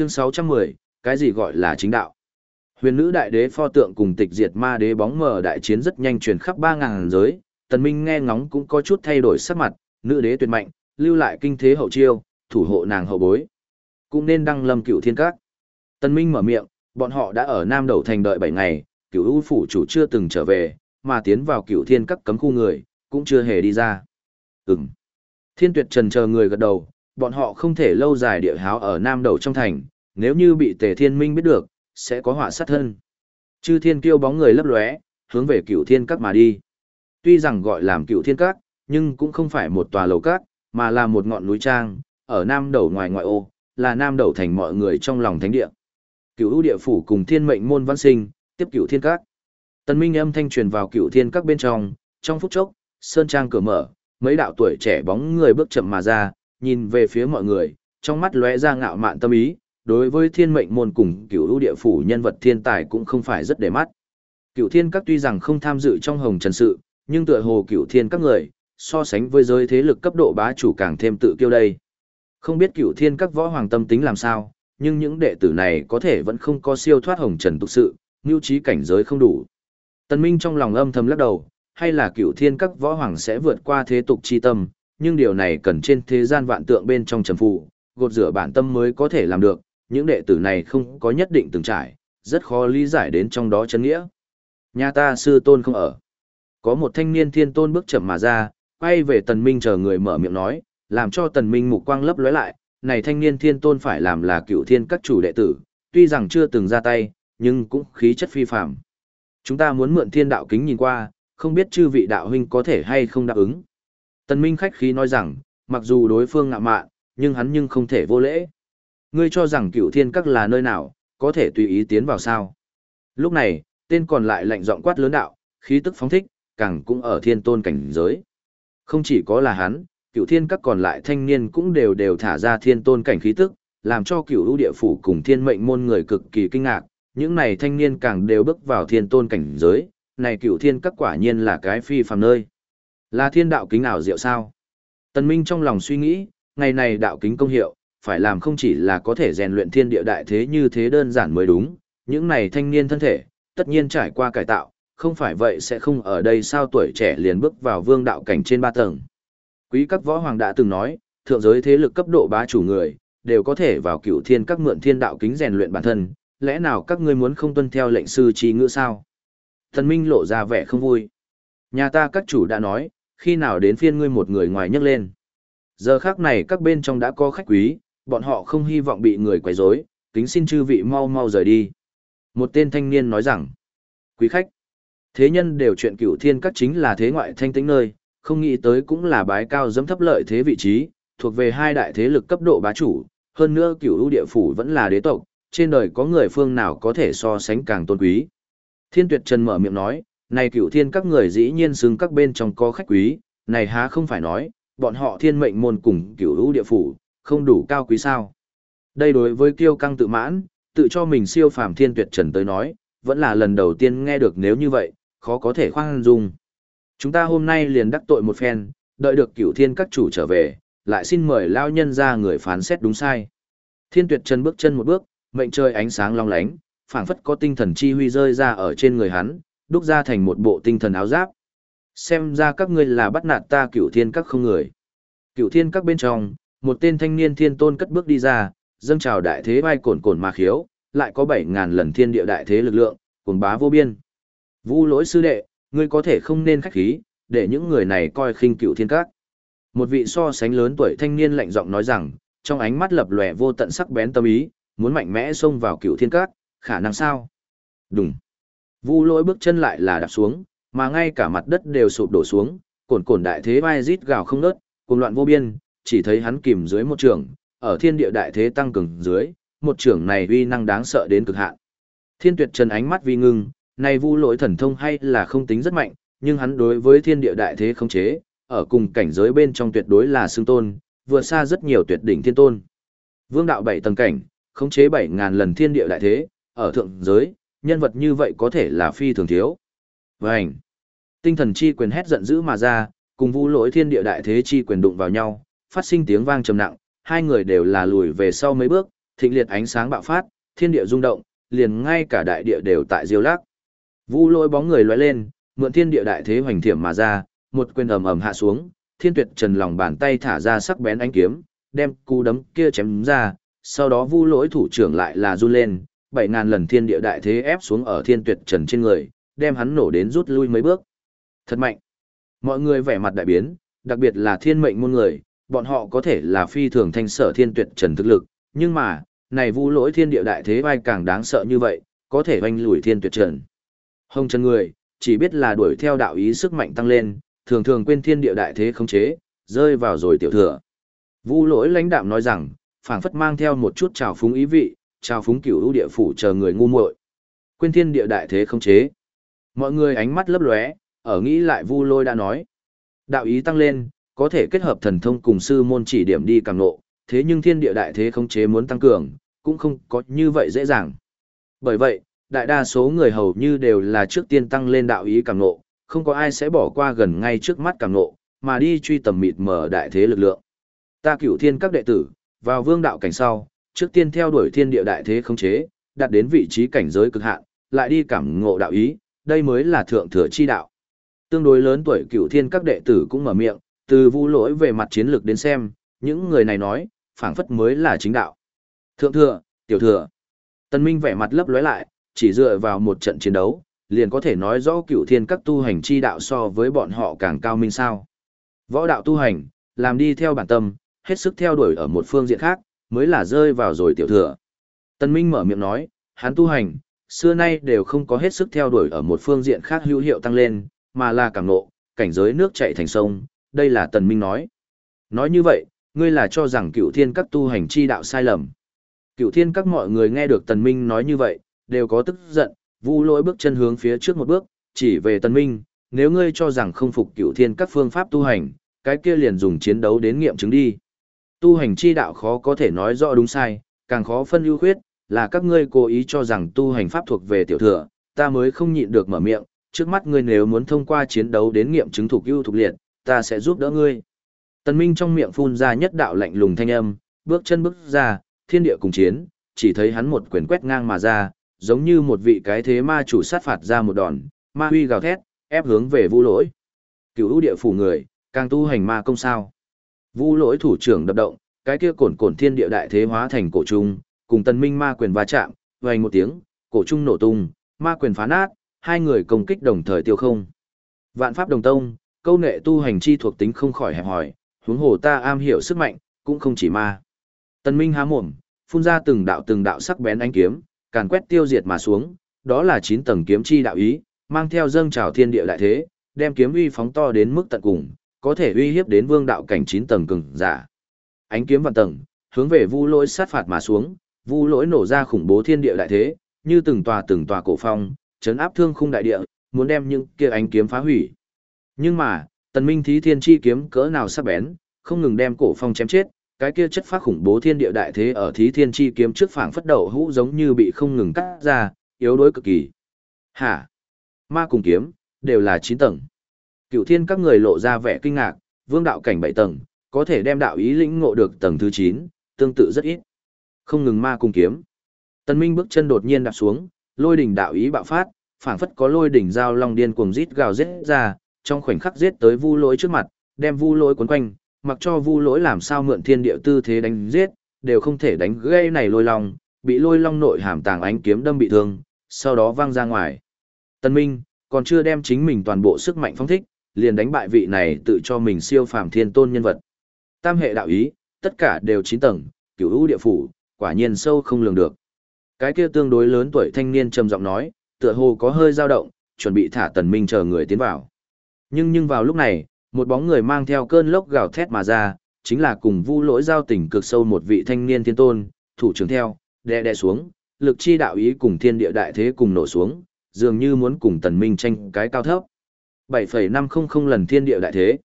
Chương 610, cái gì gọi là chính đạo? Huyền nữ đại đế pho tượng cùng tịch diệt ma đế bóng mờ đại chiến rất nhanh truyền khắp 3000 giới, Tần Minh nghe ngóng cũng có chút thay đổi sắc mặt, nữ đế tuyệt mạnh, lưu lại kinh thế hậu chiêu, thủ hộ nàng hậu bối. Cũng nên đăng lâm cựu thiên các. Tần Minh mở miệng, bọn họ đã ở Nam Đầu Thành đợi 7 ngày, cựu ưu phủ chủ chưa từng trở về, mà tiến vào cựu thiên các cấm khu người, cũng chưa hề đi ra. Ừm. Thiên tuyệt trần chờ người gật đầu, bọn họ không thể lâu dài địa háo ở Nam Đầu trong thành, nếu như bị Tề Thiên Minh biết được, sẽ có họa sát thân. Chư thiên Kiêu bóng người lấp lóe, hướng về cựu thiên các mà đi. Tuy rằng gọi làm cựu thiên các, nhưng cũng không phải một tòa lầu các, mà là một ngọn núi trang, ở Nam Đầu ngoài ngoại ô, là Nam Đầu thành mọi người trong lòng thánh địa. Cựu ưu địa phủ cùng thiên mệnh môn văn sinh, tiếp cựu thiên các. Tần Minh âm thanh truyền vào cựu thiên các bên trong, trong phút chốc, sơn trang cửa mở, mấy đạo tuổi trẻ bóng người bước chậm mà ra, nhìn về phía mọi người, trong mắt lóe ra ngạo mạn tâm ý, đối với thiên mệnh môn cùng cửu ưu địa phủ nhân vật thiên tài cũng không phải rất để mắt. cửu thiên các tuy rằng không tham dự trong hồng trần sự, nhưng tựa hồ cửu thiên các người, so sánh với giới thế lực cấp độ bá chủ càng thêm tự kiêu đây. Không biết cửu thiên các võ hoàng tâm tính làm sao, nhưng những đệ tử này có thể vẫn không có siêu thoát hồng trần tục sự, nhu trí cảnh giới không đủ. Tần Minh trong lòng âm thầm lắc đầu, hay là cửu thiên các võ hoàng sẽ vượt qua thế tục chi tâm, nhưng điều này cần trên thế gian vạn tượng bên trong trầm phụ, gột rửa bản tâm mới có thể làm được, những đệ tử này không có nhất định từng trải, rất khó lý giải đến trong đó chân nghĩa. Nhà ta sư tôn không ở. Có một thanh niên thiên tôn bước chậm mà ra, quay về tần minh chờ người mở miệng nói, làm cho tần minh mục quang lấp lóe lại, này thanh niên thiên tôn phải làm là cựu thiên các chủ đệ tử, tuy rằng chưa từng ra tay, nhưng cũng khí chất phi phàm. Chúng ta muốn mượn thiên đạo kính nhìn qua, không biết chư vị đạo huynh có thể hay không đáp ứng. Tần minh khách khí nói rằng, mặc dù đối phương ngạ mạn, nhưng hắn nhưng không thể vô lễ. Ngươi cho rằng cựu thiên các là nơi nào, có thể tùy ý tiến vào sao. Lúc này, tên còn lại lạnh giọng quát lớn đạo, khí tức phóng thích, càng cũng ở thiên tôn cảnh giới. Không chỉ có là hắn, cựu thiên các còn lại thanh niên cũng đều đều thả ra thiên tôn cảnh khí tức, làm cho cựu lũ địa phủ cùng thiên mệnh môn người cực kỳ kinh ngạc, những này thanh niên càng đều bước vào thiên tôn cảnh giới, này cựu thiên các quả nhiên là cái phi phàm nơi. Là thiên đạo kính ảo diệu sao? Tần Minh trong lòng suy nghĩ, ngày này đạo kính công hiệu, phải làm không chỉ là có thể rèn luyện thiên địa đại thế như thế đơn giản mới đúng, những này thanh niên thân thể, tất nhiên trải qua cải tạo, không phải vậy sẽ không ở đây sao tuổi trẻ liền bước vào vương đạo cảnh trên ba tầng. Quý các võ hoàng đã từng nói, thượng giới thế lực cấp độ bá chủ người, đều có thể vào cựu thiên các mượn thiên đạo kính rèn luyện bản thân, lẽ nào các ngươi muốn không tuân theo lệnh sư trí ngữ sao? Thần Minh lộ ra vẻ không vui. Nhà ta các chủ đã nói, khi nào đến phiên ngươi một người ngoài nhấc lên. Giờ khác này các bên trong đã có khách quý, bọn họ không hy vọng bị người quấy rối, kính xin chư vị mau mau rời đi. Một tên thanh niên nói rằng, quý khách, thế nhân đều chuyện cửu thiên các chính là thế ngoại thanh tĩnh nơi, không nghĩ tới cũng là bái cao dẫm thấp lợi thế vị trí, thuộc về hai đại thế lực cấp độ bá chủ, hơn nữa cửu ưu địa phủ vẫn là đế tộc, trên đời có người phương nào có thể so sánh càng tôn quý. Thiên tuyệt trần mở miệng nói, này cửu thiên các người dĩ nhiên xứng các bên trong có khách quý, này há không phải nói, bọn họ thiên mệnh môn cùng cửu ưu địa phủ, không đủ cao quý sao. Đây đối với kiêu căng tự mãn, tự cho mình siêu phàm thiên tuyệt trần tới nói, vẫn là lần đầu tiên nghe được nếu như vậy, khó có thể khoan dung. Chúng ta hôm nay liền đắc tội một phen, đợi được cửu thiên các chủ trở về, lại xin mời lao nhân ra người phán xét đúng sai. Thiên tuyệt trần bước chân một bước, mệnh trời ánh sáng long lánh, phảng phất có tinh thần chi huy rơi ra ở trên người hắn, đúc ra thành một bộ tinh thần áo giáp. Xem ra các ngươi là bắt nạt ta cửu thiên các không người. Cửu thiên các bên trong, một tên thanh niên thiên tôn cất bước đi ra, dâng chào đại thế vai cồn cồn mà khiếu, lại có 7.000 lần thiên địa đại thế lực lượng, cuồng bá vô biên. Vũ lỗi sư đệ, ngươi có thể không nên khách khí, để những người này coi khinh cửu thiên các. Một vị so sánh lớn tuổi thanh niên lạnh giọng nói rằng, trong ánh mắt lập lòe vô tận sắc bén tâm ý, muốn mạnh mẽ xông vào cửu thiên các, khả năng sao? Đúng. Vu lỗi bước chân lại là đạp xuống, mà ngay cả mặt đất đều sụp đổ xuống, cồn cồn đại thế vai rít gào không ngớt, cuồng loạn vô biên, chỉ thấy hắn kìm dưới một trường, ở thiên địa đại thế tăng cường dưới, một trường này uy năng đáng sợ đến cực hạn. Thiên tuyệt trần ánh mắt vi ngưng, này vu lỗi thần thông hay là không tính rất mạnh, nhưng hắn đối với thiên địa đại thế không chế, ở cùng cảnh giới bên trong tuyệt đối là xương tôn, vượt xa rất nhiều tuyệt đỉnh thiên tôn. Vương đạo bảy tầng cảnh, khống chế bảy ngàn lần thiên địa đại thế, ở thượng giới, nhân vật như vậy có thể là phi thường thiếu. Vành. Tinh thần chi quyền hét giận dữ mà ra, cùng vu lỗi thiên địa đại thế chi quyền đụng vào nhau, phát sinh tiếng vang trầm nặng, hai người đều là lùi về sau mấy bước, Thịnh liệt ánh sáng bạo phát, thiên địa rung động, liền ngay cả đại địa đều tại diêu lắc. Vu Lỗi bóng người lóe lên, mượn thiên địa đại thế hoành thiểm mà ra, một quyền ầm ầm hạ xuống, thiên tuyệt trần lòng bàn tay thả ra sắc bén ánh kiếm, đem cú đấm kia chém ra, sau đó vu lỗi thủ trưởng lại là run lên, bảy ngàn lần thiên địa đại thế ép xuống ở thiên tuyệt trần trên người, đem hắn nổ đến rút lui mấy bước. Thật mạnh. Mọi người vẻ mặt đại biến, đặc biệt là thiên mệnh môn người, bọn họ có thể là phi thường thanh sở thiên tuyệt trần thực lực, nhưng mà, này vu lỗi thiên địa đại thế vai càng đáng sợ như vậy, có thể oanh lùi thiên tuyệt trần. Hồng chân người, chỉ biết là đuổi theo đạo ý sức mạnh tăng lên, thường thường quên thiên địa đại thế khống chế, rơi vào rồi tiểu thừa. Vu lỗi lãnh đạm nói rằng, phảng phất mang theo một chút trào phúng ý vị, trao phúng cửu ưu địa phủ chờ người ngu muội. Quên thiên địa đại thế không chế. Mọi người ánh mắt lấp lóe, ở nghĩ lại Vu Lôi đã nói, đạo ý tăng lên, có thể kết hợp thần thông cùng sư môn chỉ điểm đi càng nộ, thế nhưng thiên địa đại thế không chế muốn tăng cường, cũng không có như vậy dễ dàng. Bởi vậy, đại đa số người hầu như đều là trước tiên tăng lên đạo ý càng nộ, không có ai sẽ bỏ qua gần ngay trước mắt càng nộ, mà đi truy tầm mịt mở đại thế lực lượng. Ta cửu thiên các đệ tử, vào vương đạo cảnh sau, trước tiên theo đuổi thiên địa đại thế không chế, đạt đến vị trí cảnh giới cực hạn, lại đi cảm ngộ đạo ý, đây mới là thượng thừa chi đạo. Tương đối lớn tuổi cửu thiên các đệ tử cũng mở miệng, từ vu lỗi về mặt chiến lược đến xem, những người này nói, phảng phất mới là chính đạo. Thượng thừa, tiểu thừa. Tân Minh vẻ mặt lấp lóe lại, chỉ dựa vào một trận chiến đấu, liền có thể nói rõ cửu thiên các tu hành chi đạo so với bọn họ càng cao minh sao. Võ đạo tu hành, làm đi theo bản tâm, hết sức theo đuổi ở một phương diện khác, mới là rơi vào rồi tiểu thừa. Tân Minh mở miệng nói, hắn tu hành, xưa nay đều không có hết sức theo đuổi ở một phương diện khác hữu hiệu tăng lên, mà là cảm ngộ, cảnh giới nước chảy thành sông, đây là Tần Minh nói. Nói như vậy, ngươi là cho rằng cựu thiên các tu hành chi đạo sai lầm. Cựu thiên các mọi người nghe được Tần Minh nói như vậy, đều có tức giận, vu lỗi bước chân hướng phía trước một bước, chỉ về Tần Minh, nếu ngươi cho rằng không phục cựu thiên các phương pháp tu hành, cái kia liền dùng chiến đấu đến nghiệm chứng đi. Tu hành chi đạo khó có thể nói rõ đúng sai, càng khó phân ưu khuyết, là các ngươi cố ý cho rằng tu hành pháp thuộc về tiểu thừa, ta mới không nhịn được mở miệng, trước mắt ngươi nếu muốn thông qua chiến đấu đến nghiệm chứng thuộc ưu thuộc liệt, ta sẽ giúp đỡ ngươi. Tần Minh trong miệng phun ra nhất đạo lạnh lùng thanh âm, bước chân bước ra, thiên địa cùng chiến, chỉ thấy hắn một quyền quét ngang mà ra, giống như một vị cái thế ma chủ sát phạt ra một đòn, ma huy gào thét, ép hướng về vu lỗi. Cửu ưu địa phủ người, càng tu hành ma công sao. Vu lỗi thủ trưởng đập động, cái kia cổn cổn thiên địa đại thế hóa thành cổ trung, cùng tần minh ma quyền va chạm, vang một tiếng, cổ trung nổ tung, ma quyền phá nát, hai người công kích đồng thời tiêu không. Vạn pháp đồng tông, câu nệ tu hành chi thuộc tính không khỏi hẹp hỏi, huống hồ ta am hiểu sức mạnh, cũng không chỉ ma. Tần minh há mồm, phun ra từng đạo từng đạo sắc bén ánh kiếm, càn quét tiêu diệt mà xuống, đó là chín tầng kiếm chi đạo ý, mang theo dâng trào thiên địa đại thế, đem kiếm uy phóng to đến mức tận cùng, có thể uy hiếp đến vương đạo cảnh 9 tầng cường giả. Ánh kiếm vạn tầng, hướng về Vu Lỗi sát phạt mà xuống, Vu Lỗi nổ ra khủng bố thiên địa đại thế, như từng tòa từng tòa cổ phong, chấn áp thương khung đại địa, muốn đem những kia ánh kiếm phá hủy. Nhưng mà, Tần Minh Thí Thiên Chi kiếm cỡ nào sắc bén, không ngừng đem cổ phong chém chết, cái kia chất phát khủng bố thiên địa đại thế ở Thí Thiên Chi kiếm trước phảng phất đầu hũ giống như bị không ngừng cắt ra, yếu đuối cực kỳ. Hả? Ma cùng kiếm, đều là 9 tầng. Cựu thiên các người lộ ra vẻ kinh ngạc, vương đạo cảnh bảy tầng, có thể đem đạo ý lĩnh ngộ được tầng thứ 9, tương tự rất ít. Không ngừng ma cung kiếm. Tân Minh bước chân đột nhiên đạp xuống, lôi đỉnh đạo ý bạo phát, phảng phất có lôi đỉnh giao long điên cuồng rít gào rít ra, trong khoảnh khắc giết tới Vu Lỗi trước mặt, đem Vu Lỗi quấn quanh, mặc cho Vu Lỗi làm sao mượn thiên địa tư thế đánh giết, đều không thể đánh gây này lôi long, bị lôi long nội hàm tàng ánh kiếm đâm bị thương, sau đó văng ra ngoài. Tân Minh còn chưa đem chính mình toàn bộ sức mạnh phóng thích, liền đánh bại vị này tự cho mình siêu phàm thiên tôn nhân vật. Tam hệ đạo ý, tất cả đều chín tầng, cửu ưu địa phủ, quả nhiên sâu không lường được. Cái kia tương đối lớn tuổi thanh niên trầm giọng nói, tựa hồ có hơi dao động, chuẩn bị thả tần minh chờ người tiến vào. Nhưng nhưng vào lúc này, một bóng người mang theo cơn lốc gào thét mà ra, chính là cùng vu lỗi giao tình cực sâu một vị thanh niên thiên tôn, thủ trưởng theo, đè đè xuống, lực chi đạo ý cùng thiên địa đại thế cùng nổ xuống, dường như muốn cùng tần minh tranh cái cao thấp. 7,500 lần thiên địa đại thế.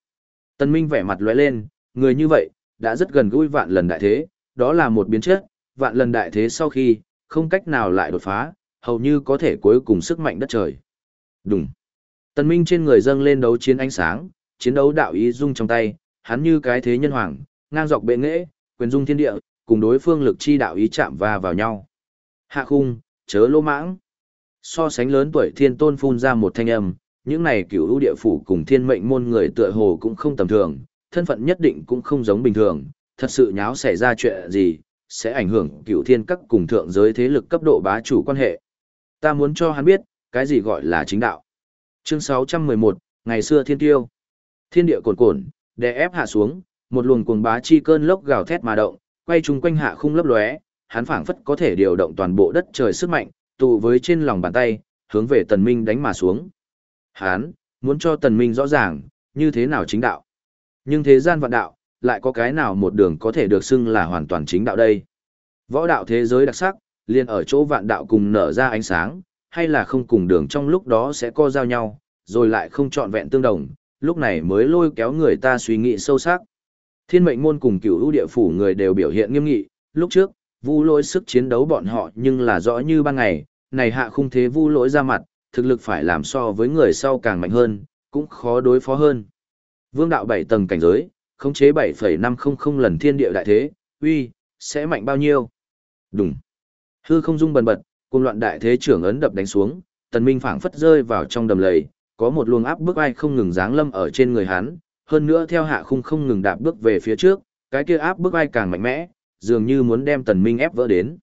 tân Minh vẻ mặt lóe lên, người như vậy, đã rất gần gũi vạn lần đại thế, đó là một biến chất, vạn lần đại thế sau khi, không cách nào lại đột phá, hầu như có thể cuối cùng sức mạnh đất trời. Đúng. tân Minh trên người dâng lên đấu chiến ánh sáng, chiến đấu đạo ý dung trong tay, hắn như cái thế nhân hoàng, ngang dọc bệ nghệ, quyền dung thiên địa, cùng đối phương lực chi đạo ý chạm va vào nhau. Hạ khung, chớ lô mãng. So sánh lớn tuổi thiên tôn phun ra một thanh âm, những này cửu ưu địa phủ cùng thiên mệnh môn người tựa hồ cũng không tầm thường, thân phận nhất định cũng không giống bình thường, thật sự nháo xảy ra chuyện gì, sẽ ảnh hưởng cửu thiên các cùng thượng giới thế lực cấp độ bá chủ quan hệ. Ta muốn cho hắn biết, cái gì gọi là chính đạo. Chương 611, ngày xưa thiên tiêu. Thiên địa cồn cồn, đè ép hạ xuống, một luồng cuồng bá chi cơn lốc gào thét mà động, quay chung quanh hạ khung lấp lóe, hắn phảng phất có thể điều động toàn bộ đất trời sức mạnh, tụ với trên lòng bàn tay, hướng về tần minh đánh mà xuống. Hán muốn cho tần minh rõ ràng, như thế nào chính đạo. Nhưng thế gian vạn đạo, lại có cái nào một đường có thể được xưng là hoàn toàn chính đạo đây. Võ đạo thế giới đặc sắc, liền ở chỗ vạn đạo cùng nở ra ánh sáng, hay là không cùng đường trong lúc đó sẽ co giao nhau, rồi lại không trọn vẹn tương đồng, lúc này mới lôi kéo người ta suy nghĩ sâu sắc. Thiên mệnh môn cùng cửu ưu địa phủ người đều biểu hiện nghiêm nghị, lúc trước, vu lỗi sức chiến đấu bọn họ nhưng là rõ như ban ngày, này hạ khung thế vu lỗi ra mặt, thực lực phải làm so với người sau càng mạnh hơn, cũng khó đối phó hơn. Vương đạo 7 tầng cảnh giới, khống chế 7,500 lần thiên địa đại thế, uy, sẽ mạnh bao nhiêu? Đúng. Hư không dung bần bật, cùng loạn đại thế trưởng ấn đập đánh xuống, tần minh phảng phất rơi vào trong đầm lầy, có một luồng áp bức ai không ngừng giáng lâm ở trên người hắn, hơn nữa theo hạ khung không ngừng đạp bước về phía trước, cái kia áp bức ai càng mạnh mẽ, dường như muốn đem tần minh ép vỡ đến.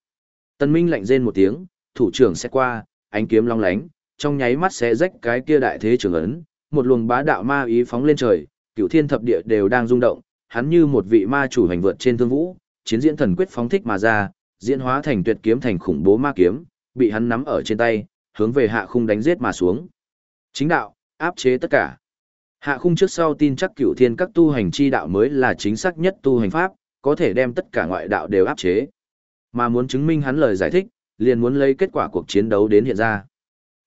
Tần minh lạnh rên một tiếng, thủ trưởng sẽ qua, ánh kiếm long lánh, trong nháy mắt sẽ rách cái kia đại thế trưởng ấn, một luồng bá đạo ma ý phóng lên trời, cửu thiên thập địa đều đang rung động, hắn như một vị ma chủ hành vượt trên thương vũ, chiến diễn thần quyết phóng thích mà ra, diễn hóa thành tuyệt kiếm thành khủng bố ma kiếm, bị hắn nắm ở trên tay, hướng về hạ khung đánh giết mà xuống. Chính đạo, áp chế tất cả. Hạ khung trước sau tin chắc cửu thiên các tu hành chi đạo mới là chính xác nhất tu hành pháp, có thể đem tất cả ngoại đạo đều áp chế. Mà muốn chứng minh hắn lời giải thích, liền muốn lấy kết quả cuộc chiến đấu đến hiện ra.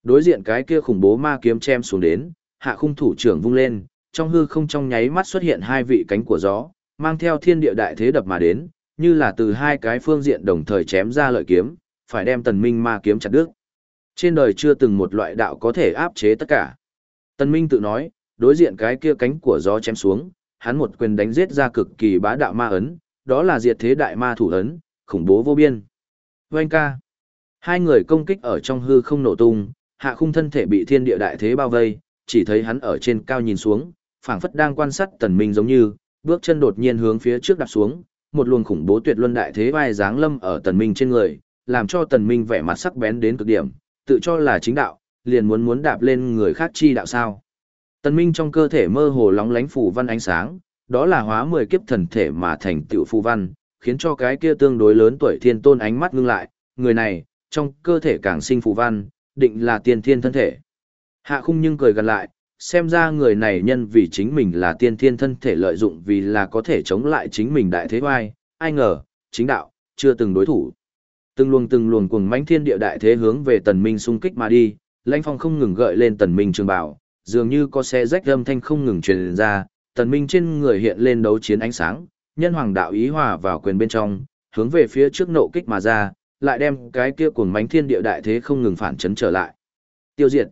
Đối diện cái kia khủng bố ma kiếm chém xuống đến, hạ khung thủ trưởng vung lên, trong hư không trong nháy mắt xuất hiện hai vị cánh của gió, mang theo thiên địa đại thế đập mà đến, như là từ hai cái phương diện đồng thời chém ra lợi kiếm, phải đem tần minh ma kiếm chặt đứt. Trên đời chưa từng một loại đạo có thể áp chế tất cả. Tần minh tự nói, đối diện cái kia cánh của gió chém xuống, hắn một quyền đánh giết ra cực kỳ bá đạo ma ấn, đó là diệt thế đại ma thủ ấn, khủng bố vô biên. Vâng ca. Hai người công kích ở trong hư không nổ tung, hạ khung thân thể bị thiên địa đại thế bao vây, chỉ thấy hắn ở trên cao nhìn xuống, phảng phất đang quan sát tần minh giống như, bước chân đột nhiên hướng phía trước đạp xuống, một luồng khủng bố tuyệt luân đại thế vai dáng lâm ở tần minh trên người, làm cho tần minh vẻ mặt sắc bén đến cực điểm, tự cho là chính đạo, liền muốn muốn đạp lên người khác chi đạo sao. Tần minh trong cơ thể mơ hồ lóng lánh phù văn ánh sáng, đó là hóa mười kiếp thần thể mà thành tiểu phù văn, khiến cho cái kia tương đối lớn tuổi thiên tôn ánh mắt ngưng lại, người này, trong cơ thể càng sinh phù văn, định là tiên thiên thân thể. Hạ khung nhưng cười gần lại, xem ra người này nhân vì chính mình là tiên thiên thân thể lợi dụng vì là có thể chống lại chính mình đại thế vai, ai ngờ, chính đạo, chưa từng đối thủ. Từng luồng từng luồng cuồng mãnh thiên địa đại thế hướng về tần minh xung kích mà đi, lãnh phong không ngừng gợi lên tần minh trường bảo, dường như có xe rách âm thanh không ngừng truyền ra, tần minh trên người hiện lên đấu chiến ánh sáng, nhân hoàng đạo ý hòa vào quyền bên trong, hướng về phía trước nộ kích mà ra, lại đem cái kia cuồng mánh thiên địa đại thế không ngừng phản chấn trở lại. Tiêu diệt.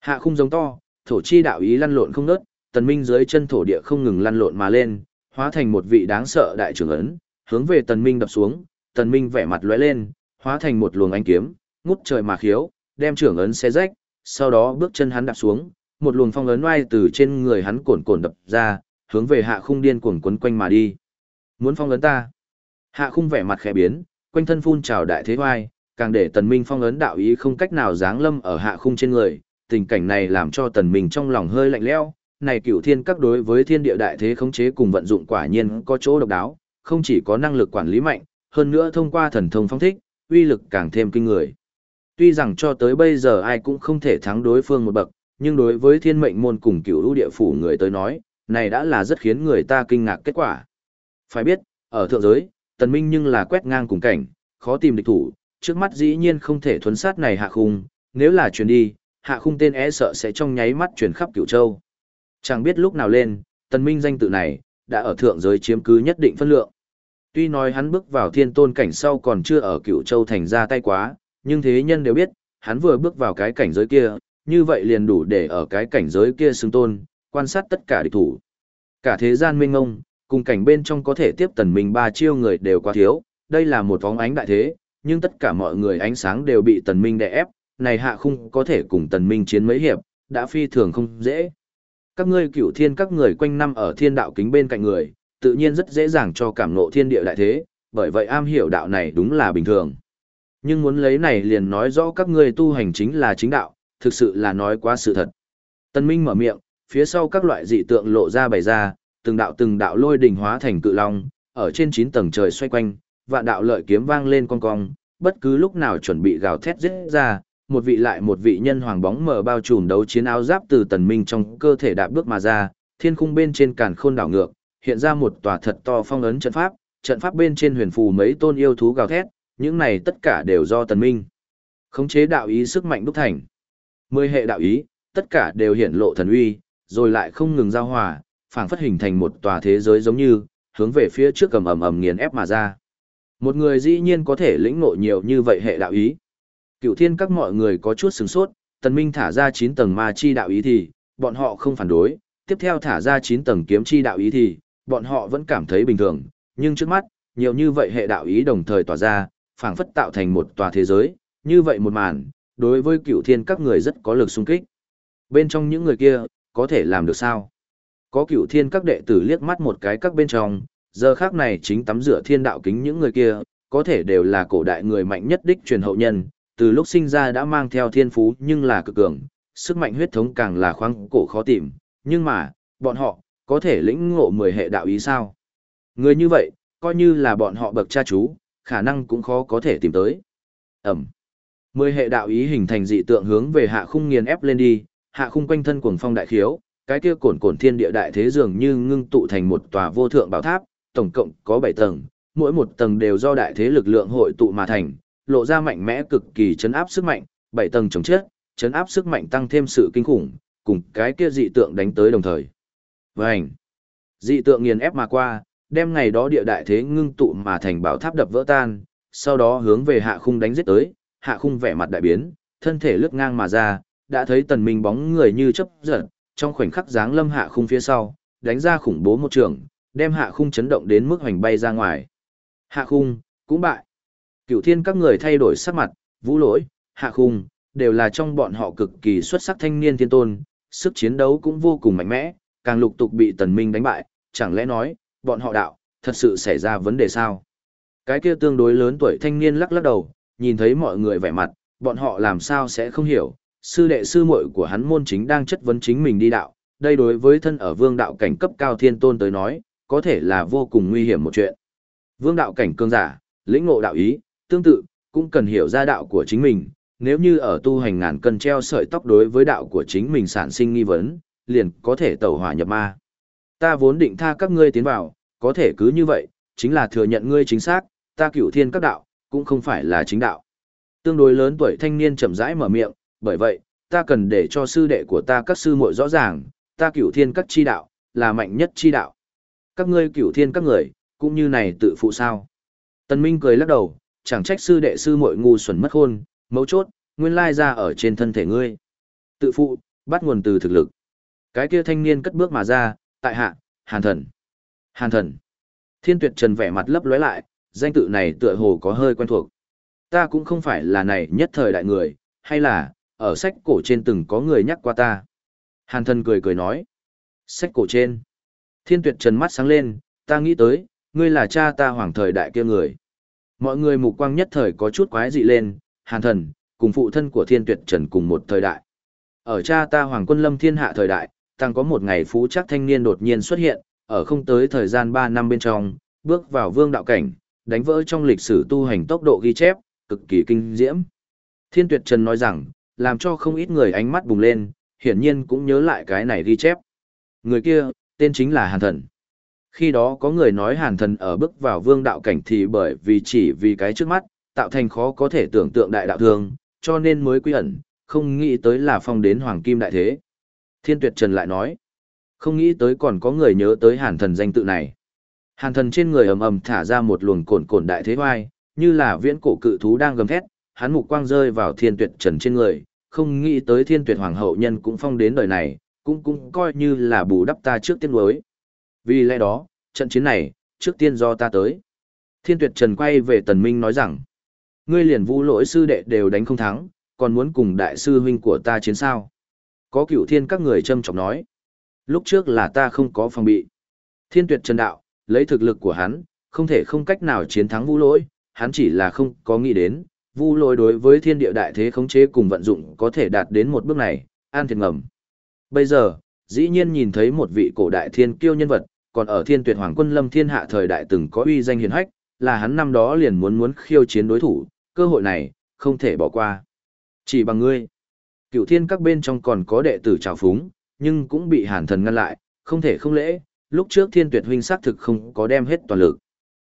Hạ khung giống to, thổ chi đạo ý lăn lộn không nớt, tần minh dưới chân thổ địa không ngừng lăn lộn mà lên, hóa thành một vị đáng sợ đại trưởng ấn, hướng về tần minh đập xuống, tần minh vẻ mặt lóe lên, hóa thành một luồng ánh kiếm, ngút trời mà khiếu, đem trưởng ấn xé rách, sau đó bước chân hắn đạp xuống, một luồng phong ấn oai từ trên người hắn cuồn cuộn đập ra, hướng về hạ khung điên cuồng quấn quanh mà đi. Muốn phong ấn ta? Hạ khung vẻ mặt khẽ biến, quanh thân phun trào đại thế oai, càng để tần minh phong ấn đạo ý không cách nào giáng lâm ở hạ khung trên người, tình cảnh này làm cho tần minh trong lòng hơi lạnh lẽo. Này cửu thiên các đối với thiên địa đại thế khống chế cùng vận dụng quả nhiên có chỗ độc đáo, không chỉ có năng lực quản lý mạnh, hơn nữa thông qua thần thông phong thích, uy lực càng thêm kinh người. Tuy rằng cho tới bây giờ ai cũng không thể thắng đối phương một bậc, nhưng đối với thiên mệnh môn cùng cửu lũ địa phủ người tới nói, này đã là rất khiến người ta kinh ngạc kết quả. Phải biết, ở thượng giới, tần minh nhưng là quét ngang cùng cảnh, khó tìm địch thủ, trước mắt dĩ nhiên không thể thuấn sát này hạ khung, nếu là truyền đi, hạ khung tên é e sợ sẽ trong nháy mắt truyền khắp cửu châu. Chẳng biết lúc nào lên, tần minh danh tự này, đã ở thượng giới chiếm cứ nhất định phân lượng. Tuy nói hắn bước vào thiên tôn cảnh sau còn chưa ở cửu châu thành ra tay quá, nhưng thế nhân đều biết, hắn vừa bước vào cái cảnh giới kia, như vậy liền đủ để ở cái cảnh giới kia xứng tôn, quan sát tất cả địch thủ. Cả thế gian minh ngông, cùng cảnh bên trong có thể tiếp tần minh ba chiêu người đều quá thiếu, đây là một vóng ánh đại thế, nhưng tất cả mọi người ánh sáng đều bị tần minh đè ép, này hạ khung có thể cùng tần minh chiến mấy hiệp, đã phi thường không dễ. Các ngươi cửu thiên các người quanh năm ở thiên đạo kính bên cạnh người, tự nhiên rất dễ dàng cho cảm ngộ thiên địa đại thế, bởi vậy am hiểu đạo này đúng là bình thường. Nhưng muốn lấy này liền nói rõ các ngươi tu hành chính là chính đạo, thực sự là nói quá sự thật. Tần Minh mở miệng, phía sau các loại dị tượng lộ ra bày ra, từng đạo từng đạo lôi đỉnh hóa thành cự long, ở trên 9 tầng trời xoay quanh, vạn đạo lợi kiếm vang lên cong cong, bất cứ lúc nào chuẩn bị gào thét giết ra, một vị lại một vị nhân hoàng bóng mờ bao trùm đấu chiến áo giáp từ tần minh trong cơ thể đạp bước mà ra, thiên khung bên trên càn khôn đảo ngược, hiện ra một tòa thật to phong ấn trận pháp, trận pháp bên trên huyền phù mấy tôn yêu thú gào thét, những này tất cả đều do tần minh. Khống chế đạo ý sức mạnh đúc thành. Mười hệ đạo ý, tất cả đều hiển lộ thần uy, rồi lại không ngừng giao hòa, phảng phất hình thành một tòa thế giới giống như, hướng về phía trước cầm ầm ầm nghiền ép mà ra. Một người dĩ nhiên có thể lĩnh ngộ nhiều như vậy hệ đạo ý. Cựu thiên các mọi người có chút sửng sốt, tần minh thả ra 9 tầng ma chi đạo ý thì, bọn họ không phản đối, tiếp theo thả ra 9 tầng kiếm chi đạo ý thì, bọn họ vẫn cảm thấy bình thường, nhưng trước mắt, nhiều như vậy hệ đạo ý đồng thời tỏa ra, phảng phất tạo thành một tòa thế giới, như vậy một màn, đối với cựu thiên các người rất có lực xung kích. Bên trong những người kia, có thể làm được sao? Có cựu thiên các đệ tử liếc mắt một cái các bên trong, giờ khác này chính tắm rửa thiên đạo kính những người kia, có thể đều là cổ đại người mạnh nhất đích truyền hậu nhân, từ lúc sinh ra đã mang theo thiên phú nhưng là cực cường, sức mạnh huyết thống càng là khoáng cổ khó tìm, nhưng mà, bọn họ, có thể lĩnh ngộ mười hệ đạo ý sao? Người như vậy, coi như là bọn họ bậc cha chú, khả năng cũng khó có thể tìm tới. Ẩm. Mười hệ đạo ý hình thành dị tượng hướng về hạ khung nghiền ép lên đi, hạ khung quanh thân cuồng phong đại khiếu, cái kia cổn cổn thiên địa đại thế dường như ngưng tụ thành một tòa vô thượng bảo tháp, tổng cộng có 7 tầng, mỗi một tầng đều do đại thế lực lượng hội tụ mà thành, lộ ra mạnh mẽ cực kỳ chấn áp sức mạnh, 7 tầng chống chết, chấn áp sức mạnh tăng thêm sự kinh khủng, cùng cái kia dị tượng đánh tới đồng thời. Vành. Dị tượng nghiền ép mà qua, đem ngày đó địa đại thế ngưng tụ mà thành bảo tháp đập vỡ tan, sau đó hướng về hạ khung đánh giết tới, hạ khung vẻ mặt đại biến, thân thể lướt ngang mà ra, đã thấy tần minh bóng người như chớp giật, trong khoảnh khắc giáng lâm hạ khung phía sau, đánh ra khủng bố một trường, đem hạ khung chấn động đến mức hoành bay ra ngoài. Hạ khung, cũng bại. Cửu thiên các người thay đổi sắc mặt, vũ lỗi, hạ khung, đều là trong bọn họ cực kỳ xuất sắc thanh niên thiên tôn, sức chiến đấu cũng vô cùng mạnh mẽ, càng lục tục bị tần minh đánh bại, chẳng lẽ nói, bọn họ đạo, thật sự xảy ra vấn đề sao? Cái kia tương đối lớn tuổi thanh niên lắc lắc đầu, nhìn thấy mọi người vẻ mặt, bọn họ làm sao sẽ không hiểu, sư đệ sư muội của hắn môn chính đang chất vấn chính mình đi đạo, đây đối với thân ở vương đạo cảnh cấp cao thiên tôn tới nói, có thể là vô cùng nguy hiểm một chuyện. Vương đạo cảnh cương giả, lĩnh ngộ đạo ý, tương tự, cũng cần hiểu ra đạo của chính mình, nếu như ở tu hành ngàn cân treo sợi tóc đối với đạo của chính mình sản sinh nghi vấn, liền có thể tẩu hỏa nhập ma. Ta vốn định tha các ngươi tiến vào, có thể cứ như vậy, chính là thừa nhận ngươi chính xác, ta cửu thiên các đạo, cũng không phải là chính đạo. Tương đối lớn tuổi thanh niên chậm rãi mở miệng, bởi vậy, ta cần để cho sư đệ của ta các sư muội rõ ràng, ta cửu thiên các chi đạo, là mạnh nhất chi đạo. Các ngươi cửu thiên các người, cũng như này tự phụ sao. Tần Minh cười lắc đầu, chẳng trách sư đệ sư muội ngu xuẩn mất hôn mấu chốt, nguyên lai ra ở trên thân thể ngươi. Tự phụ, bắt nguồn từ thực lực. Cái kia thanh niên cất bước mà ra, tại hạ, hàn thần. Hàn thần. Thiên tuyệt trần vẻ mặt lấp lóe lại, danh tự này tựa hồ có hơi quen thuộc. Ta cũng không phải là này nhất thời đại người, hay là, ở sách cổ trên từng có người nhắc qua ta. Hàn thần cười cười nói. Sách cổ trên. Thiên tuyệt trần mắt sáng lên, ta nghĩ tới, ngươi là cha ta hoàng thời đại kia người. Mọi người mục quang nhất thời có chút quái dị lên, hàn thần, cùng phụ thân của thiên tuyệt trần cùng một thời đại. Ở cha ta hoàng quân lâm thiên hạ thời đại, tăng có một ngày phú chắc thanh niên đột nhiên xuất hiện, ở không tới thời gian 3 năm bên trong, bước vào vương đạo cảnh, đánh vỡ trong lịch sử tu hành tốc độ ghi chép, cực kỳ kinh diễm. Thiên tuyệt trần nói rằng, làm cho không ít người ánh mắt bùng lên, hiển nhiên cũng nhớ lại cái này ghi chép. Người kia, tên chính là Hàn Thần. Khi đó có người nói Hàn Thần ở bước vào vương đạo cảnh thì bởi vì chỉ vì cái trước mắt, tạo thành khó có thể tưởng tượng đại đạo thường, cho nên mới quy ẩn, không nghĩ tới là phong đến hoàng kim đại thế. Thiên tuyệt trần lại nói, không nghĩ tới còn có người nhớ tới hàn thần danh tự này. Hàn thần trên người ầm ầm thả ra một luồng cồn cồn đại thế hoai, như là viễn cổ cự thú đang gầm thét, hắn mục quang rơi vào thiên tuyệt trần trên người, không nghĩ tới thiên tuyệt hoàng hậu nhân cũng phong đến đời này, cũng cũng coi như là bù đắp ta trước tiên đối. Vì lẽ đó, trận chiến này, trước tiên do ta tới. Thiên tuyệt trần quay về tần minh nói rằng, ngươi liền vũ lỗi sư đệ đều đánh không thắng, còn muốn cùng đại sư huynh của ta chiến sao. Có cửu thiên các người châm trọng nói, lúc trước là ta không có phòng bị. Thiên tuyệt trần đạo, lấy thực lực của hắn, không thể không cách nào chiến thắng vũ lỗi, hắn chỉ là không có nghĩ đến, vu lôi đối với thiên địa đại thế khống chế cùng vận dụng có thể đạt đến một bước này, an thiệt ngầm. Bây giờ, dĩ nhiên nhìn thấy một vị cổ đại thiên kiêu nhân vật, còn ở thiên tuyệt hoàng quân lâm thiên hạ thời đại từng có uy danh hiền hách, là hắn năm đó liền muốn muốn khiêu chiến đối thủ, cơ hội này, không thể bỏ qua. Chỉ bằng ngươi, cựu thiên các bên trong còn có đệ tử trào phúng, nhưng cũng bị hàn thần ngăn lại, không thể không lễ, lúc trước thiên tuyệt huynh xác thực không có đem hết toàn lực.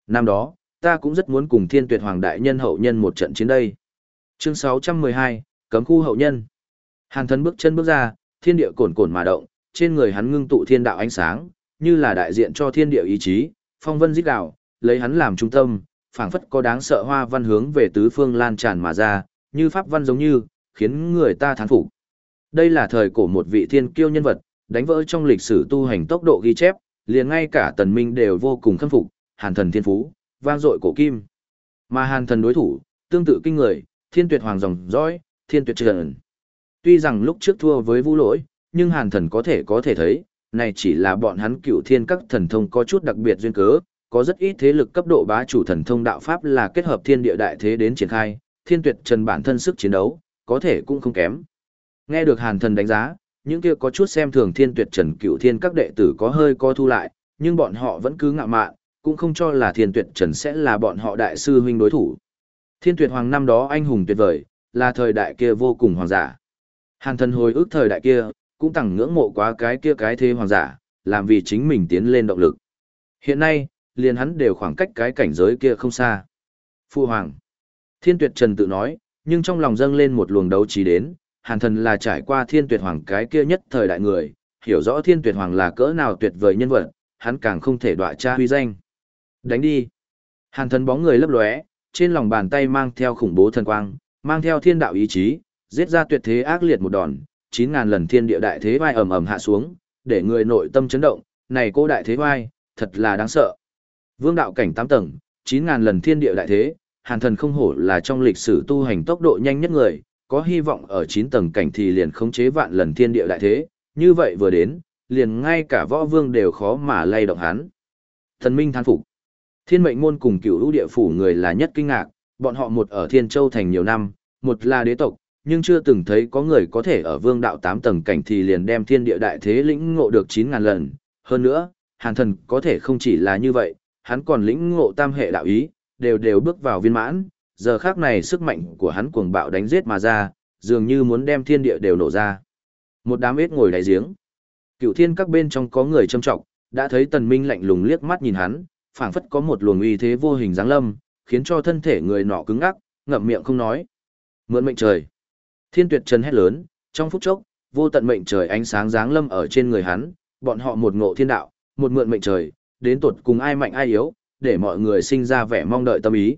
Năm đó, ta cũng rất muốn cùng thiên tuyệt hoàng đại nhân hậu nhân một trận chiến đây. Chương 612, cấm khu hậu nhân. Hàn thần bước chân bước ra, thiên địa cồn cồn mà động, trên người hắn ngưng tụ thiên đạo ánh sáng, như là đại diện cho thiên địa ý chí, phong vân dít đạo, lấy hắn làm trung tâm, phảng phất có đáng sợ hoa văn hướng về tứ phương lan tràn mà ra, như pháp văn giống như, khiến người ta thán phục. Đây là thời cổ một vị thiên kiêu nhân vật, đánh vỡ trong lịch sử tu hành tốc độ ghi chép, liền ngay cả tần minh đều vô cùng khâm phục, hàn thần thiên phú, vang dội cổ kim. Mà hàn thần đối thủ, tương tự kinh người, thiên tuyệt hoàng dòng dõi, thiên tuyệt trần. Tuy rằng lúc trước thua với vũ lỗi, nhưng hàn thần có thể có thể thấy, này chỉ là bọn hắn cựu thiên các thần thông có chút đặc biệt duyên cớ, có rất ít thế lực cấp độ bá chủ thần thông đạo pháp là kết hợp thiên địa đại thế đến triển khai, thiên tuyệt trần bản thân sức chiến đấu, có thể cũng không kém. Nghe được hàn thần đánh giá, những kia có chút xem thường thiên tuyệt trần cựu thiên các đệ tử có hơi co thu lại, nhưng bọn họ vẫn cứ ngạo mạn, cũng không cho là thiên tuyệt trần sẽ là bọn họ đại sư huynh đối thủ. Thiên tuyệt hoàng năm đó anh hùng tuyệt vời, là thời đại kia vô cùng hoàng giả. Hàn thần hồi ức thời đại kia, cũng tẳng ngưỡng mộ quá cái kia cái thế hoàng giả, làm vì chính mình tiến lên động lực. Hiện nay, liền hắn đều khoảng cách cái cảnh giới kia không xa. Phu hoàng. Thiên tuyệt trần tự nói, nhưng trong lòng dâng lên một luồng đấu trí đến, hàn thần là trải qua thiên tuyệt hoàng cái kia nhất thời đại người, hiểu rõ thiên tuyệt hoàng là cỡ nào tuyệt vời nhân vật, hắn càng không thể đọa cha huy danh. Đánh đi. Hàn thần bóng người lấp lóe, trên lòng bàn tay mang theo khủng bố thần quang, mang theo thiên đạo ý chí, giết ra tuyệt thế ác liệt một đòn, 9000 lần thiên địa đại thế vai ầm ầm hạ xuống, để người nội tâm chấn động, này cô đại thế vai, thật là đáng sợ. Vương đạo cảnh 8 tầng, 9000 lần thiên địa đại thế, Hàn thần không hổ là trong lịch sử tu hành tốc độ nhanh nhất người, có hy vọng ở 9 tầng cảnh thì liền khống chế vạn lần thiên địa đại thế, như vậy vừa đến, liền ngay cả võ vương đều khó mà lay động hắn. Thần minh than phục. Thiên mệnh môn cùng cửu lũ địa phủ người là nhất kinh ngạc, bọn họ một ở Thiên Châu thành nhiều năm, một là đế tộc, nhưng chưa từng thấy có người có thể ở vương đạo tám tầng cảnh thì liền đem thiên địa đại thế lĩnh ngộ được 9.000 lần. Hơn nữa, hàn thần có thể không chỉ là như vậy, hắn còn lĩnh ngộ tam hệ đạo ý, đều đều bước vào viên mãn, giờ khác này sức mạnh của hắn cuồng bạo đánh giết mà ra, dường như muốn đem thiên địa đều nổ ra. Một đám ếch ngồi đáy giếng. Cựu thiên các bên trong có người châm trọng, đã thấy tần minh lạnh lùng liếc mắt nhìn hắn, phảng phất có một luồng uy thế vô hình giáng lâm, khiến cho thân thể người nọ cứng ngắc, ngậm miệng không nói. Mượn mệnh trời. Thiên tuyệt trần hét lớn, trong phút chốc, vô tận mệnh trời ánh sáng giáng lâm ở trên người hắn, bọn họ một ngộ thiên đạo, một mượn mệnh trời, đến tuột cùng ai mạnh ai yếu, để mọi người sinh ra vẻ mong đợi tâm ý.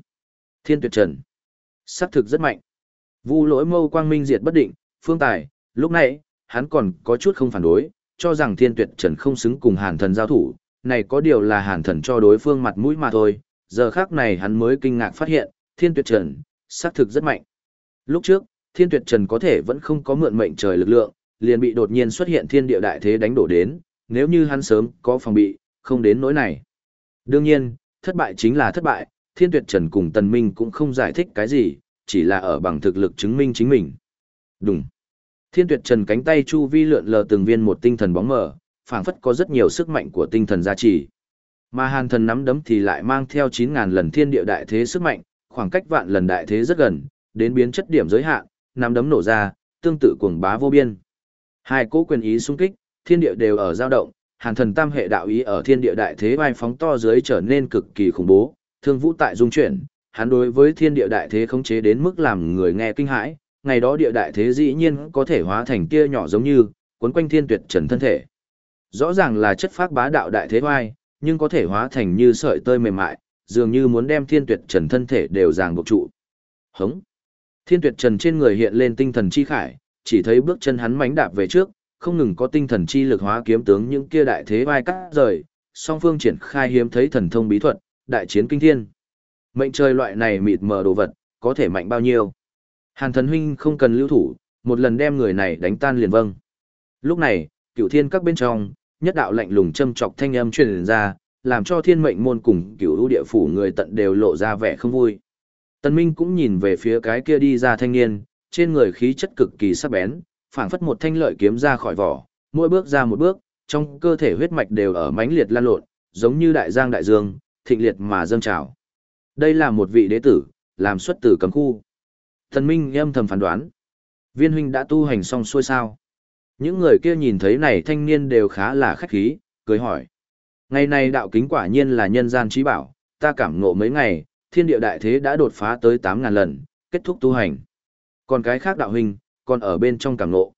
Thiên tuyệt trần. Sắc thực rất mạnh. Vu lỗi mâu quang minh diệt bất định, phương tài, lúc này, hắn còn có chút không phản đối, cho rằng thiên tuyệt trần không xứng cùng hàn thần giao thủ, này có điều là hàn thần cho đối phương mặt mũi mà thôi, giờ khác này hắn mới kinh ngạc phát hiện, thiên tuyệt trần, xác thực rất mạnh. Lúc trước, thiên tuyệt trần có thể vẫn không có mượn mệnh trời lực lượng, liền bị đột nhiên xuất hiện thiên địa đại thế đánh đổ đến, nếu như hắn sớm có phòng bị, không đến nỗi này. Đương nhiên, thất bại chính là thất bại, thiên tuyệt trần cùng tần minh cũng không giải thích cái gì, chỉ là ở bằng thực lực chứng minh chính mình. Đúng. Thiên tuyệt trần cánh tay chu vi lượn lờ từng viên một tinh thần bóng mờ, phảng phất có rất nhiều sức mạnh của tinh thần gia trì. Mà hàn thần nắm đấm thì lại mang theo 9.000 lần thiên địa đại thế sức mạnh, khoảng cách vạn lần đại thế rất gần, đến biến chất điểm giới hạn, nắm đấm nổ ra, tương tự cuồng bá vô biên. Hai cố quyền ý xung kích, thiên địa đều ở dao động, hàn thần tam hệ đạo ý ở thiên địa đại thế vai phóng to dưới trở nên cực kỳ khủng bố, thương vũ tại dung chuyển, hắn đối với thiên địa đại thế khống chế đến mức làm người nghe kinh hãi, ngày đó địa đại thế dĩ nhiên có thể hóa thành tia nhỏ giống như, cuốn quanh thiên tuyệt trần thân thể. Rõ ràng là chất phác bá đạo đại thế oai, nhưng có thể hóa thành như sợi tơi mềm mại, dường như muốn đem thiên tuyệt trần thân thể đều ràng buộc trụ. Hống! Thiên tuyệt trần trên người hiện lên tinh thần chi khải, chỉ thấy bước chân hắn mánh đạp về trước, không ngừng có tinh thần chi lực hóa kiếm tướng những kia đại thế vai cắt rời, song phương triển khai hiếm thấy thần thông bí thuật, đại chiến kinh thiên. Mệnh trời loại này mịt mờ đồ vật, có thể mạnh bao nhiêu. Hàn thần huynh không cần lưu thủ, một lần đem người này đánh tan liền vâng. Lúc này, cựu thiên các bên trong, nhất đạo lạnh lùng châm chọc thanh âm truyền ra, làm cho thiên mệnh môn cùng cửu ưu địa phủ người tận đều lộ ra vẻ không vui. Tần Minh cũng nhìn về phía cái kia đi ra thanh niên, trên người khí chất cực kỳ sắc bén, phảng phất một thanh lợi kiếm ra khỏi vỏ, mỗi bước ra một bước, trong cơ thể huyết mạch đều ở mãnh liệt lan lộn, giống như đại giang đại dương, thịnh liệt mà dâng trào. Đây là một vị đế tử, làm xuất tử cấm khu. Tần Minh âm thầm phán đoán. Viên huynh đã tu hành xong xuôi sao? Những người kia nhìn thấy này thanh niên đều khá là khách khí, cười hỏi. Ngày này đạo kính quả nhiên là nhân gian trí bảo, ta cảm ngộ mấy ngày, thiên địa đại thế đã đột phá tới 8.000 lần, kết thúc tu hành. Còn cái khác đạo huynh, còn ở bên trong cảm ngộ.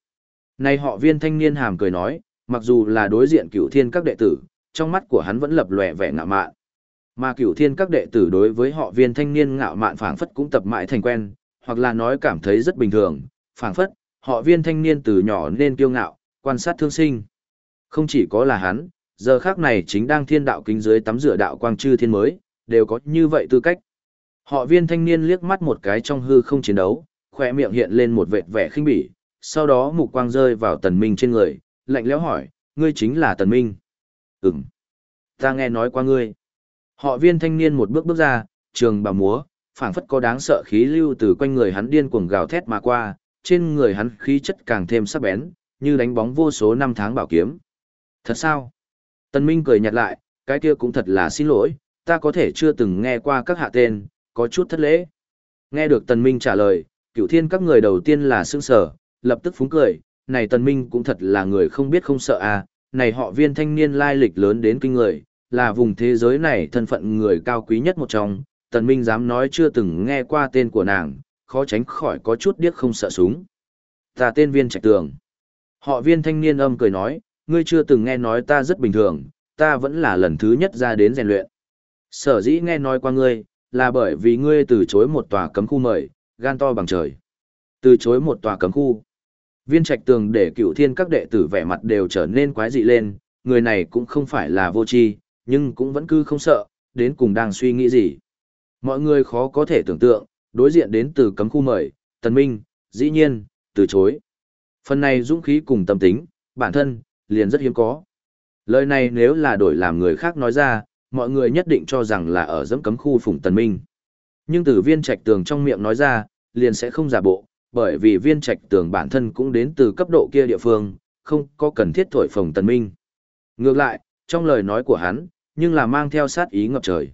Này họ viên thanh niên hàm cười nói, mặc dù là đối diện cửu thiên các đệ tử, trong mắt của hắn vẫn lập lòe vẻ ngạo mạn. Mà cửu thiên các đệ tử đối với họ viên thanh niên ngạo mạn phảng phất cũng tập mãi thành quen, hoặc là nói cảm thấy rất bình thường, phảng phất, họ viên thanh niên từ nhỏ nên kiêu ngạo, quan sát thương sinh. Không chỉ có là hắn, giờ khác này chính đang thiên đạo kính dưới tắm rửa đạo quang chư thiên mới, đều có như vậy tư cách. Họ viên thanh niên liếc mắt một cái trong hư không chiến đấu, khỏe miệng hiện lên một vệt vẻ khinh bỉ, sau đó mục quang rơi vào tần minh trên người, lạnh lẽo hỏi, ngươi chính là tần minh. Ừm. Ta nghe nói qua ngươi. Họ viên thanh niên một bước bước ra, trường bà múa, phảng phất có đáng sợ khí lưu từ quanh người hắn điên cuồng gào thét mà qua, trên người hắn khí chất càng thêm sắc bén, như đánh bóng vô số năm tháng bảo kiếm. Thật sao? Tần Minh cười nhạt lại, cái kia cũng thật là xin lỗi, ta có thể chưa từng nghe qua các hạ tên, có chút thất lễ. Nghe được Tần Minh trả lời, cửu thiên các người đầu tiên là sương sở, lập tức phúng cười, này Tần Minh cũng thật là người không biết không sợ à, này họ viên thanh niên lai lịch lớn đến kinh người, là vùng thế giới này thân phận người cao quý nhất một trong, Tần Minh dám nói chưa từng nghe qua tên của nàng, khó tránh khỏi có chút điếc không sợ súng. Ta tên viên trạch tường. Họ viên thanh niên âm cười nói, ngươi chưa từng nghe nói ta rất bình thường, ta vẫn là lần thứ nhất ra đến rèn luyện. Sở dĩ nghe nói qua ngươi, là bởi vì ngươi từ chối một tòa cấm khu mời, gan to bằng trời. Từ chối một tòa cấm khu. Viên trạch tường để cựu thiên các đệ tử vẻ mặt đều trở nên quái dị lên, người này cũng không phải là vô tri, nhưng cũng vẫn cứ không sợ, đến cùng đang suy nghĩ gì. Mọi người khó có thể tưởng tượng, đối diện đến từ cấm khu mời, tần minh, dĩ nhiên, từ chối. Phần này dũng khí cùng tâm tính, bản thân, liền rất hiếm có. Lời này nếu là đổi làm người khác nói ra, mọi người nhất định cho rằng là ở dẫm cấm khu phủng tần minh. Nhưng từ viên trạch tường trong miệng nói ra, liền sẽ không giả bộ, bởi vì viên trạch tường bản thân cũng đến từ cấp độ kia địa phương, không có cần thiết thổi phồng tần minh. Ngược lại, trong lời nói của hắn, nhưng là mang theo sát ý ngập trời.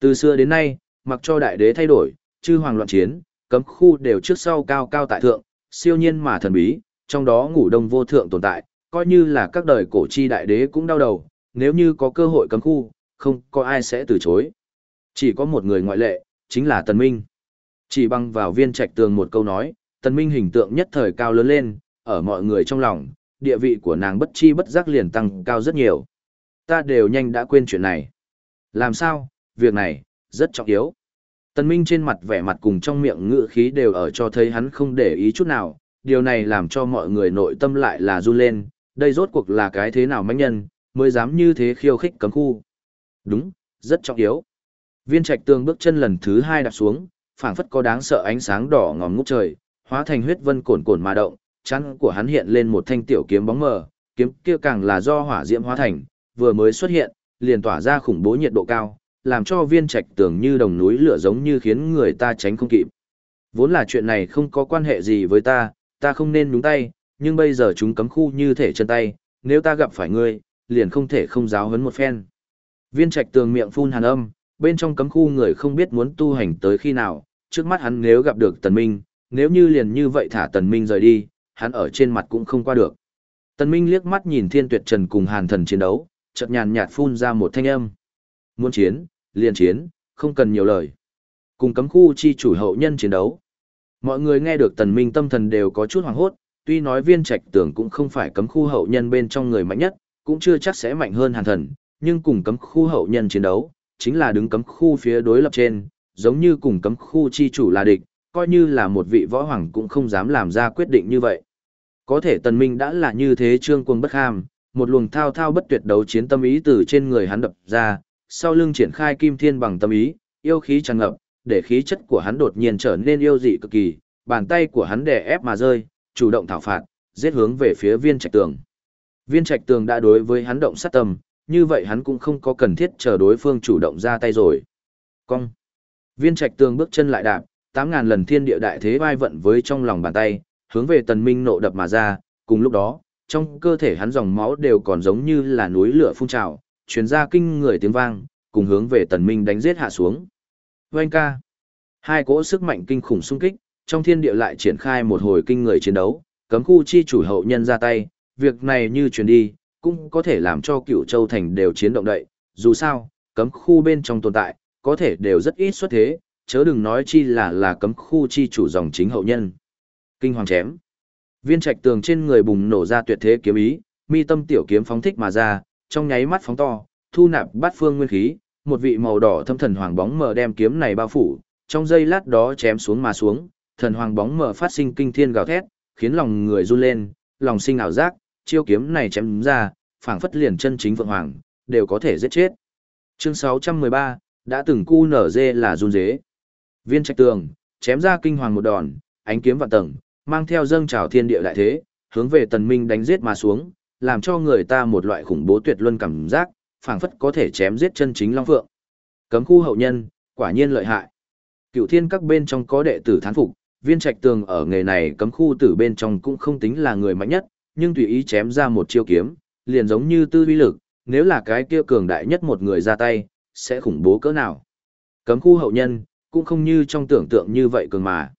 Từ xưa đến nay, mặc cho đại đế thay đổi, chư hoàng loạn chiến, cấm khu đều trước sau cao cao tại thượng, siêu nhiên mà thần bí, trong đó ngủ đông vô thượng tồn tại, coi như là các đời cổ chi đại đế cũng đau đầu, nếu như có cơ hội cấm khu, không có ai sẽ từ chối. Chỉ có một người ngoại lệ, chính là Tần Minh. Chỉ bằng vào viên trạch tường một câu nói, Tần Minh hình tượng nhất thời cao lớn lên, ở mọi người trong lòng, địa vị của nàng bất chi bất giác liền tăng cao rất nhiều. Ta đều nhanh đã quên chuyện này. Làm sao, việc này, rất trọng yếu. Tần Minh trên mặt vẻ mặt cùng trong miệng ngựa khí đều ở cho thấy hắn không để ý chút nào, điều này làm cho mọi người nội tâm lại là run lên, đây rốt cuộc là cái thế nào mánh nhân, mới dám như thế khiêu khích cấm khu. Đúng, rất trọng yếu. Viên trạch tường bước chân lần thứ hai đạp xuống, phảng phất có đáng sợ ánh sáng đỏ ngòm ngút trời, hóa thành huyết vân cồn cồn mà động, chắn của hắn hiện lên một thanh tiểu kiếm bóng mờ, kiếm kia càng là do hỏa diễm hóa thành, vừa mới xuất hiện, liền tỏa ra khủng bố nhiệt độ cao, làm cho viên trạch tường như đồng núi lửa giống như khiến người ta tránh không kịp. Vốn là chuyện này không có quan hệ gì với ta, ta không nên nhúng tay, nhưng bây giờ chúng cấm khu như thể chân tay, nếu ta gặp phải ngươi, liền không thể không giáo huấn một phen. Viên trạch tường miệng phun hàn âm, bên trong cấm khu người không biết muốn tu hành tới khi nào, trước mắt hắn nếu gặp được tần minh, nếu như liền như vậy thả tần minh rời đi, hắn ở trên mặt cũng không qua được. Tần minh liếc mắt nhìn thiên tuyệt trần cùng hàn thần chiến đấu, chợt nhàn nhạt phun ra một thanh âm. Muốn chiến, liền chiến, không cần nhiều lời. Cùng cấm khu chi chủ hậu nhân chiến đấu. Mọi người nghe được tần minh tâm thần đều có chút hoảng hốt, tuy nói viên trạch tưởng cũng không phải cấm khu hậu nhân bên trong người mạnh nhất, cũng chưa chắc sẽ mạnh hơn hàn thần, nhưng cùng cấm khu hậu nhân chiến đấu, chính là đứng cấm khu phía đối lập trên, giống như cùng cấm khu chi chủ là địch, coi như là một vị võ hoàng cũng không dám làm ra quyết định như vậy. Có thể tần minh đã là như thế trương quân bất ham, một luồng thao thao bất tuyệt đấu chiến tâm ý từ trên người hắn đập ra, sau lưng triển khai kim thiên bằng tâm ý, yêu khí tràn ngập, để khí chất của hắn đột nhiên trở nên yêu dị cực kỳ, bàn tay của hắn đè ép mà rơi, chủ động thảo phạt, giết hướng về phía viên trạch tường. Viên trạch tường đã đối với hắn động sát tâm, như vậy hắn cũng không có cần thiết chờ đối phương chủ động ra tay rồi. Cong. Viên trạch tường bước chân lại đạp, 8.000 lần thiên địa đại thế vai vận với trong lòng bàn tay, hướng về tần minh nộ đập mà ra, cùng lúc đó, trong cơ thể hắn dòng máu đều còn giống như là núi lửa phun trào, truyền ra kinh người tiếng vang, cùng hướng về tần minh đánh giết hạ xuống. Vâng ca. Hai cỗ sức mạnh kinh khủng xung kích, trong thiên địa lại triển khai một hồi kinh người chiến đấu, cấm khu chi chủ hậu nhân ra tay, việc này như truyền đi, cũng có thể làm cho cựu châu thành đều chiến động đậy, dù sao, cấm khu bên trong tồn tại, có thể đều rất ít xuất thế, chớ đừng nói chi là là cấm khu chi chủ dòng chính hậu nhân. Kinh hoàng chém. Viên trạch tường trên người bùng nổ ra tuyệt thế kiếm ý, mi tâm tiểu kiếm phóng thích mà ra, trong nháy mắt phóng to, thu nạp bát phương nguyên khí, một vị màu đỏ thâm thần hoàng bóng mờ đem kiếm này bao phủ, trong giây lát đó chém xuống mà xuống, thần hoàng bóng mờ phát sinh kinh thiên gào thét, khiến lòng người run lên, lòng sinh ảo giác, chiêu kiếm này chém ra, phảng phất liền chân chính vượng hoàng, đều có thể giết chết. Chương 613, đã từng cu nở dê là run dế. Viên trạch tường, chém ra kinh hoàng một đòn, ánh kiếm vạn tầng, mang theo dâng trào thiên địa đại thế, hướng về tần minh đánh giết mà xuống, làm cho người ta một loại khủng bố tuyệt luân cảm giác, phảng phất có thể chém giết chân chính long phượng. Cấm khu hậu nhân, quả nhiên lợi hại. Cựu thiên các bên trong có đệ tử thán phục, viên trạch tường ở nghề này cấm khu tử bên trong cũng không tính là người mạnh nhất, nhưng tùy ý chém ra một chiêu kiếm, liền giống như tư uy lực, nếu là cái kia cường đại nhất một người ra tay, sẽ khủng bố cỡ nào. Cấm khu hậu nhân, cũng không như trong tưởng tượng như vậy cường mà.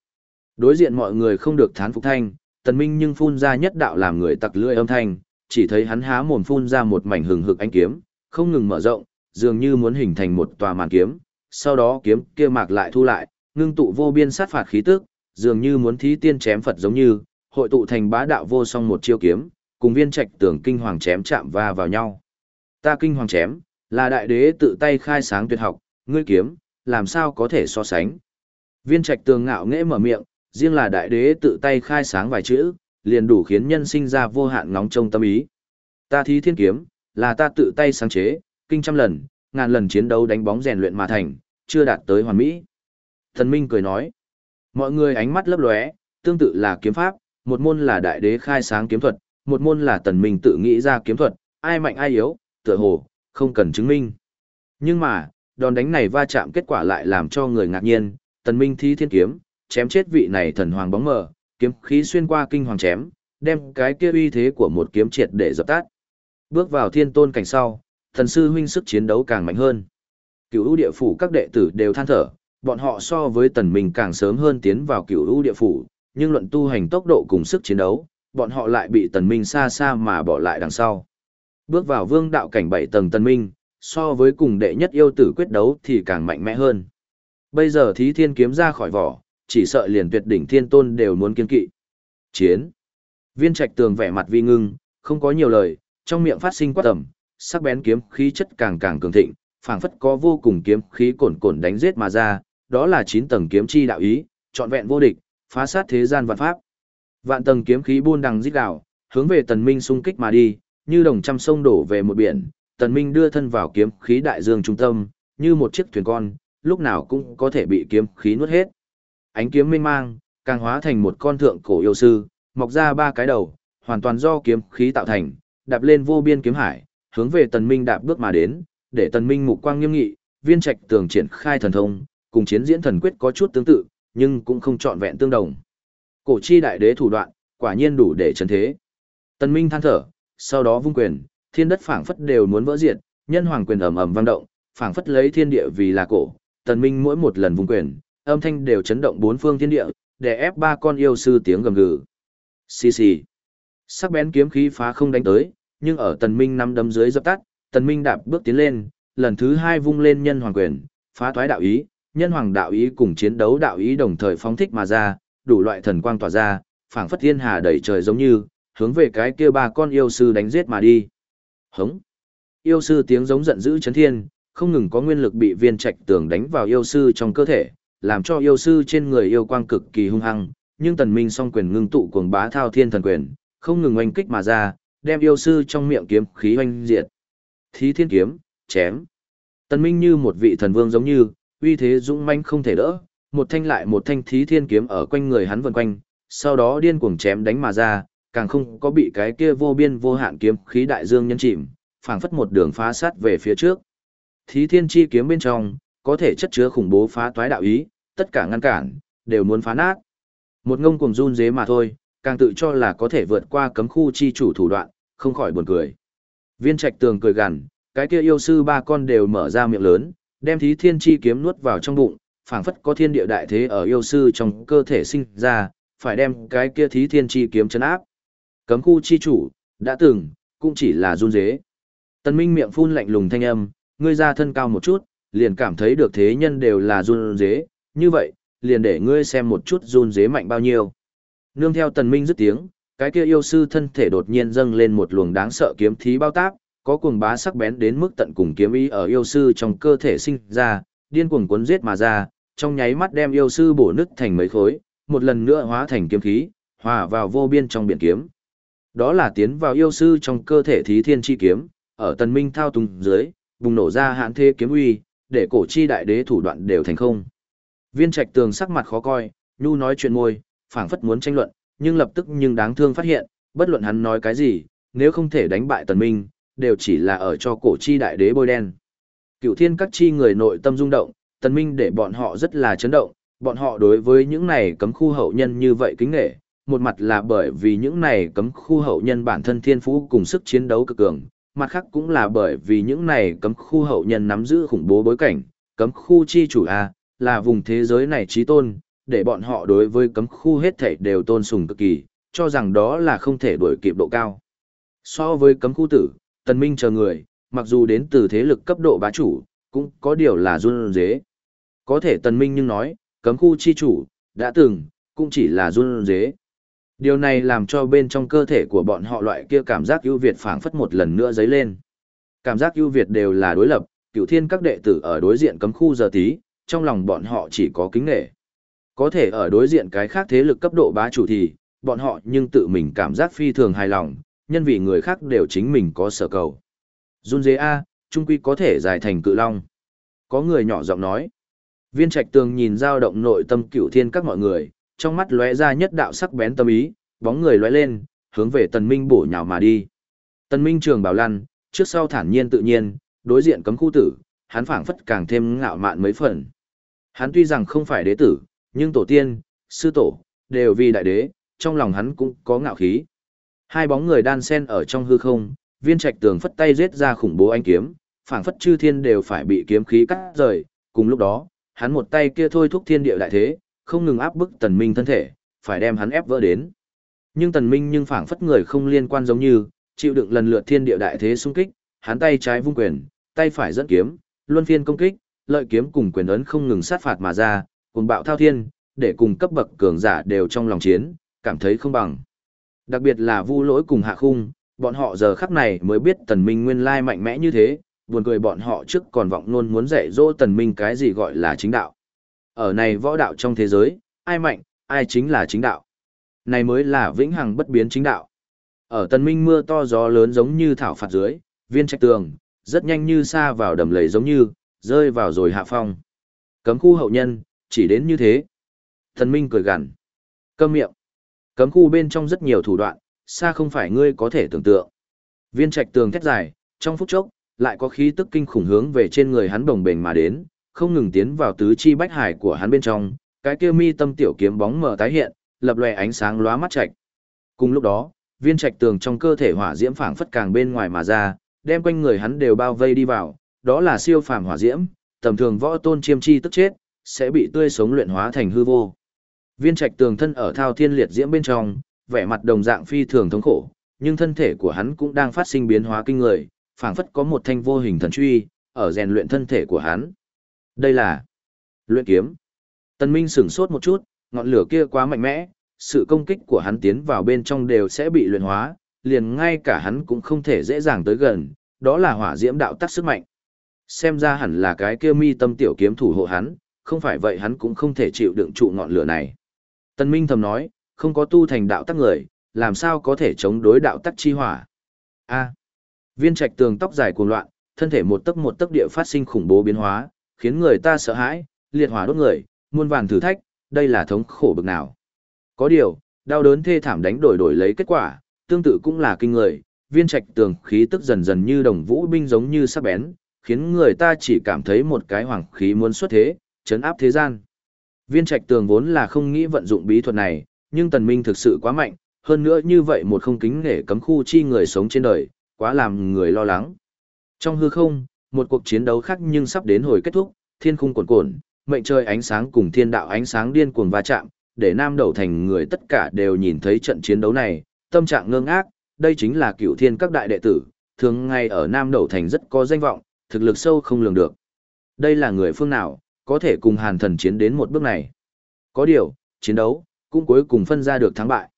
Đối diện mọi người không được thán phục thanh, tần minh nhưng phun ra nhất đạo làm người tặc lưỡi âm thanh, chỉ thấy hắn há mồm phun ra một mảnh hừng hực ánh kiếm, không ngừng mở rộng, dường như muốn hình thành một tòa màn kiếm, sau đó kiếm kia mạc lại thu lại, ngưng tụ vô biên sát phạt khí tức, dường như muốn thí tiên chém Phật giống như, hội tụ thành bá đạo vô song một chiêu kiếm, cùng viên trạch tưởng kinh hoàng chém chạm va vào nhau. Ta kinh hoàng chém, là đại đế tự tay khai sáng tuyệt học, ngươi kiếm, làm sao có thể so sánh. Viên trạch tường ngạo nghễ mở miệng, riêng là đại đế tự tay khai sáng vài chữ, liền đủ khiến nhân sinh ra vô hạn ngóng trông tâm ý. Ta thí thiên kiếm, là ta tự tay sáng chế, kinh trăm lần, ngàn lần chiến đấu đánh bóng rèn luyện mà thành, chưa đạt tới hoàn mỹ. Thần Minh cười nói, mọi người ánh mắt lấp lóe, tương tự là kiếm pháp, một môn là đại đế khai sáng kiếm thuật, một môn là tần minh tự nghĩ ra kiếm thuật, ai mạnh ai yếu, tựa hồ, không cần chứng minh. Nhưng mà, đòn đánh này va chạm kết quả lại làm cho người ngạc nhiên, tần minh thi thiên kiếm, chém chết vị này thần hoàng bóng mờ, kiếm khí xuyên qua kinh hoàng chém, đem cái kia uy thế của một kiếm triệt để dập tắt. Bước vào thiên tôn cảnh sau, thần sư huynh sức chiến đấu càng mạnh hơn. Cửu Vũ địa phủ các đệ tử đều than thở, bọn họ so với tần minh càng sớm hơn tiến vào cửu Vũ địa phủ, nhưng luận tu hành tốc độ cùng sức chiến đấu, bọn họ lại bị tần minh xa xa mà bỏ lại đằng sau. Bước vào vương đạo cảnh bảy tầng tần minh, so với cùng đệ nhất yêu tử quyết đấu thì càng mạnh mẽ hơn. Bây giờ thí thiên kiếm ra khỏi vỏ, chỉ sợ liền tuyệt đỉnh thiên tôn đều muốn kiên kỵ. Chiến. Viên trạch tường vẻ mặt vi ngưng, không có nhiều lời, trong miệng phát sinh quát tầm, sắc bén kiếm khí chất càng càng cường thịnh, phảng phất có vô cùng kiếm khí cồn cồn đánh giết mà ra, đó là chín tầng kiếm chi đạo ý, trọn vẹn vô địch, phá sát thế gian vạn pháp. Vạn tầng kiếm khí buôn đằng giết đảo, hướng về tần minh xung kích mà đi, như đồng trăm sông đổ về một biển, tần minh đưa thân vào kiếm khí đại dương trung tâm, như một chiếc thuyền con, lúc nào cũng có thể bị kiếm khí nuốt hết. Ánh kiếm mênh mang, càng hóa thành một con thượng cổ yêu sư, mọc ra ba cái đầu, hoàn toàn do kiếm khí tạo thành, đạp lên vô biên kiếm hải, hướng về tần minh đạp bước mà đến, để tần minh mục quang nghiêm nghị, viên trạch tường triển khai thần thông, cùng chiến diễn thần quyết có chút tương tự, nhưng cũng không trọn vẹn tương đồng. Cổ chi đại đế thủ đoạn, quả nhiên đủ để chấn thế. Tần minh than thở, sau đó vung quyền, thiên đất phảng phất đều muốn vỡ diệt, nhân hoàng quyền ầm ầm vang động, phảng phất lấy thiên địa vì là cổ, tần minh mỗi một lần vung quyền, âm thanh đều chấn động bốn phương thiên địa, để ép ba con yêu sư tiếng gầm gừ. Xì xì. Sắc bén kiếm khí phá không đánh tới, nhưng ở tần minh năm đấm dưới dập tắt, tần minh đạp bước tiến lên, lần thứ hai vung lên nhân hoàng quyền, phá thoái đạo ý, nhân hoàng đạo ý cùng chiến đấu đạo ý đồng thời phóng thích mà ra, đủ loại thần quang tỏa ra, phảng phất thiên hà đầy trời giống như, hướng về cái kia ba con yêu sư đánh giết mà đi. Hống! Yêu sư tiếng giống giận dữ chấn thiên, không ngừng có nguyên lực bị viên trạch tường đánh vào yêu sư trong cơ thể, làm cho yêu sư trên người yêu quang cực kỳ hung hăng, nhưng tần minh song quyền ngưng tụ cuồng bá thao thiên thần quyền, không ngừng oanh kích mà ra, đem yêu sư trong miệng kiếm khí oanh diệt. Thí thiên kiếm, chém. Tần minh như một vị thần vương giống như, uy thế dũng manh không thể đỡ, một thanh lại một thanh thí thiên kiếm ở quanh người hắn vần quanh, sau đó điên cuồng chém đánh mà ra, càng không có bị cái kia vô biên vô hạn kiếm khí đại dương nhấn chìm, phảng phất một đường phá sát về phía trước. Thí thiên chi kiếm bên trong, có thể chất chứa khủng bố phá toái đạo ý, tất cả ngăn cản, đều muốn phá nát. Một ngông cuồng run dế mà thôi, càng tự cho là có thể vượt qua cấm khu chi chủ thủ đoạn, không khỏi buồn cười. Viên trạch tường cười gằn, cái kia yêu sư ba con đều mở ra miệng lớn, đem thí thiên chi kiếm nuốt vào trong bụng, phảng phất có thiên địa đại thế ở yêu sư trong cơ thể sinh ra, phải đem cái kia thí thiên chi kiếm chấn áp. Cấm khu chi chủ, đã từng, cũng chỉ là run dế. Tân Minh miệng phun lạnh lùng thanh âm, ngươi ra thân cao một chút, liền cảm thấy được thế nhân đều là run dế, như vậy, liền để ngươi xem một chút run dế mạnh bao nhiêu. Nương theo Tần Minh dứt tiếng, cái kia yêu sư thân thể đột nhiên dâng lên một luồng đáng sợ kiếm thí bao táp, có cuồng bá sắc bén đến mức tận cùng kiếm ý ở yêu sư trong cơ thể sinh ra, điên cuồng cuốn giết mà ra, trong nháy mắt đem yêu sư bổ nứt thành mấy khối, một lần nữa hóa thành kiếm khí, hòa vào vô biên trong biển kiếm. Đó là tiến vào yêu sư trong cơ thể thí thiên chi kiếm, ở tần minh thao túng dưới, bùng nổ ra hạn thế kiếm uy, để cổ chi đại đế thủ đoạn đều thành không. Viên trạch tường sắc mặt khó coi, nhu nói chuyện môi, phảng phất muốn tranh luận, nhưng lập tức nhưng đáng thương phát hiện, bất luận hắn nói cái gì, nếu không thể đánh bại tần minh, đều chỉ là ở cho cổ chi đại đế bôi đen. Cựu thiên các chi người nội tâm rung động, tần minh để bọn họ rất là chấn động, bọn họ đối với những này cấm khu hậu nhân như vậy kính nghệ, một mặt là bởi vì những này cấm khu hậu nhân bản thân thiên phú cùng sức chiến đấu cực cường, mặt khác cũng là bởi vì những này cấm khu hậu nhân nắm giữ khủng bố bối cảnh, cấm khu chi chủ A, là vùng thế giới này trí tôn, để bọn họ đối với cấm khu hết thảy đều tôn sùng cực kỳ, cho rằng đó là không thể đuổi kịp độ cao. So với cấm khu tử, tần minh chờ người, mặc dù đến từ thế lực cấp độ bá chủ, cũng có điều là run dế. Có thể tần minh nhưng nói, cấm khu chi chủ, đã từng, cũng chỉ là run dế. Điều này làm cho bên trong cơ thể của bọn họ loại kia cảm giác ưu việt phảng phất một lần nữa dấy lên. Cảm giác ưu việt đều là đối lập, cựu thiên các đệ tử ở đối diện cấm khu giờ tí, trong lòng bọn họ chỉ có kính nghệ. Có thể ở đối diện cái khác thế lực cấp độ bá chủ thì, bọn họ nhưng tự mình cảm giác phi thường hài lòng, nhân vì người khác đều chính mình có sở cầu. jun dế A, trung quy có thể giải thành cự long. Có người nhỏ giọng nói. Viên trạch tường nhìn dao động nội tâm cựu thiên các mọi người, trong mắt lóe ra nhất đạo sắc bén tâm ý, bóng người lóe lên, hướng về tần minh bổ nhào mà đi. Tần minh trường bảo lăn, trước sau thản nhiên tự nhiên, đối diện cấm khu tử, hắn phảng phất càng thêm ngạo mạn mấy phần. Hắn tuy rằng không phải đế tử, nhưng tổ tiên, sư tổ, đều vì đại đế, trong lòng hắn cũng có ngạo khí. Hai bóng người đan sen ở trong hư không, viên trạch tường phất tay giết ra khủng bố anh kiếm, phảng phất chư thiên đều phải bị kiếm khí cắt rời, cùng lúc đó, hắn một tay kia thôi thúc thiên địa đại thế, không ngừng áp bức tần minh thân thể, phải đem hắn ép vỡ đến. Nhưng tần minh nhưng phảng phất người không liên quan giống như, chịu đựng lần lượt thiên địa đại thế xung kích, hắn tay trái vung quyền, tay phải dẫn kiếm, luân phiên công kích, lợi kiếm cùng quyền ấn không ngừng sát phạt mà ra, cùng bạo thao thiên, để cùng cấp bậc cường giả đều trong lòng chiến, cảm thấy không bằng. Đặc biệt là vu lỗi cùng hạ khung, bọn họ giờ khắc này mới biết tần minh nguyên lai mạnh mẽ như thế, buồn cười bọn họ trước còn vọng luôn muốn dạy dỗ tần minh cái gì gọi là chính đạo. Ở này võ đạo trong thế giới, ai mạnh, ai chính là chính đạo. Này mới là vĩnh hằng bất biến chính đạo. Ở tần minh mưa to gió lớn giống như thảo phạt dưới, viên trạch tường, rất nhanh như xa vào đầm lầy giống như, rơi vào rồi hạ phong. Cấm khu hậu nhân, chỉ đến như thế. Tần minh cười gằn. Câm miệng. Cấm khu bên trong rất nhiều thủ đoạn, xa không phải ngươi có thể tưởng tượng. Viên trạch tường thét dài, trong phút chốc, lại có khí tức kinh khủng hướng về trên người hắn đồng bền mà đến, không ngừng tiến vào tứ chi bách hải của hắn bên trong, cái kia mi tâm tiểu kiếm bóng mờ tái hiện, lập lòe ánh sáng lóa mắt trạch. Cùng lúc đó, viên trạch tường trong cơ thể hỏa diễm phảng phất càng bên ngoài mà ra, đem quanh người hắn đều bao vây đi vào, đó là siêu phàm hỏa diễm, tầm thường võ tôn chiêm chi tức chết, sẽ bị tươi sống luyện hóa thành hư vô. Viên trạch tường thân ở thao thiên liệt diễm bên trong, vẻ mặt đồng dạng phi thường thống khổ, nhưng thân thể của hắn cũng đang phát sinh biến hóa kinh người, phảng phất có một thanh vô hình thần truy, ở rèn luyện thân thể của hắn. Đây là luyện kiếm. Tần Minh sửng sốt một chút, ngọn lửa kia quá mạnh mẽ, sự công kích của hắn tiến vào bên trong đều sẽ bị luyện hóa, liền ngay cả hắn cũng không thể dễ dàng tới gần, đó là hỏa diễm đạo tắc sức mạnh. Xem ra hẳn là cái kia mi tâm tiểu kiếm thủ hộ hắn, không phải vậy hắn cũng không thể chịu đựng trụ ngọn lửa này. Tần Minh thầm nói, không có tu thành đạo tắc người, làm sao có thể chống đối đạo tắc chi hỏa. A. Viên trạch tường tóc dài cuồng loạn, thân thể một tấc một tấc địa phát sinh khủng bố biến hóa, khiến người ta sợ hãi, liệt hỏa đốt người, muôn vàn thử thách, đây là thống khổ bực nào. Có điều, đau đớn thê thảm đánh đổi đổi lấy kết quả, tương tự cũng là kinh người, viên trạch tường khí tức dần dần như đồng vũ binh giống như sắc bén, khiến người ta chỉ cảm thấy một cái hoàng khí muốn xuất thế, chấn áp thế gian. Viên trạch tường vốn là không nghĩ vận dụng bí thuật này, nhưng tần minh thực sự quá mạnh, hơn nữa như vậy một không kính nể cấm khu chi người sống trên đời, quá làm người lo lắng. Trong hư không, một cuộc chiến đấu khác nhưng sắp đến hồi kết thúc, thiên khung cuồn cuộn, mệnh trời ánh sáng cùng thiên đạo ánh sáng điên cuồng va chạm, để nam đầu thành người tất cả đều nhìn thấy trận chiến đấu này, tâm trạng ngơ ngác, đây chính là cựu thiên các đại đệ tử, thường ngày ở nam đầu thành rất có danh vọng, thực lực sâu không lường được. Đây là người phương nào, có thể cùng hàn thần chiến đến một bước này. Có điều, chiến đấu, cũng cuối cùng phân ra được thắng bại.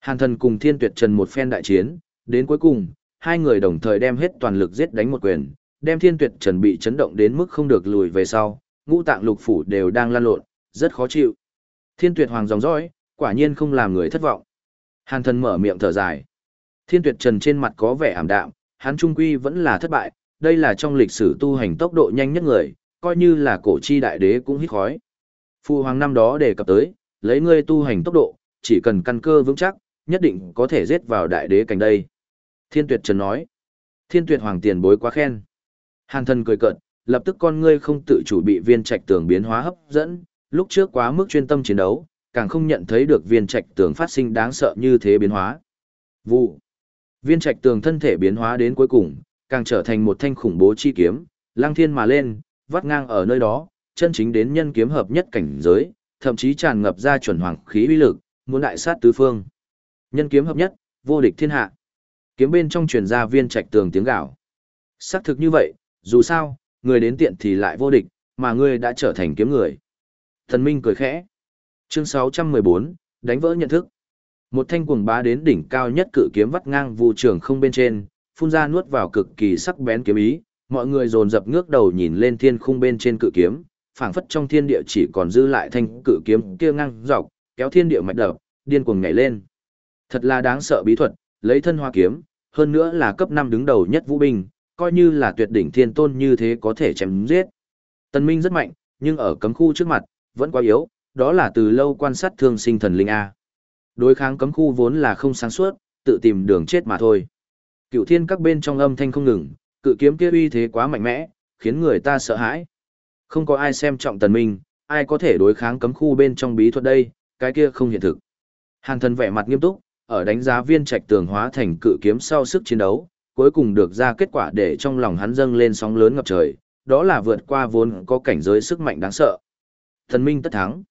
Hàn thần cùng thiên tuyệt trần một phen đại chiến, đến cuối cùng, hai người đồng thời đem hết toàn lực giết đánh một quyền, đem thiên tuyệt trần bị chấn động đến mức không được lùi về sau, ngũ tạng lục phủ đều đang lan lộn, rất khó chịu. Thiên tuyệt hoàng dòng dõi, quả nhiên không làm người thất vọng. Hàn thần mở miệng thở dài. Thiên tuyệt trần trên mặt có vẻ ảm đạm, hắn trung quy vẫn là thất bại, đây là trong lịch sử tu hành tốc độ nhanh nhất người, coi như là cổ chi đại đế cũng hít khói. Phu hoàng năm đó đề cập tới, lấy ngươi tu hành tốc độ, chỉ cần căn cơ vững chắc, nhất định có thể giết vào đại đế cảnh đây. Thiên tuyệt trần nói. Thiên tuyệt hoàng tiền bối quá khen. Hàn thần cười cợt, lập tức con ngươi không tự chủ bị viên trạch tường biến hóa hấp dẫn, lúc trước quá mức chuyên tâm chiến đấu, càng không nhận thấy được viên trạch tường phát sinh đáng sợ như thế biến hóa. Vụ. Viên trạch tường thân thể biến hóa đến cuối cùng, càng trở thành một thanh khủng bố chi kiếm, lăng thiên mà lên, vắt ngang ở nơi đó, chân chính đến nhân kiếm hợp nhất cảnh giới, thậm chí tràn ngập ra chuẩn hoàng khí uy lực, muốn đại sát tứ phương. Nhân kiếm hợp nhất, vô địch thiên hạ. Kiếm bên trong truyền ra viên trạch tường tiếng gạo. Xác thực như vậy, dù sao, người đến tiện thì lại vô địch, mà ngươi đã trở thành kiếm người. Thần Minh cười khẽ. Chương 614, đánh vỡ nhận thức. Một thanh cuồng bá đến đỉnh cao nhất cự kiếm vắt ngang vụ trường không bên trên, phun ra nuốt vào cực kỳ sắc bén kiếm ý, mọi người dồn dập ngước đầu nhìn lên thiên khung bên trên cự kiếm, phảng phất trong thiên địa chỉ còn dư lại thanh cự kiếm kia ngang dọc, kéo thiên địa mạch đập, điên cuồng nhảy lên. Thật là đáng sợ bí thuật, lấy thân hoa kiếm, hơn nữa là cấp 5 đứng đầu nhất vũ binh, coi như là tuyệt đỉnh thiên tôn như thế có thể chém giết. tần Minh rất mạnh, nhưng ở cấm khu trước mặt, vẫn quá yếu, đó là từ lâu quan sát thương sinh thần linh A. Đối kháng cấm khu vốn là không sáng suốt, tự tìm đường chết mà thôi. Cựu thiên các bên trong âm thanh không ngừng, cự kiếm kia uy thế quá mạnh mẽ, khiến người ta sợ hãi. Không có ai xem trọng tần minh, ai có thể đối kháng cấm khu bên trong bí thuật đây, cái kia không hiện thực. Hàn thần vẻ mặt nghiêm túc, ở đánh giá viên trạch tường hóa thành cự kiếm sau sức chiến đấu, cuối cùng được ra kết quả để trong lòng hắn dâng lên sóng lớn ngập trời, đó là vượt qua vốn có cảnh giới sức mạnh đáng sợ. Thần minh tất thắng.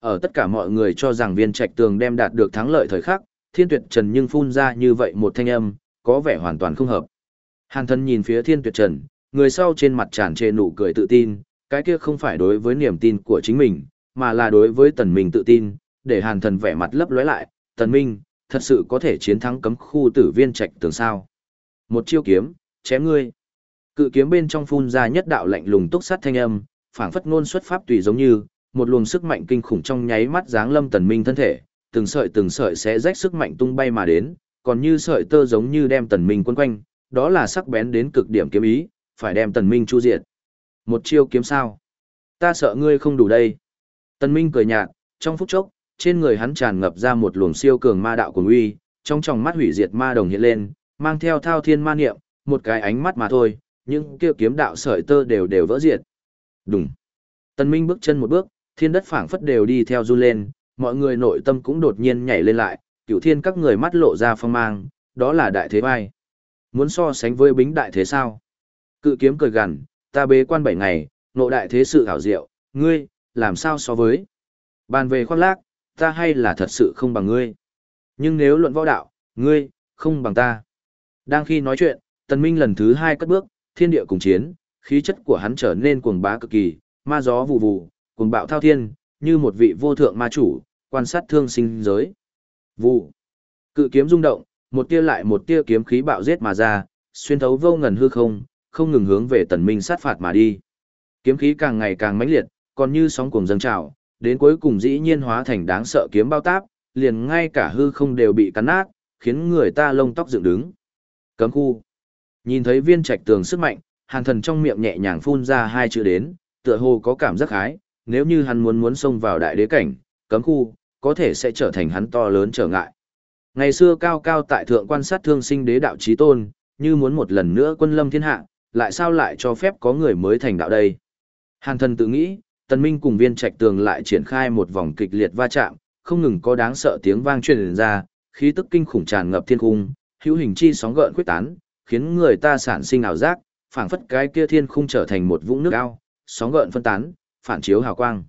Ở tất cả mọi người cho rằng viên trạch tường đem đạt được thắng lợi thời khắc, thiên tuyệt trần nhưng phun ra như vậy một thanh âm, có vẻ hoàn toàn không hợp. Hàn thân nhìn phía thiên tuyệt trần, người sau trên mặt tràn trề nụ cười tự tin, cái kia không phải đối với niềm tin của chính mình, mà là đối với tần minh tự tin, để hàn thần vẻ mặt lấp lóe lại, tần minh, thật sự có thể chiến thắng cấm khu tử viên trạch tường sao. Một chiêu kiếm, chém ngươi. Cự kiếm bên trong phun ra nhất đạo lạnh lùng túc sát thanh âm, phảng phất ngôn xuất pháp tùy giống như, một luồng sức mạnh kinh khủng trong nháy mắt giáng lâm tần minh thân thể, từng sợi từng sợi sẽ rách sức mạnh tung bay mà đến, còn như sợi tơ giống như đem tần minh quấn quanh, đó là sắc bén đến cực điểm kiếm ý, phải đem tần minh chu diệt. Một chiêu kiếm sao? Ta sợ ngươi không đủ đây. Tần minh cười nhạt, trong phút chốc, trên người hắn tràn ngập ra một luồng siêu cường ma đạo của uy, trong tròng mắt hủy diệt ma đồng hiện lên, mang theo thao thiên ma niệm, một cái ánh mắt mà thôi, nhưng kia kiếm đạo sợi tơ đều đều vỡ diệt. Đùng. Tần Minh bước chân một bước, thiên đất phảng phất đều đi theo du lên, mọi người nội tâm cũng đột nhiên nhảy lên lại, cửu thiên các người mắt lộ ra phong mang, đó là đại thế vai. Muốn so sánh với bính đại thế sao? Cự kiếm cười gằn, ta bế quan bảy ngày, nộ đại thế sự hảo diệu, ngươi, làm sao so với? Bàn về khoác lác, ta hay là thật sự không bằng ngươi. Nhưng nếu luận võ đạo, ngươi, không bằng ta. Đang khi nói chuyện, tần minh lần thứ hai cất bước, thiên địa cùng chiến, khí chất của hắn trở nên cuồng bá cực kỳ, ma gió vù vù, cuồng bạo thao thiên, như một vị vô thượng ma chủ, quan sát thương sinh giới. Vụ. Cự kiếm rung động, một tia lại một tia kiếm khí bạo giết mà ra, xuyên thấu vô ngần hư không, không ngừng hướng về tần minh sát phạt mà đi. Kiếm khí càng ngày càng mãnh liệt, còn như sóng cuồng dâng trào, đến cuối cùng dĩ nhiên hóa thành đáng sợ kiếm bao táp, liền ngay cả hư không đều bị cắn nát, khiến người ta lông tóc dựng đứng. Cấm khu. Nhìn thấy viên trạch tường sức mạnh, hàn thần trong miệng nhẹ nhàng phun ra hai chữ đến, tựa hồ có cảm giác hái, nếu như hắn muốn muốn xông vào đại đế cảnh, cấm khu, có thể sẽ trở thành hắn to lớn trở ngại. Ngày xưa cao cao tại thượng quan sát thương sinh đế đạo chí tôn, như muốn một lần nữa quân lâm thiên hạ, lại sao lại cho phép có người mới thành đạo đây? Hàn thần tự nghĩ, tần minh cùng viên trạch tường lại triển khai một vòng kịch liệt va chạm, không ngừng có đáng sợ tiếng vang truyền ra, khí tức kinh khủng tràn ngập thiên cung, hữu hình chi sóng gợn quyết tán, khiến người ta sản sinh ảo giác, phảng phất cái kia thiên khung trở thành một vũng nước ao, sóng gợn phân tán, phản chiếu hào quang.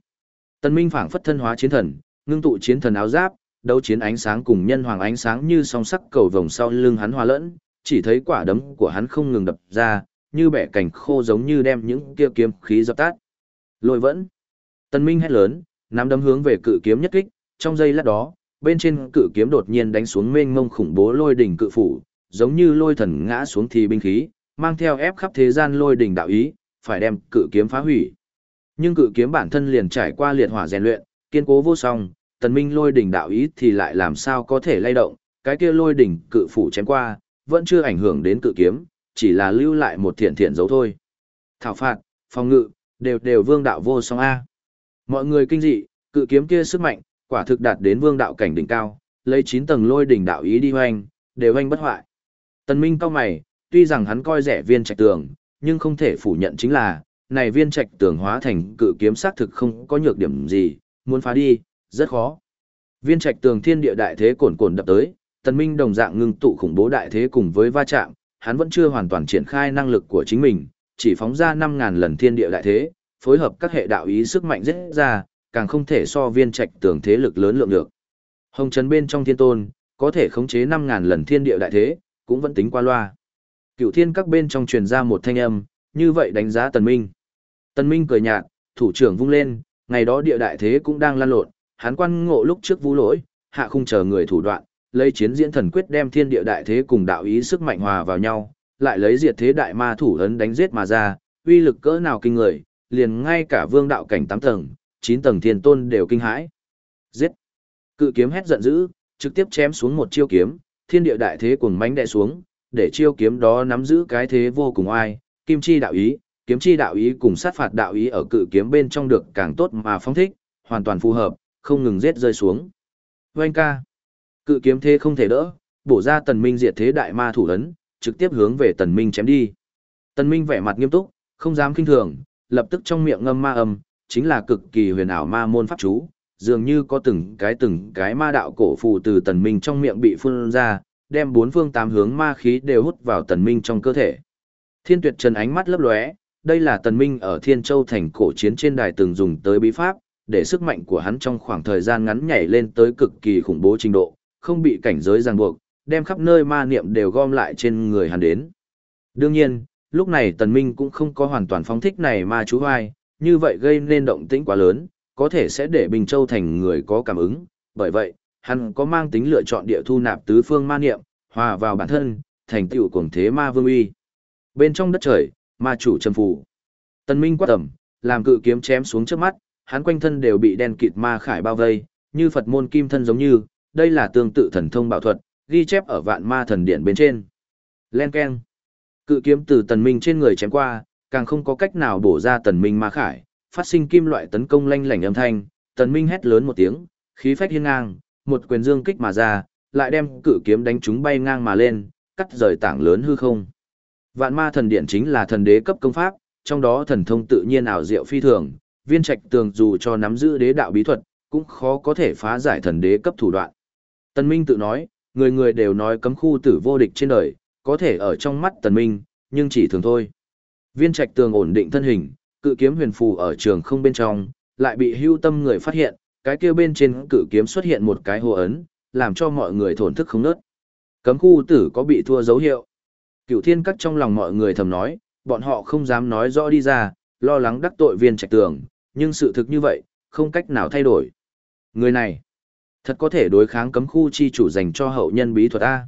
tân Minh phảng phất thân hóa chiến thần, ngưng tụ chiến thần áo giáp, đấu chiến ánh sáng cùng nhân hoàng ánh sáng như song sắc cầu vồng sau lưng hắn hòa lẫn, chỉ thấy quả đấm của hắn không ngừng đập ra, như bẻ cảnh khô giống như đem những kia kiếm khí dập tắt. Lôi vẫn. tân Minh hét lớn, nắm đấm hướng về cự kiếm nhất kích, trong giây lát đó, bên trên cự kiếm đột nhiên đánh xuống mênh mông khủng bố lôi đỉnh cự phủ, giống như lôi thần ngã xuống thì binh khí, mang theo ép khắp thế gian lôi đỉnh đạo ý, phải đem cự kiếm phá hủy. Nhưng cự kiếm bản thân liền trải qua liệt hỏa rèn luyện, kiên cố vô song, tần minh lôi đỉnh đạo ý thì lại làm sao có thể lay động, cái kia lôi đỉnh cự phủ chém qua, vẫn chưa ảnh hưởng đến cự kiếm, chỉ là lưu lại một thiện thiện dấu thôi. Thảo phạt, phòng ngự, đều đều vương đạo vô song A. Mọi người kinh dị, cự kiếm kia sức mạnh, quả thực đạt đến vương đạo cảnh đỉnh cao, lấy 9 tầng lôi đỉnh đạo ý đi hoành, đều hoành bất hoại. Tần Minh cao mày, tuy rằng hắn coi rẻ viên trạch tường, nhưng không thể phủ nhận chính là, này viên trạch tường hóa thành cự kiếm xác thực không có nhược điểm gì, muốn phá đi, rất khó. Viên trạch tường thiên địa đại thế cồn cồn đập tới, tần minh đồng dạng ngưng tụ khủng bố đại thế cùng với va chạm, hắn vẫn chưa hoàn toàn triển khai năng lực của chính mình, chỉ phóng ra 5.000 lần thiên địa đại thế, phối hợp các hệ đạo ý sức mạnh rất ra, càng không thể so viên trạch tường thế lực lớn lượng được. Hồng trần bên trong thiên tôn, có thể khống chế 5.000 lần thiên địa đại thế, cũng vẫn tính qua loa. Cựu thiên các bên trong truyền ra một thanh âm, như vậy đánh giá tần minh. Tần minh cười nhạt, thủ trưởng vung lên, ngày đó địa đại thế cũng đang lan lộn, hắn quan ngộ lúc trước vũ lỗi, hạ khung chờ người thủ đoạn, lấy chiến diễn thần quyết đem thiên địa đại thế cùng đạo ý sức mạnh hòa vào nhau, lại lấy diệt thế đại ma thủ ấn đánh giết mà ra, uy lực cỡ nào kinh người, liền ngay cả vương đạo cảnh tám tầng, chín tầng thiên tôn đều kinh hãi. Giết! Cự kiếm hét giận dữ, trực tiếp chém xuống một chiêu kiếm, thiên địa đại thế cuồng mãnh đè xuống, để chiêu kiếm đó nắm giữ cái thế vô cùng oai, kim chi đạo ý, kiếm chi đạo ý cùng sát phạt đạo ý ở cự kiếm bên trong được càng tốt mà phong thích, hoàn toàn phù hợp, không ngừng giết rơi xuống. Oanh ca! Cự kiếm thế không thể đỡ, bổ ra tần minh diệt thế đại ma thủ ấn, trực tiếp hướng về tần minh chém đi. Tần minh vẻ mặt nghiêm túc, không dám kinh thường, lập tức trong miệng ngâm ma âm, chính là cực kỳ huyền ảo ma môn pháp chú, dường như có từng cái từng cái ma đạo cổ phù từ tần minh trong miệng bị phun ra, đem bốn phương tám hướng ma khí đều hút vào tần minh trong cơ thể. Thiên tuyệt trần ánh mắt lấp lóe, đây là tần minh ở Thiên Châu thành cổ chiến trên đài từng dùng tới bí pháp, để sức mạnh của hắn trong khoảng thời gian ngắn nhảy lên tới cực kỳ khủng bố trình độ, không bị cảnh giới ràng buộc, đem khắp nơi ma niệm đều gom lại trên người hắn đến. Đương nhiên, lúc này tần minh cũng không có hoàn toàn phóng thích này ma chú hoài, như vậy gây nên động tĩnh quá lớn, có thể sẽ để Bình Châu thành người có cảm ứng, bởi vậy, hắn có mang tính lựa chọn địa thu nạp tứ phương ma niệm, hòa vào bản thân, thành tựu cuồng thế ma vương uy. Bên trong đất trời, ma chủ trầm phủ. Tần Minh quát tầm, làm cự kiếm chém xuống trước mắt, hắn quanh thân đều bị đen kịt ma khải bao vây, như Phật môn kim thân giống như, đây là tương tự thần thông bảo thuật, ghi chép ở vạn ma thần điện bên trên. Len keng. Cự kiếm từ Tần Minh trên người chém qua, càng không có cách nào bổ ra Tần Minh ma khải, phát sinh kim loại tấn công lanh lảnh âm thanh, Tần Minh hét lớn một tiếng, khí phách hiên ngang, một quyền dương kích mà ra, lại đem cự kiếm đánh chúng bay ngang mà lên, cắt rời tảng lớn hư không. Vạn ma thần điện chính là thần đế cấp công pháp, trong đó thần thông tự nhiên ảo diệu phi thường, viên trạch tường dù cho nắm giữ đế đạo bí thuật, cũng khó có thể phá giải thần đế cấp thủ đoạn. Tần Minh tự nói, người người đều nói cấm khu tử vô địch trên đời, có thể ở trong mắt Tần Minh, nhưng chỉ thường thôi. Viên trạch tường ổn định thân hình, cự kiếm huyền phù ở trường không bên trong, lại bị hưu tâm người phát hiện, cái kia bên trên cự kiếm xuất hiện một cái hồ ấn, làm cho mọi người thổn thức không nớt. Cấm khu tử có bị thua dấu hiệu. Cựu thiên cắt trong lòng mọi người thầm nói, bọn họ không dám nói rõ đi ra, lo lắng đắc tội viên trạch tường, nhưng sự thực như vậy, không cách nào thay đổi. Người này, thật có thể đối kháng cấm khu chi chủ dành cho hậu nhân bí thuật A.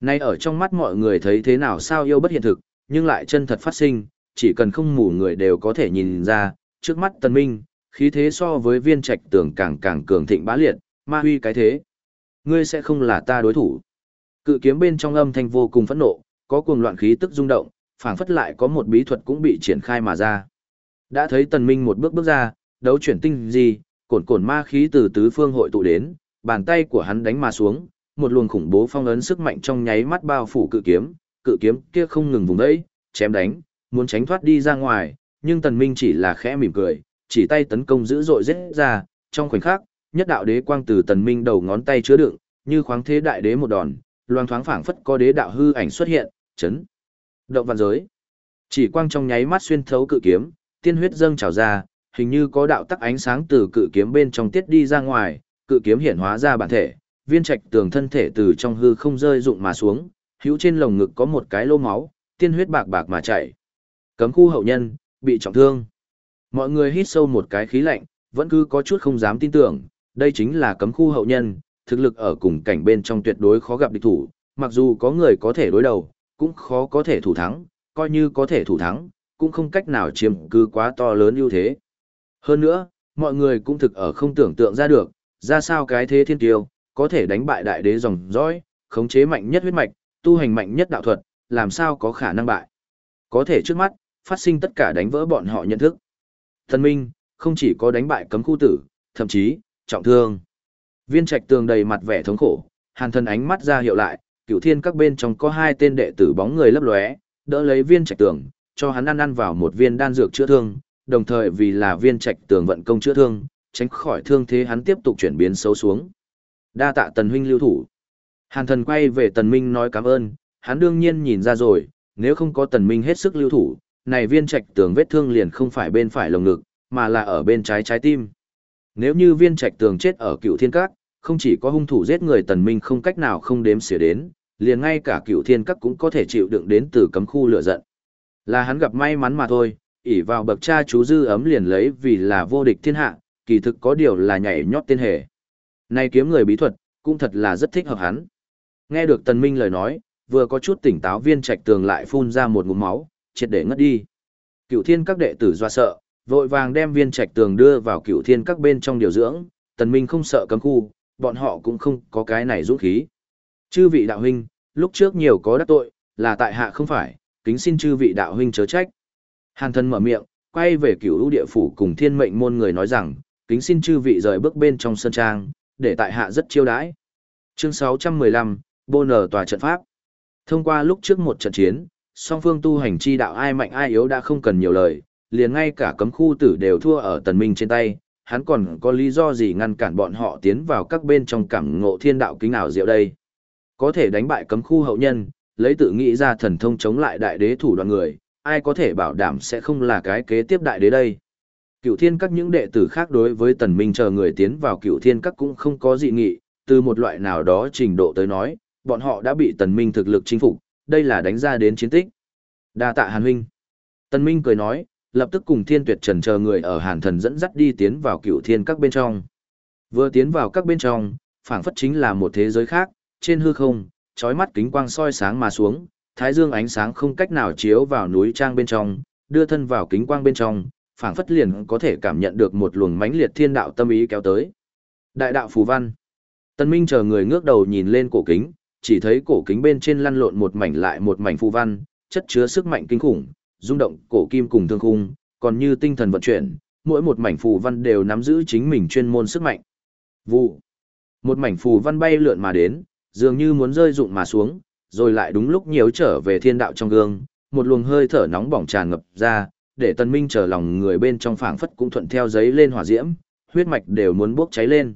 Nay ở trong mắt mọi người thấy thế nào sao yêu bất hiện thực, nhưng lại chân thật phát sinh, chỉ cần không mù người đều có thể nhìn ra, trước mắt tần minh, khí thế so với viên trạch tường càng càng cường thịnh bá liệt, ma huy cái thế. Ngươi sẽ không là ta đối thủ. Cự kiếm bên trong âm thanh vô cùng phẫn nộ, có cuồng loạn khí tức rung động, phảng phất lại có một bí thuật cũng bị triển khai mà ra. Đã thấy tần minh một bước bước ra, đấu chuyển tinh gì, cồn cồn ma khí từ tứ phương hội tụ đến, bàn tay của hắn đánh mà xuống, một luồng khủng bố phong ấn sức mạnh trong nháy mắt bao phủ cự kiếm, cự kiếm kia không ngừng vùng đấy chém đánh, muốn tránh thoát đi ra ngoài, nhưng Tần Minh chỉ là khẽ mỉm cười, chỉ tay tấn công dữ dội giết ra, trong khoảnh khắc, nhất đạo đế quang từ Tần Minh đầu ngón tay chứa đựng, như khoáng thế đại đế một đòn, loang thoáng phảng phất có đế đạo hư ảnh xuất hiện, chấn động vạn giới. Chỉ quang trong nháy mắt xuyên thấu cự kiếm, tiên huyết dâng trào ra, hình như có đạo tắc ánh sáng từ cự kiếm bên trong tiết đi ra ngoài, cự kiếm hiện hóa ra bản thể, viên trạch tường thân thể từ trong hư không rơi rụng mà xuống, hữu trên lồng ngực có một cái lô máu, tiên huyết bạc bạc mà chảy. Cấm khu hậu nhân, bị trọng thương. Mọi người hít sâu một cái khí lạnh, vẫn cứ có chút không dám tin tưởng, đây chính là cấm khu hậu nhân, thực lực ở cùng cảnh bên trong tuyệt đối khó gặp địch thủ, mặc dù có người có thể đối đầu, cũng khó có thể thủ thắng, coi như có thể thủ thắng, cũng không cách nào chiếm cứ quá to lớn ưu thế. Hơn nữa, mọi người cũng thực ở không tưởng tượng ra được, ra sao cái thế thiên tiêu, có thể đánh bại đại đế dòng dõi, khống chế mạnh nhất huyết mạch, tu hành mạnh nhất đạo thuật, làm sao có khả năng bại. Có thể trước mắt, phát sinh tất cả đánh vỡ bọn họ nhận thức. Thần Minh, không chỉ có đánh bại cấm khu tử, thậm chí, trọng thương. Viên trạch tường đầy mặt vẻ thống khổ, hàn thần ánh mắt ra hiệu lại, cửu thiên các bên trong có hai tên đệ tử bóng người lấp lóe, đỡ lấy viên trạch tường, cho hắn ăn ăn vào một viên đan dược chữa thương, đồng thời vì là viên trạch tường vận công chữa thương, tránh khỏi thương thế hắn tiếp tục chuyển biến xấu xuống. Đa tạ tần huynh lưu thủ. Hàn thần quay về tần minh nói cảm ơn, hắn đương nhiên nhìn ra rồi, nếu không có tần minh hết sức lưu thủ, này viên trạch tường vết thương liền không phải bên phải lồng ngực, mà là ở bên trái trái tim. Nếu như viên trạch tường chết ở cựu thiên các, không chỉ có hung thủ giết người tần minh không cách nào không đếm xỉa đến, liền ngay cả cựu thiên các cũng có thể chịu đựng đến từ cấm khu lửa giận. Là hắn gặp may mắn mà thôi, ỷ vào bậc cha chú dư ấm liền lấy vì là vô địch thiên hạ, kỳ thực có điều là nhảy nhót tên hề. Nay kiếm người bí thuật, cũng thật là rất thích hợp hắn. Nghe được tần minh lời nói, vừa có chút tỉnh táo viên trạch tường lại phun ra một ngụm máu, triệt để ngất đi. cửu thiên các đệ tử do sợ, vội vàng đem viên trạch tường đưa vào cửu thiên các bên trong điều dưỡng, tần minh không sợ cấm khu, bọn họ cũng không có cái này dũng khí. Chư vị đạo huynh, lúc trước nhiều có đắc tội, là tại hạ không phải, kính xin chư vị đạo huynh chớ trách. Hàn thân mở miệng, quay về cửu lũ địa phủ cùng thiên mệnh môn người nói rằng, kính xin chư vị rời bước bên trong sân trang, để tại hạ rất chiêu đãi. Chương 615, Bô nở tòa trận pháp. Thông qua lúc trước một trận chiến, song phương tu hành chi đạo ai mạnh ai yếu đã không cần nhiều lời, liền ngay cả cấm khu tử đều thua ở tần minh trên tay, hắn còn có lý do gì ngăn cản bọn họ tiến vào các bên trong cảm ngộ thiên đạo kính nào diệu đây. Có thể đánh bại cấm khu hậu nhân, lấy tự nghĩ ra thần thông chống lại đại đế thủ đoàn người, ai có thể bảo đảm sẽ không là cái kế tiếp đại đế đây. Cựu thiên các những đệ tử khác đối với tần minh chờ người tiến vào cựu thiên các cũng không có dị nghị, từ một loại nào đó trình độ tới nói, bọn họ đã bị tần minh thực lực chinh phục, đây là đánh ra đến chiến tích. Đa tạ hàn huynh. Tân minh cười nói, lập tức cùng thiên tuyệt trần chờ người ở hàn thần dẫn dắt đi tiến vào cựu thiên các bên trong. Vừa tiến vào các bên trong, phảng phất chính là một thế giới khác, trên hư không, chói mắt kính quang soi sáng mà xuống, thái dương ánh sáng không cách nào chiếu vào núi trang bên trong, đưa thân vào kính quang bên trong, phảng phất liền có thể cảm nhận được một luồng mãnh liệt thiên đạo tâm ý kéo tới. Đại đạo phù văn. Tân Minh chờ người ngước đầu nhìn lên cổ kính, chỉ thấy cổ kính bên trên lăn lộn một mảnh lại một mảnh phù văn, chất chứa sức mạnh kinh khủng, rung động cổ kim cùng thương khung, còn như tinh thần vận chuyển, mỗi một mảnh phù văn đều nắm giữ chính mình chuyên môn sức mạnh. Vụ. Một mảnh phù văn bay lượn mà đến, dường như muốn rơi rụng mà xuống, rồi lại đúng lúc nhiều trở về thiên đạo trong gương, một luồng hơi thở nóng bỏng tràn ngập ra, để Tân Minh chờ lòng người bên trong phảng phất cũng thuận theo giấy lên hỏa diễm, huyết mạch đều muốn bốc cháy lên.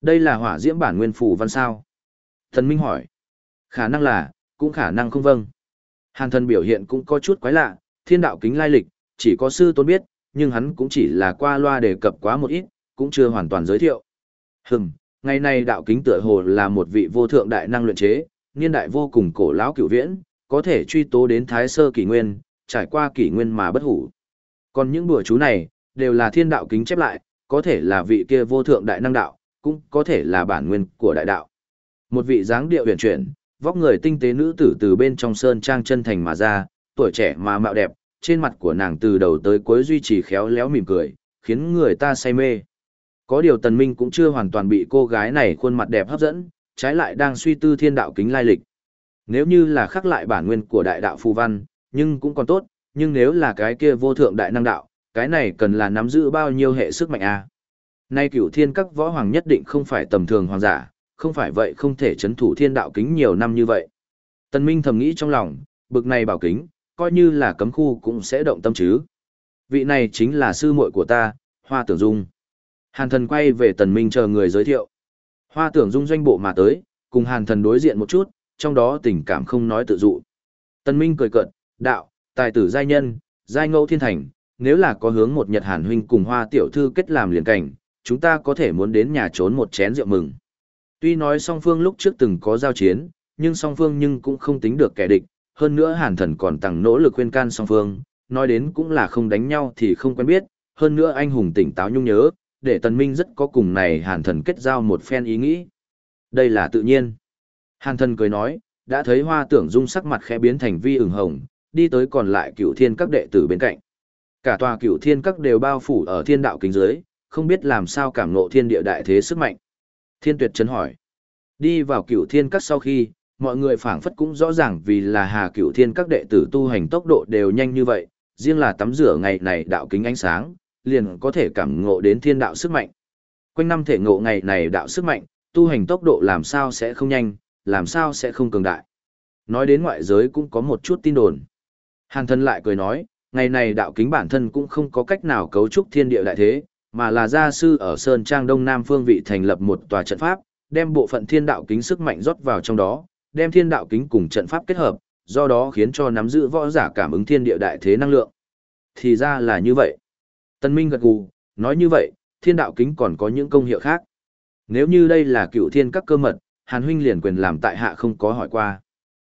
Đây là hỏa diễm bản nguyên phù văn sao? Tân Minh hỏi. Khả năng là, cũng khả năng không vâng. Hàn thần biểu hiện cũng có chút quái lạ, thiên đạo kính lai lịch, chỉ có sư tôn biết, nhưng hắn cũng chỉ là qua loa đề cập quá một ít, cũng chưa hoàn toàn giới thiệu. Hừm, ngày nay đạo kính tựa hồ là một vị vô thượng đại năng luyện chế, niên đại vô cùng cổ lão cửu viễn, có thể truy tố đến thái sơ kỷ nguyên, trải qua kỷ nguyên mà bất hủ. Còn những bữa chú này, đều là thiên đạo kính chép lại, có thể là vị kia vô thượng đại năng đạo, cũng có thể là bản nguyên của đại đạo. Một vị dáng địa huyền chuyển, vóc người tinh tế nữ tử từ bên trong sơn trang chân thành mà ra, tuổi trẻ mà mạo đẹp, trên mặt của nàng từ đầu tới cuối duy trì khéo léo mỉm cười, khiến người ta say mê. Có điều tần minh cũng chưa hoàn toàn bị cô gái này khuôn mặt đẹp hấp dẫn, trái lại đang suy tư thiên đạo kính lai lịch. Nếu như là khắc lại bản nguyên của đại đạo phù văn, nhưng cũng còn tốt, nhưng nếu là cái kia vô thượng đại năng đạo, Cái này cần là nắm giữ bao nhiêu hệ sức mạnh a? Nay cửu thiên các võ hoàng nhất định không phải tầm thường hoàng giả, không phải vậy không thể chấn thủ thiên đạo kính nhiều năm như vậy. Tần Minh thầm nghĩ trong lòng, bực này bảo kính, coi như là cấm khu cũng sẽ động tâm chứ. Vị này chính là sư muội của ta, Hoa Tưởng Dung. Hàn thần quay về Tần Minh chờ người giới thiệu. Hoa Tưởng Dung doanh bộ mà tới, cùng Hàn thần đối diện một chút, trong đó tình cảm không nói tự dụ. Tần Minh cười cợt, đạo, tài tử giai nhân, giai ngẫu thiên thành, nếu là có hướng một Nhật Hàn huynh cùng Hoa tiểu thư kết làm liền cảnh, chúng ta có thể muốn đến nhà trốn một chén rượu mừng. Tuy nói song phương lúc trước từng có giao chiến, nhưng song phương nhưng cũng không tính được kẻ địch, hơn nữa hàn thần còn tăng nỗ lực khuyên can song phương, nói đến cũng là không đánh nhau thì không quen biết, hơn nữa anh hùng tỉnh táo nhung nhớ, để tần minh rất có cùng này hàn thần kết giao một phen ý nghĩ. Đây là tự nhiên. Hàn thần cười nói, đã thấy hoa tưởng dung sắc mặt khẽ biến thành vi ửng hồng, đi tới còn lại cửu thiên các đệ tử bên cạnh. Cả tòa cửu thiên các đều bao phủ ở thiên đạo kính dưới, không biết làm sao cảm ngộ thiên địa đại thế sức mạnh. Thiên tuyệt chấn hỏi. Đi vào cửu thiên các sau khi, mọi người phảng phất cũng rõ ràng vì là hà cửu thiên các đệ tử tu hành tốc độ đều nhanh như vậy, riêng là tắm rửa ngày này đạo kính ánh sáng, liền có thể cảm ngộ đến thiên đạo sức mạnh. Quanh năm thể ngộ ngày này đạo sức mạnh, tu hành tốc độ làm sao sẽ không nhanh, làm sao sẽ không cường đại. Nói đến ngoại giới cũng có một chút tin đồn. Hàn thân lại cười nói, ngày này đạo kính bản thân cũng không có cách nào cấu trúc thiên địa đại thế, mà là gia sư ở Sơn Trang Đông Nam phương vị thành lập một tòa trận pháp, đem bộ phận thiên đạo kính sức mạnh rót vào trong đó, đem thiên đạo kính cùng trận pháp kết hợp, do đó khiến cho nắm giữ võ giả cảm ứng thiên địa đại thế năng lượng. Thì ra là như vậy. Tân Minh gật gù, nói như vậy, thiên đạo kính còn có những công hiệu khác. Nếu như đây là cựu thiên các cơ mật, Hàn huynh liền quyền làm tại hạ không có hỏi qua.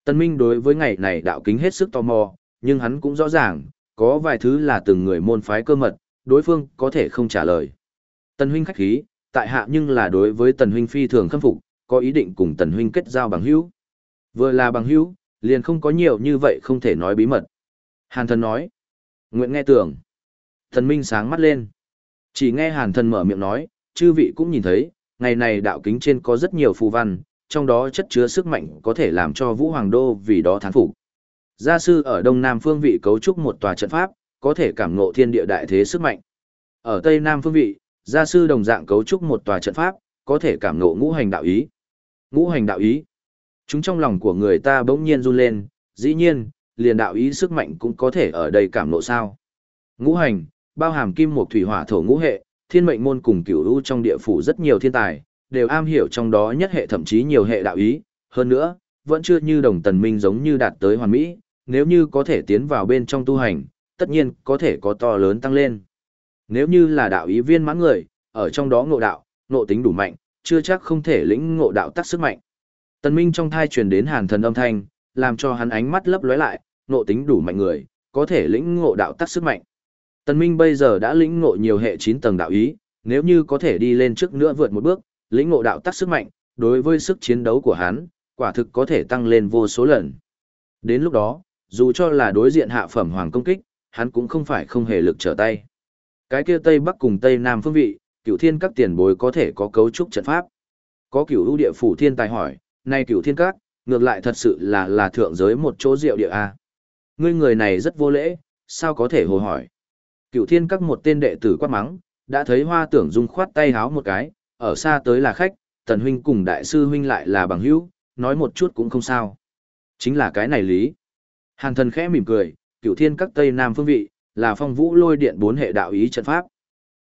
Tân Minh đối với ngày này đạo kính hết sức tò mò, nhưng hắn cũng rõ ràng, có vài thứ là từng người môn phái cơ mật, đối phương có thể không trả lời. Tần huynh khách khí, tại hạ nhưng là đối với tần huynh phi thường khâm phục, có ý định cùng tần huynh kết giao bằng hữu. Vừa là bằng hữu, liền không có nhiều như vậy không thể nói bí mật. Hàn thần nói. Nguyện nghe tưởng. Thần minh sáng mắt lên. Chỉ nghe hàn thần mở miệng nói, chư vị cũng nhìn thấy, ngày này đạo kính trên có rất nhiều phù văn, trong đó chất chứa sức mạnh có thể làm cho Vũ Hoàng Đô vì đó thán phục. Gia sư ở Đông Nam phương vị cấu trúc một tòa trận pháp, có thể cảm ngộ thiên địa đại thế sức mạnh. Ở Tây Nam phương vị, gia sư đồng dạng cấu trúc một tòa trận pháp, có thể cảm ngộ ngũ hành đạo ý. Ngũ hành đạo ý. Chúng trong lòng của người ta bỗng nhiên run lên, dĩ nhiên, liền đạo ý sức mạnh cũng có thể ở đây cảm ngộ sao. Ngũ hành, bao hàm kim một thủy hỏa thổ ngũ hệ, thiên mệnh môn cùng cửu u trong địa phủ rất nhiều thiên tài, đều am hiểu trong đó nhất hệ thậm chí nhiều hệ đạo ý, hơn nữa, vẫn chưa như đồng tần minh giống như đạt tới hoàn mỹ, nếu như có thể tiến vào bên trong tu hành, tất nhiên có thể có to lớn tăng lên. Nếu như là đạo ý viên mãn người, ở trong đó ngộ đạo, ngộ tính đủ mạnh, chưa chắc không thể lĩnh ngộ đạo tắc sức mạnh. Tần Minh trong thai truyền đến hàn thần âm thanh, làm cho hắn ánh mắt lấp lóe lại, ngộ tính đủ mạnh người, có thể lĩnh ngộ đạo tắc sức mạnh. Tần Minh bây giờ đã lĩnh ngộ nhiều hệ 9 tầng đạo ý, nếu như có thể đi lên trước nữa vượt một bước, lĩnh ngộ đạo tắc sức mạnh, đối với sức chiến đấu của hắn, quả thực có thể tăng lên vô số lần. Đến lúc đó, dù cho là đối diện hạ phẩm hoàng công kích, hắn cũng không phải không hề lực trở tay. Cái kia Tây Bắc cùng Tây Nam phương vị, cửu thiên các tiền bối có thể có cấu trúc trận pháp. Có cửu ưu địa phủ thiên tài hỏi, nay cửu thiên các, ngược lại thật sự là là thượng giới một chỗ rượu địa A. Ngươi người này rất vô lễ, sao có thể hồ hỏi. Cửu thiên các một tên đệ tử quát mắng, đã thấy hoa tưởng dung khoát tay háo một cái, ở xa tới là khách, tần huynh cùng đại sư huynh lại là bằng hữu, nói một chút cũng không sao. Chính là cái này lý. Hàn thần khẽ mỉm cười, cửu thiên các tây nam phương vị, là phong vũ lôi điện bốn hệ đạo ý trận pháp.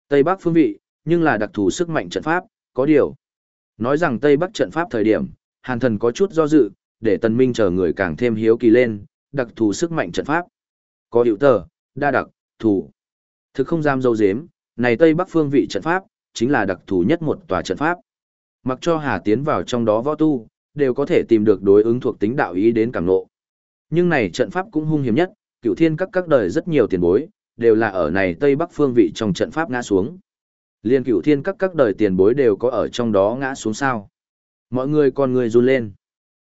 Tây bắc phương vị, nhưng là đặc thù sức mạnh trận pháp, có điều. Nói rằng Tây Bắc trận pháp thời điểm, hàn thần có chút do dự, để tần minh chờ người càng thêm hiếu kỳ lên, đặc thù sức mạnh trận pháp. Có hiệu tờ, đa đặc, thù. Thực không dám dâu dếm, này Tây Bắc phương vị trận pháp, chính là đặc thù nhất một tòa trận pháp. Mặc cho Hà tiến vào trong đó võ tu, đều có thể tìm được đối ứng thuộc tính đạo ý đến cảm ngộ. Nhưng này trận pháp cũng hung hiểm nhất, cựu thiên các các đời rất nhiều tiền bối, đều là ở này Tây Bắc phương vị trong trận pháp ngã xuống. Liên cửu thiên các các đời tiền bối đều có ở trong đó ngã xuống sao. Mọi người con người run lên.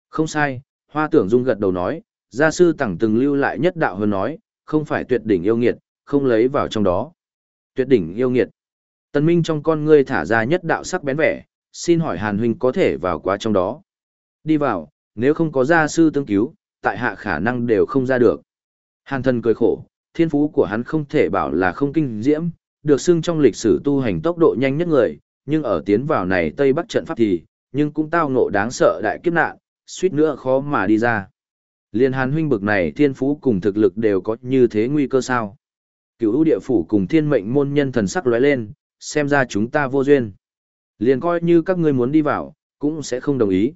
Không sai, hoa tưởng dung gật đầu nói, gia sư tẳng từng lưu lại nhất đạo hơn nói, không phải tuyệt đỉnh yêu nghiệt, không lấy vào trong đó. Tuyệt đỉnh yêu nghiệt. Tần Minh trong con ngươi thả ra nhất đạo sắc bén vẻ, xin hỏi Hàn huynh có thể vào quá trong đó. Đi vào, nếu không có gia sư tương cứu, tại hạ khả năng đều không ra được. Hàn thần cười khổ, thiên phú của hắn không thể bảo là không kinh diễm, được xưng trong lịch sử tu hành tốc độ nhanh nhất người, nhưng ở tiến vào này Tây Bắc trận pháp thì, nhưng cũng tao ngộ đáng sợ đại kiếp nạn, suýt nữa khó mà đi ra. Liên hàn huynh bực này thiên phú cùng thực lực đều có như thế nguy cơ sao. Cựu ưu địa phủ cùng thiên mệnh môn nhân thần sắc lóe lên, xem ra chúng ta vô duyên. Liền coi như các ngươi muốn đi vào, cũng sẽ không đồng ý.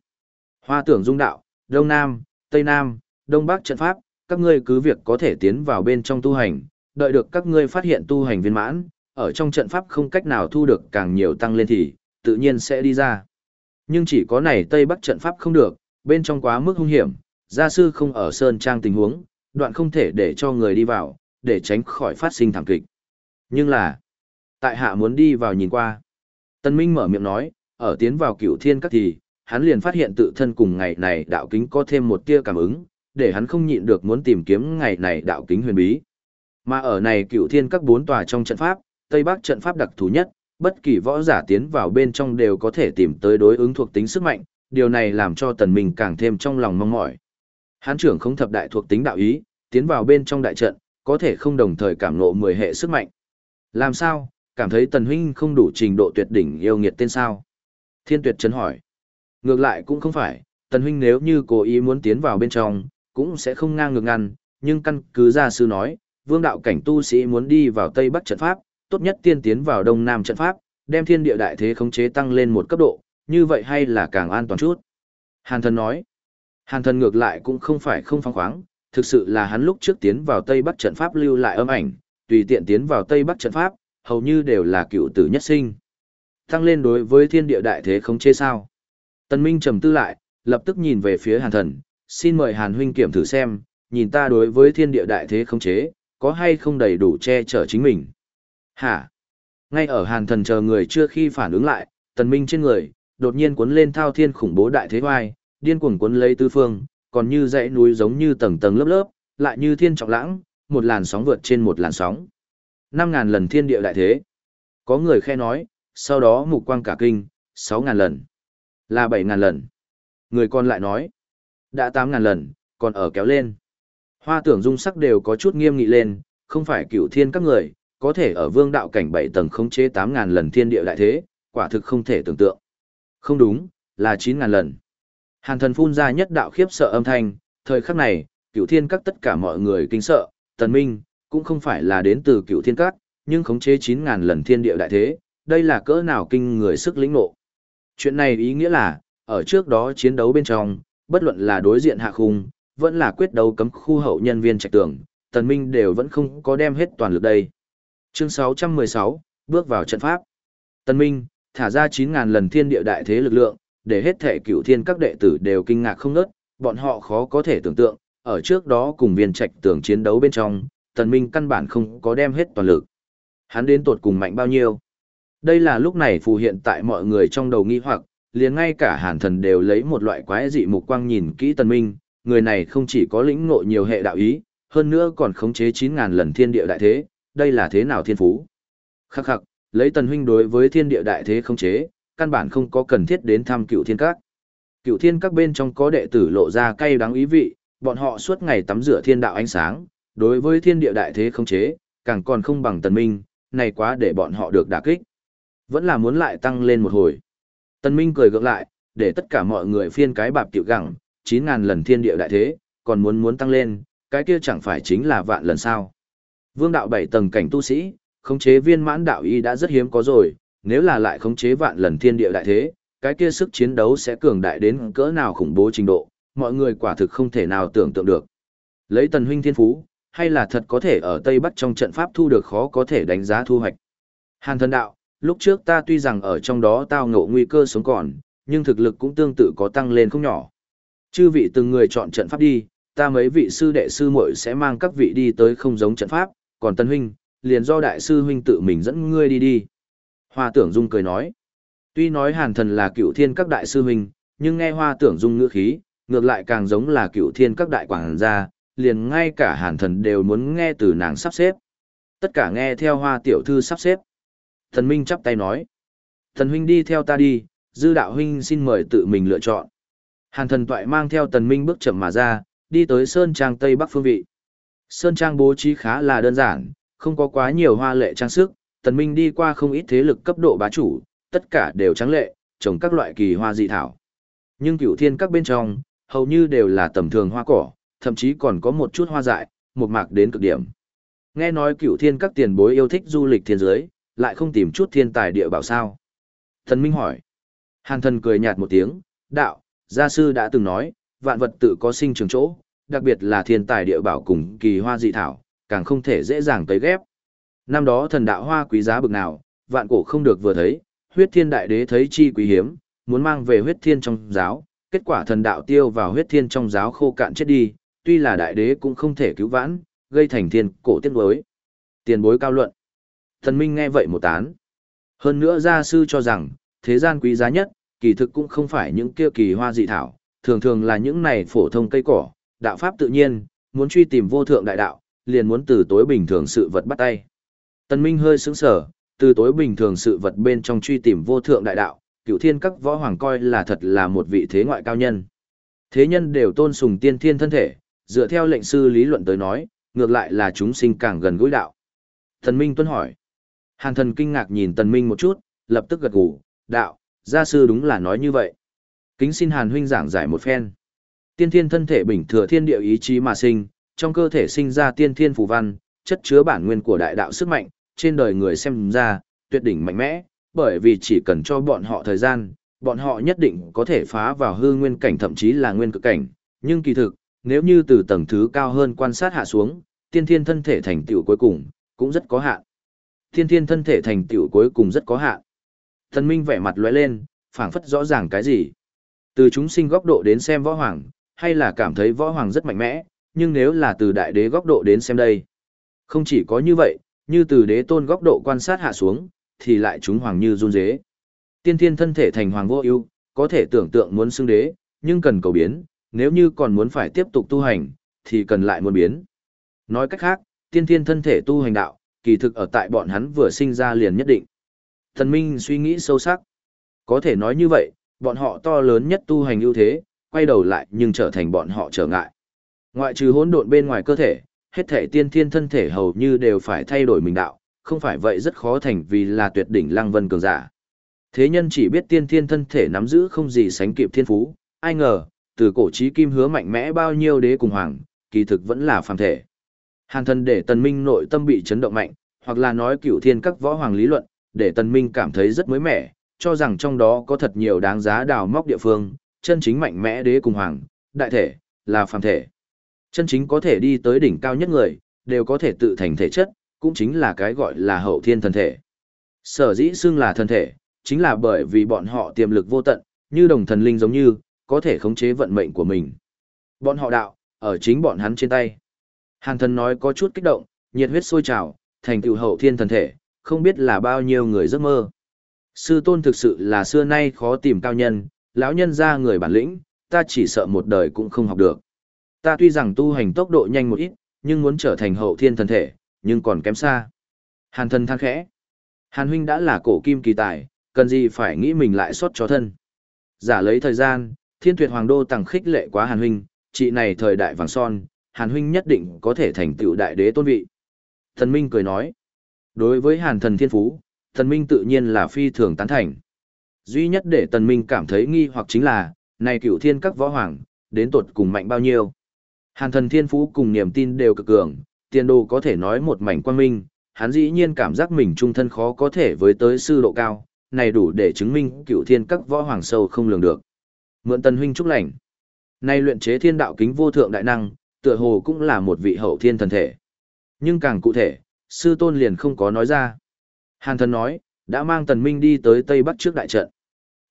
Hoa tưởng dung đạo, Đông Nam, Tây Nam, Đông Bắc trận pháp, các ngươi cứ việc có thể tiến vào bên trong tu hành, đợi được các ngươi phát hiện tu hành viên mãn, ở trong trận pháp không cách nào thu được càng nhiều tăng lên thì, tự nhiên sẽ đi ra. Nhưng chỉ có này Tây Bắc trận pháp không được, bên trong quá mức hung hiểm, gia sư không ở sơn trang tình huống, đoạn không thể để cho người đi vào, để tránh khỏi phát sinh thảm kịch. Nhưng là, tại hạ muốn đi vào nhìn qua. Tân Minh mở miệng nói, ở tiến vào cửu thiên các thì, hắn liền phát hiện tự thân cùng ngày này đạo kính có thêm một tia cảm ứng, để hắn không nhịn được muốn tìm kiếm ngày này đạo kính huyền bí. Mà ở này cửu thiên các bốn tòa trong trận pháp, Tây Bắc trận pháp đặc thù nhất, bất kỳ võ giả tiến vào bên trong đều có thể tìm tới đối ứng thuộc tính sức mạnh, điều này làm cho tần minh càng thêm trong lòng mong mỏi. Hán trưởng không thập đại thuộc tính đạo ý, tiến vào bên trong đại trận, có thể không đồng thời cảm ngộ 10 hệ sức mạnh. Làm sao, cảm thấy tần huynh không đủ trình độ tuyệt đỉnh yêu nghiệt tên sao? Thiên tuyệt chấn hỏi. Ngược lại cũng không phải, tần huynh nếu như cố ý muốn tiến vào bên trong, cũng sẽ không ngang ngược ngăn, nhưng căn cứ gia sư nói, vương đạo cảnh tu sĩ muốn đi vào Tây Bắc trận pháp, tốt nhất tiên tiến vào Đông Nam trận pháp, đem thiên địa đại thế khống chế tăng lên một cấp độ, như vậy hay là càng an toàn chút. Hàn thần nói, hàn thần ngược lại cũng không phải không phóng khoáng, thực sự là hắn lúc trước tiến vào Tây Bắc trận pháp lưu lại âm ảnh, tùy tiện tiến vào Tây Bắc trận pháp, hầu như đều là cựu tử nhất sinh. Tăng lên đối với thiên địa đại thế khống chế sao. tân Minh trầm tư lại, lập tức nhìn về phía hàn thần, xin mời hàn huynh kiểm thử xem, nhìn ta đối với thiên địa đại thế không chế, có hay không đầy đủ che chở chính mình. Hả? Ngay ở hàn thần chờ người chưa khi phản ứng lại, tần minh trên người, đột nhiên cuốn lên thao thiên khủng bố đại thế hoai, điên cuồng cuốn lấy tứ phương, còn như dãy núi giống như tầng tầng lớp lớp, lại như thiên trọng lãng, một làn sóng vượt trên một làn sóng. Năm ngàn lần thiên địa đại thế. Có người khe nói, sau đó mục quang cả kinh, sáu ngàn lần. Là bảy ngàn lần. Người còn lại nói, đã tám ngàn lần, còn ở kéo lên. Hoa tưởng dung sắc đều có chút nghiêm nghị lên, không phải cửu thiên các người, có thể ở vương đạo cảnh bảy tầng khống chế tám ngàn lần thiên địa đại thế, quả thực không thể tưởng tượng. Không đúng, là chín ngàn lần. Hàn thần phun ra nhất đạo khiếp sợ âm thanh, thời khắc này, cửu thiên các tất cả mọi người kinh sợ, tần minh, cũng không phải là đến từ cửu thiên các, nhưng khống chế chín ngàn lần thiên địa đại thế, đây là cỡ nào kinh người sức lĩnh ngộ. Chuyện này ý nghĩa là, ở trước đó chiến đấu bên trong, bất luận là đối diện hạ khung, vẫn là quyết đấu cấm khu hậu nhân viên trạch tưởng, tần minh đều vẫn không có đem hết toàn lực đây. Chương 616, bước vào trận pháp. Tần minh, thả ra 9.000 lần thiên địa đại thế lực lượng, để hết thể cửu thiên các đệ tử đều kinh ngạc không ngớt, bọn họ khó có thể tưởng tượng, ở trước đó cùng viên trạch tưởng chiến đấu bên trong, tần minh căn bản không có đem hết toàn lực. Hắn đến tột cùng mạnh bao nhiêu? Đây là lúc này phù hiện tại mọi người trong đầu nghi hoặc, liền ngay cả hàn thần đều lấy một loại quái dị mục quang nhìn kỹ tần minh, người này không chỉ có lĩnh ngộ nhiều hệ đạo ý, hơn nữa còn khống chế 9.000 lần thiên địa đại thế, đây là thế nào thiên phú? Khắc khắc, lấy tần huynh đối với thiên địa đại thế khống chế, căn bản không có cần thiết đến thăm cựu thiên các. Cựu thiên các bên trong có đệ tử lộ ra cay đắng ý vị, bọn họ suốt ngày tắm rửa thiên đạo ánh sáng, đối với thiên địa đại thế khống chế, càng còn không bằng tần minh, này quá để bọn họ được đả kích. Vẫn là muốn lại tăng lên một hồi. Tần minh cười gượng lại, để tất cả mọi người phiên cái bạp tiểu gẳng, 9.000 lần thiên địa đại thế, còn muốn muốn tăng lên, cái kia chẳng phải chính là vạn lần sao. Vương đạo bảy tầng cảnh tu sĩ, khống chế viên mãn đạo y đã rất hiếm có rồi, nếu là lại khống chế vạn lần thiên địa đại thế, cái kia sức chiến đấu sẽ cường đại đến cỡ nào khủng bố trình độ, mọi người quả thực không thể nào tưởng tượng được. Lấy tần huynh thiên phú, hay là thật có thể ở Tây Bắc trong trận pháp thu được khó có thể đánh giá thu hoạch. Hàn thần đạo, lúc trước ta tuy rằng ở trong đó tao ngộ nguy cơ sống còn, nhưng thực lực cũng tương tự có tăng lên không nhỏ. Chư vị từng người chọn trận pháp đi, ta mấy vị sư đệ sư muội sẽ mang các vị đi tới không giống trận pháp, còn Tân huynh, liền do đại sư huynh tự mình dẫn ngươi đi đi. Hoa Tưởng Dung cười nói, tuy nói Hàn Thần là cựu thiên các đại sư huynh, nhưng nghe Hoa Tưởng Dung ngữ khí, ngược lại càng giống là cựu thiên các đại quảng gia, liền ngay cả Hàn Thần đều muốn nghe từ nàng sắp xếp. Tất cả nghe theo Hoa tiểu thư sắp xếp. Thần Minh chắp tay nói, Thần huynh đi theo ta đi, dư đạo huynh xin mời tự mình lựa chọn. Hàn thần toại mang theo tần minh bước chậm mà ra, đi tới sơn trang tây bắc phương vị. Sơn trang bố trí khá là đơn giản, không có quá nhiều hoa lệ trang sức, tần minh đi qua không ít thế lực cấp độ bá chủ, tất cả đều trắng lệ, trồng các loại kỳ hoa dị thảo. Nhưng cửu thiên các bên trong, hầu như đều là tầm thường hoa cỏ, thậm chí còn có một chút hoa dại, một mạc đến cực điểm. Nghe nói cửu thiên các tiền bối yêu thích du lịch thiên giới, lại không tìm chút thiên tài địa bảo sao. Thần Minh hỏi. Hàn thần cười nhạt một tiếng, đạo, gia sư đã từng nói, vạn vật tự có sinh trường chỗ, đặc biệt là thiên tài địa bảo cùng kỳ hoa dị thảo, càng không thể dễ dàng tới ghép. Năm đó thần đạo hoa quý giá bực nào, vạn cổ không được vừa thấy, huyết thiên đại đế thấy chi quý hiếm, muốn mang về huyết thiên trong giáo, kết quả thần đạo tiêu vào huyết thiên trong giáo khô cạn chết đi, tuy là đại đế cũng không thể cứu vãn, gây thành thiên cổ tiết bối. Tiền bối cao luận. Thần Minh nghe vậy một tán. Hơn nữa gia sư cho rằng, thế gian quý giá nhất, kỳ thực cũng không phải những kia kỳ hoa dị thảo, thường thường là những này phổ thông cây cỏ, đạo pháp tự nhiên, muốn truy tìm vô thượng đại đạo, liền muốn từ tối bình thường sự vật bắt tay. Tần Minh hơi sững sờ, từ tối bình thường sự vật bên trong truy tìm vô thượng đại đạo, cựu thiên các võ hoàng coi là thật là một vị thế ngoại cao nhân. Thế nhân đều tôn sùng tiên thiên thân thể, dựa theo lệnh sư lý luận tới nói, ngược lại là chúng sinh càng gần gũi đạo. Thần Minh tuân hỏi. Hàn thần kinh ngạc nhìn Tần Minh một chút, lập tức gật gù, đạo, gia sư đúng là nói như vậy. Kính xin Hàn huynh giảng giải một phen. Tiên thiên thân thể bình thừa thiên địa ý chí mà sinh, trong cơ thể sinh ra tiên thiên phù văn, chất chứa bản nguyên của đại đạo sức mạnh, trên đời người xem ra, tuyệt đỉnh mạnh mẽ, bởi vì chỉ cần cho bọn họ thời gian, bọn họ nhất định có thể phá vào hư nguyên cảnh thậm chí là nguyên cực cảnh, nhưng kỳ thực, nếu như từ tầng thứ cao hơn quan sát hạ xuống, tiên thiên thân thể thành tựu cuối cùng, cũng rất có hạn. Thiên thiên thân thể thành tựu cuối cùng rất có hạn. Thần Minh vẻ mặt lóe lên, phảng phất rõ ràng cái gì. Từ chúng sinh góc độ đến xem võ hoàng, hay là cảm thấy võ hoàng rất mạnh mẽ, nhưng nếu là từ đại đế góc độ đến xem đây. Không chỉ có như vậy, như từ đế tôn góc độ quan sát hạ xuống, thì lại chúng hoàng như run dế. Tiên thiên thân thể thành hoàng vô ưu, có thể tưởng tượng muốn xưng đế, nhưng cần cầu biến, nếu như còn muốn phải tiếp tục tu hành, thì cần lại muốn biến. Nói cách khác, tiên thiên thân thể tu hành đạo, kỳ thực ở tại bọn hắn vừa sinh ra liền nhất định. Thần Minh suy nghĩ sâu sắc. Có thể nói như vậy, bọn họ to lớn nhất tu hành ưu thế, quay đầu lại nhưng trở thành bọn họ trở ngại. Ngoại trừ hỗn độn bên ngoài cơ thể, hết thể tiên thiên thân thể hầu như đều phải thay đổi mình đạo, không phải vậy rất khó thành vì là tuyệt đỉnh lăng vân cường giả. Thế nhân chỉ biết tiên thiên thân thể nắm giữ không gì sánh kịp thiên phú, ai ngờ, từ cổ chí kim hứa mạnh mẽ bao nhiêu đế cùng hoàng, kỳ thực vẫn là phàm thể. Hàn thân để tần minh nội tâm bị chấn động mạnh, hoặc là nói cửu thiên các võ hoàng lý luận, để tần minh cảm thấy rất mới mẻ, cho rằng trong đó có thật nhiều đáng giá đào móc địa phương, chân chính mạnh mẽ đế cùng hoàng, đại thể, là phàm thể. Chân chính có thể đi tới đỉnh cao nhất người, đều có thể tự thành thể chất, cũng chính là cái gọi là hậu thiên thần thể. Sở dĩ xưng là thần thể, chính là bởi vì bọn họ tiềm lực vô tận, như đồng thần linh giống như, có thể khống chế vận mệnh của mình. Bọn họ đạo, ở chính bọn hắn trên tay. Hàn thần nói có chút kích động, nhiệt huyết sôi trào, thành tựu hậu thiên thần thể, không biết là bao nhiêu người giấc mơ. Sư tôn thực sự là xưa nay khó tìm cao nhân, lão nhân ra người bản lĩnh, ta chỉ sợ một đời cũng không học được. Ta tuy rằng tu hành tốc độ nhanh một ít, nhưng muốn trở thành hậu thiên thần thể, nhưng còn kém xa. Hàn thân than khẽ. Hàn huynh đã là cổ kim kỳ tài, cần gì phải nghĩ mình lại sót cho thân. Giả lấy thời gian, thiên tuyệt hoàng đô tặng khích lệ quá hàn huynh, chị này thời đại vàng son, hàn huynh nhất định có thể thành tựu đại đế tôn vị. Thần Minh cười nói. Đối với hàn thần thiên phú, thần Minh tự nhiên là phi thường tán thành. Duy nhất để tần Minh cảm thấy nghi hoặc chính là, này cựu thiên các võ hoàng, đến tột cùng mạnh bao nhiêu. Hàn thần thiên phú cùng niềm tin đều cực cường, tiền đồ có thể nói một mảnh quan minh, hắn dĩ nhiên cảm giác mình trung thân khó có thể với tới sư độ cao, này đủ để chứng minh cựu thiên các võ hoàng sâu không lường được. Mượn tần huynh chúc lành. Nay luyện chế thiên đạo kính vô thượng đại năng, tựa hồ cũng là một vị hậu thiên thần thể. Nhưng càng cụ thể, sư tôn liền không có nói ra. Hàn thần nói, đã mang tần minh đi tới Tây Bắc trước đại trận.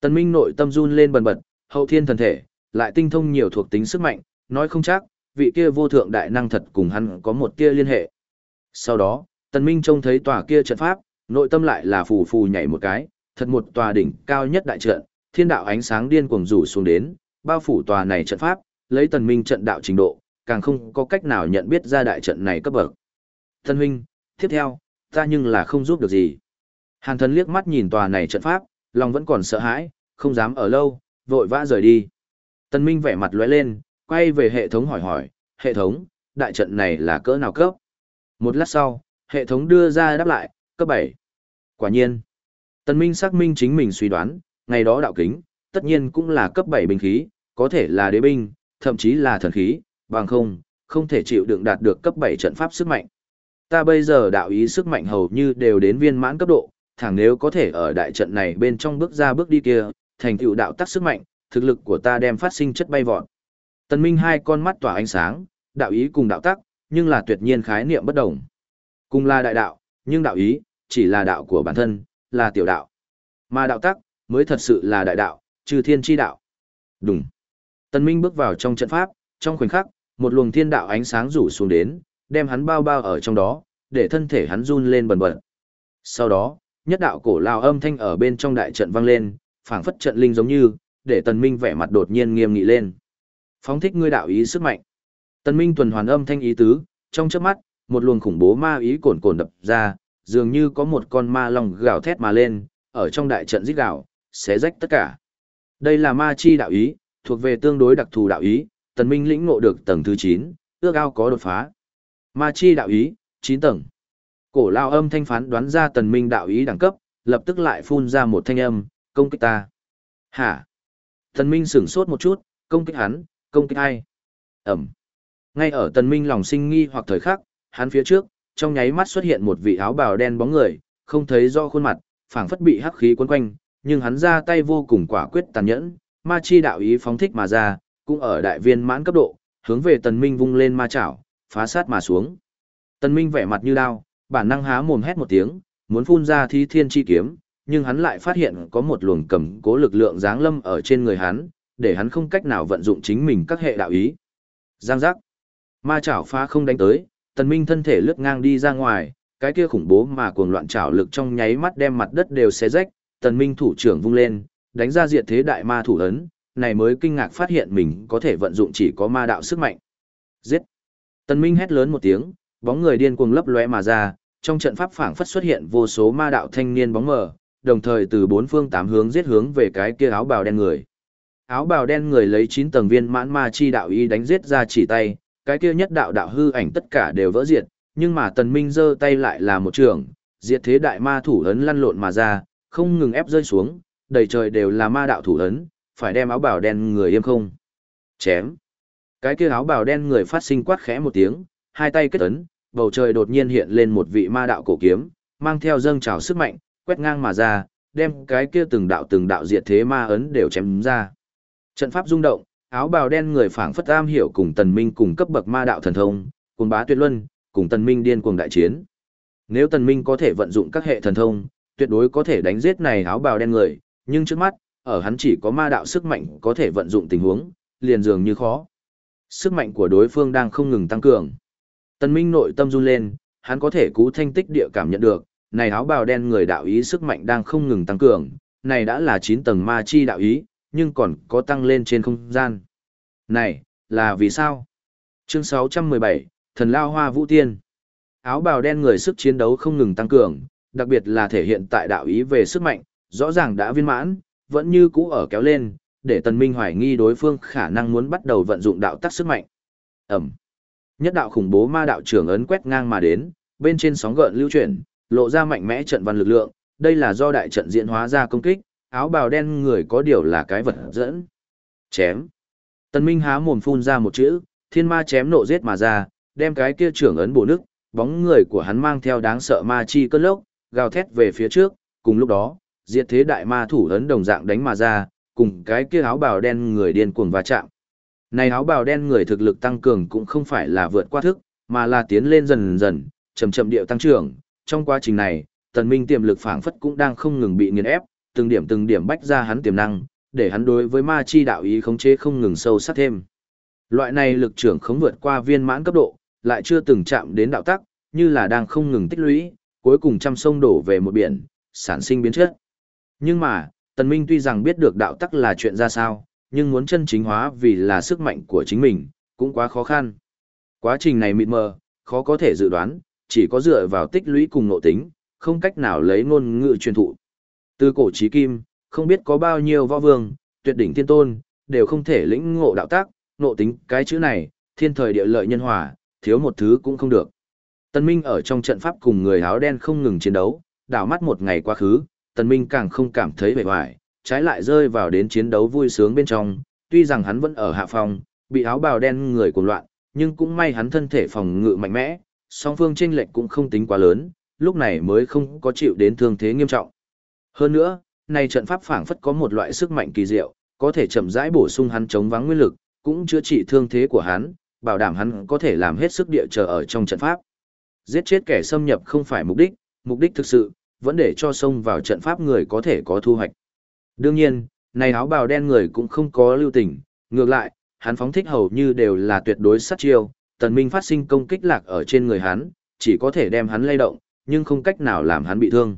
Tần minh nội tâm run lên bần bật, hậu thiên thần thể, lại tinh thông nhiều thuộc tính sức mạnh, nói không chắc, vị kia vô thượng đại năng thật cùng hắn có một kia liên hệ. Sau đó, tần minh trông thấy tòa kia trận pháp, nội tâm lại là phù phù nhảy một cái, thật một tòa đỉnh cao nhất đại trận, thiên đạo ánh sáng điên cuồng rủ xuống đến, bao phủ tòa này trận pháp, lấy tần minh trận đạo trình độ, càng không có cách nào nhận biết ra đại trận này cấp bậc. thân huynh, tiếp theo, ta nhưng là không giúp được gì. Hàn thần liếc mắt nhìn tòa này trận pháp, lòng vẫn còn sợ hãi, không dám ở lâu, vội vã rời đi. Tân minh vẻ mặt lóe lên, quay về hệ thống hỏi hỏi, hệ thống, đại trận này là cỡ nào cấp? Một lát sau, hệ thống đưa ra đáp lại, cấp 7. Quả nhiên, tân Minh xác minh chính mình suy đoán, ngày đó đạo kính, tất nhiên cũng là cấp 7 binh khí, có thể là đế binh, thậm chí là thần khí, bằng không, không thể chịu đựng đạt được cấp 7 trận pháp sức mạnh. Ta bây giờ đạo ý sức mạnh hầu như đều đến viên mãn cấp độ, thẳng nếu có thể ở đại trận này bên trong bước ra bước đi kia, thành tựu đạo tắc sức mạnh, thực lực của ta đem phát sinh chất bay vọt. Tần Minh hai con mắt tỏa ánh sáng, đạo ý cùng đạo tắc, nhưng là tuyệt nhiên khái niệm bất đồng. Cùng là đại đạo, nhưng đạo ý, chỉ là đạo của bản thân, là tiểu đạo. Mà đạo tắc, mới thật sự là đại đạo, trừ thiên chi đạo. Đúng. Tần Minh bước vào trong trận pháp, trong khoảnh khắc, một luồng thiên đạo ánh sáng rủ xuống đến, đem hắn bao bao ở trong đó, để thân thể hắn run lên bần bật. Sau đó, nhất đạo cổ lao âm thanh ở bên trong đại trận vang lên, phảng phất trận linh giống như, để Tần Minh vẻ mặt đột nhiên nghiêm nghị lên. Phóng thích ngươi đạo ý sức mạnh. Tần Minh tuần hoàn âm thanh ý tứ, trong chớp mắt, một luồng khủng bố ma ý cồn cồn đập ra, dường như có một con ma long gào thét mà lên, ở trong đại trận rít gào, xé rách tất cả. Đây là ma chi đạo ý, thuộc về tương đối đặc thù đạo ý, Tần Minh lĩnh ngộ được tầng thứ 9, ước ao có đột phá. Ma chi đạo ý, 9 tầng. Cổ lao âm thanh phán đoán ra Tần Minh đạo ý đẳng cấp, lập tức lại phun ra một thanh âm, công kích ta. Hả? Tần Minh sửng sốt một chút, công kích hắn, công kích ai? Ẩm. Ngay ở Tần Minh lòng sinh nghi hoặc thời khắc, hắn phía trước, trong nháy mắt xuất hiện một vị áo bào đen bóng người, không thấy do khuôn mặt, phảng phất bị hắc khí cuốn quanh, nhưng hắn ra tay vô cùng quả quyết tàn nhẫn, ma chi đạo ý phóng thích mà ra, cũng ở đại viên mãn cấp độ, hướng về Tần Minh vung lên ma chảo, phá sát mà xuống. Tần Minh vẻ mặt như đao, bản năng há mồm hét một tiếng, muốn phun ra thi thiên chi kiếm, nhưng hắn lại phát hiện có một luồng cầm cố lực lượng giáng lâm ở trên người hắn, để hắn không cách nào vận dụng chính mình các hệ đạo ý. Giang giác. Ma chảo phá không đánh tới, tần minh thân thể lướt ngang đi ra ngoài, cái kia khủng bố mà cuồng loạn chảo lực trong nháy mắt đem mặt đất đều xé rách, tần minh thủ trưởng vung lên, đánh ra diệt thế đại ma thủ ấn, này mới kinh ngạc phát hiện mình có thể vận dụng chỉ có ma đạo sức mạnh. Giết! Tần minh hét lớn một tiếng, bóng người điên cuồng lấp lóe mà ra, trong trận pháp phảng phất xuất hiện vô số ma đạo thanh niên bóng mờ, đồng thời từ bốn phương tám hướng giết hướng về cái kia áo bào đen người. Áo bào đen người lấy 9 tầng viên mãn ma chi đạo y đánh giết ra chỉ tay, cái kia nhất đạo đạo hư ảnh tất cả đều vỡ diệt, nhưng mà tần minh giơ tay lại là một trường, diệt thế đại ma thủ ấn lăn lộn mà ra, không ngừng ép rơi xuống, đầy trời đều là ma đạo thủ ấn, phải đem áo bào đen người im không. Chém. Cái kia áo bào đen người phát sinh quát khẽ một tiếng, hai tay kết ấn, bầu trời đột nhiên hiện lên một vị ma đạo cổ kiếm, mang theo dâng trào sức mạnh, quét ngang mà ra, đem cái kia từng đạo từng đạo diệt thế ma ấn đều chém ra. Trận pháp rung động, áo bào đen người phảng phất am hiểu cùng tần minh cùng cấp bậc ma đạo thần thông, cùng bá tuyệt luân, cùng tần minh điên cuồng đại chiến. Nếu tần minh có thể vận dụng các hệ thần thông, tuyệt đối có thể đánh giết này áo bào đen người, nhưng trước mắt, ở hắn chỉ có ma đạo sức mạnh có thể vận dụng tình huống, liền dường như khó. Sức mạnh của đối phương đang không ngừng tăng cường. Tần Minh nội tâm run lên, hắn có thể cú thanh tích địa cảm nhận được, này áo bào đen người đạo ý sức mạnh đang không ngừng tăng cường, này đã là 9 tầng ma chi đạo ý, nhưng còn có tăng lên trên không gian. Này, là vì sao? Chương 617, Thần Lao Hoa Vũ Tiên. Áo bào đen người sức chiến đấu không ngừng tăng cường, đặc biệt là thể hiện tại đạo ý về sức mạnh, rõ ràng đã viên mãn, vẫn như cũ ở kéo lên, để Tần Minh hoài nghi đối phương khả năng muốn bắt đầu vận dụng đạo tắc sức mạnh. ầm Nhất đạo khủng bố ma đạo trưởng ấn quét ngang mà đến, bên trên sóng gợn lưu chuyển, lộ ra mạnh mẽ trận văn lực lượng, đây là do đại trận diễn hóa ra công kích, áo bào đen người có điều là cái vật dẫn. Chém. Tần Minh há mồm phun ra một chữ, thiên ma chém nộ giết mà ra, đem cái kia trưởng ấn bổ nước, bóng người của hắn mang theo đáng sợ ma chi cơn lốc, gào thét về phía trước, cùng lúc đó, diệt thế đại ma thủ ấn đồng dạng đánh mà ra, cùng cái kia áo bào đen người điên cuồng va chạm. Này áo bào đen người thực lực tăng cường cũng không phải là vượt qua thức, mà là tiến lên dần dần, chậm chậm điệu tăng trưởng. Trong quá trình này, tần minh tiềm lực phảng phất cũng đang không ngừng bị nghiền ép, từng điểm từng điểm bách ra hắn tiềm năng, để hắn đối với ma chi đạo ý khống chế không ngừng sâu sắc thêm. Loại này lực trưởng không vượt qua viên mãn cấp độ, lại chưa từng chạm đến đạo tắc, như là đang không ngừng tích lũy, cuối cùng trăm sông đổ về một biển, sản sinh biến chất. Nhưng mà, Tần Minh tuy rằng biết được đạo tắc là chuyện ra sao, nhưng muốn chân chính hóa vì là sức mạnh của chính mình, cũng quá khó khăn. Quá trình này mịt mờ, khó có thể dự đoán, chỉ có dựa vào tích lũy cùng nội tính, không cách nào lấy ngôn ngữ truyền thụ. Từ cổ chí kim, không biết có bao nhiêu võ vương, tuyệt đỉnh thiên tôn, đều không thể lĩnh ngộ đạo tác, nội tính cái chữ này, thiên thời địa lợi nhân hòa, thiếu một thứ cũng không được. Tần Minh ở trong trận pháp cùng người áo đen không ngừng chiến đấu, đảo mắt một ngày quá khứ, Tần Minh càng không cảm thấy vẻ vải, trái lại rơi vào đến chiến đấu vui sướng bên trong, tuy rằng hắn vẫn ở hạ phòng, bị áo bào đen người cuồng loạn, nhưng cũng may hắn thân thể phòng ngự mạnh mẽ, song phương chênh lệch cũng không tính quá lớn, lúc này mới không có chịu đến thương thế nghiêm trọng. Hơn nữa, này trận pháp phảng phất có một loại sức mạnh kỳ diệu, có thể chậm rãi bổ sung hắn chống vắng nguyên lực, cũng chữa trị thương thế của hắn, bảo đảm hắn có thể làm hết sức địa chờ ở trong trận pháp. Giết chết kẻ xâm nhập không phải mục đích, mục đích thực sự, vẫn để cho xông vào trận pháp người có thể có thu hoạch. Đương nhiên, này áo bào đen người cũng không có lưu tình, ngược lại, hắn phóng thích hầu như đều là tuyệt đối sát chiêu, tần minh phát sinh công kích lạc ở trên người hắn, chỉ có thể đem hắn lay động, nhưng không cách nào làm hắn bị thương.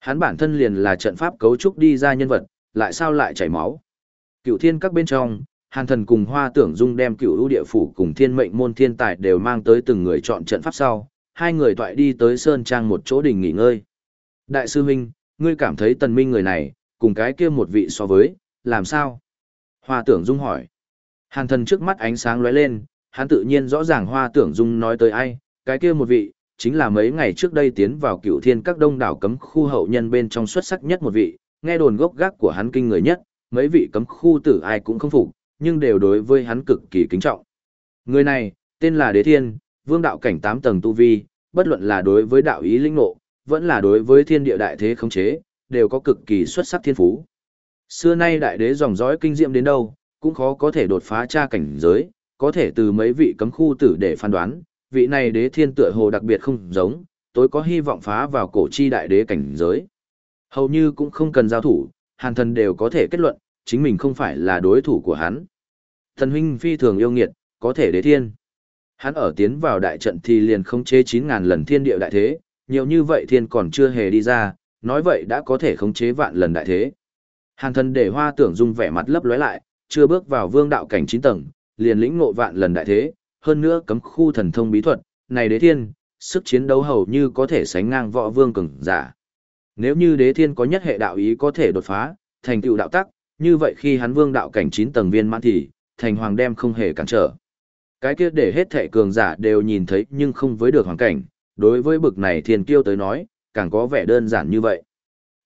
Hắn bản thân liền là trận pháp cấu trúc đi ra nhân vật, lại sao lại chảy máu. Cựu thiên các bên trong, hàn thần cùng hoa tưởng dung đem cựu ưu địa phủ cùng thiên mệnh môn thiên tài đều mang tới từng người chọn trận pháp sau, hai người toại đi tới Sơn Trang một chỗ đình nghỉ ngơi. Đại sư Minh, ngươi cảm thấy tần minh người này, cùng cái kia một vị so với, làm sao? Hoa tưởng dung hỏi. Hàn thần trước mắt ánh sáng lóe lên, hắn tự nhiên rõ ràng hoa tưởng dung nói tới ai, cái kia một vị, chính là mấy ngày trước đây tiến vào cựu thiên các đông đảo cấm khu hậu nhân bên trong xuất sắc nhất một vị, nghe đồn gốc gác của hắn kinh người nhất, mấy vị cấm khu tử ai cũng không phục, nhưng đều đối với hắn cực kỳ kính trọng. Người này, tên là Đế Thiên, vương đạo cảnh 8 tầng tu vi, bất luận là đối với đạo ý linh ngộ, vẫn là đối với thiên địa đại thế khống chế, đều có cực kỳ xuất sắc thiên phú. Xưa nay đại đế dòng dõi kinh diệm đến đâu, cũng khó có thể đột phá tra cảnh giới, có thể từ mấy vị cấm khu tử để phán đoán, vị này đế thiên tựa hồ đặc biệt không giống, tối có hy vọng phá vào cổ chi đại đế cảnh giới. Hầu như cũng không cần giao thủ, hàn thần đều có thể kết luận, chính mình không phải là đối thủ của hắn. Thần huynh phi thường yêu nghiệt, có thể đế thiên. Hắn ở tiến vào đại trận thì liền không chế 9.000 lần thiên địa đại thế, nhiều như vậy thiên còn chưa hề đi ra, nói vậy đã có thể khống chế vạn lần đại thế. Hàn thần để hoa tưởng dung vẻ mặt lấp lóe lại, chưa bước vào vương đạo cảnh 9 tầng, liền lĩnh ngộ vạn lần đại thế, hơn nữa cấm khu thần thông bí thuật, này đế thiên, sức chiến đấu hầu như có thể sánh ngang võ vương cường giả. Nếu như đế thiên có nhất hệ đạo ý có thể đột phá, thành tựu đạo tắc, như vậy khi hắn vương đạo cảnh 9 tầng viên mãn thì, thành hoàng đem không hề cản trở. Cái kia để hết thể cường giả đều nhìn thấy nhưng không với được hoàn cảnh, đối với bực này thiên kiêu tới nói, càng có vẻ đơn giản như vậy.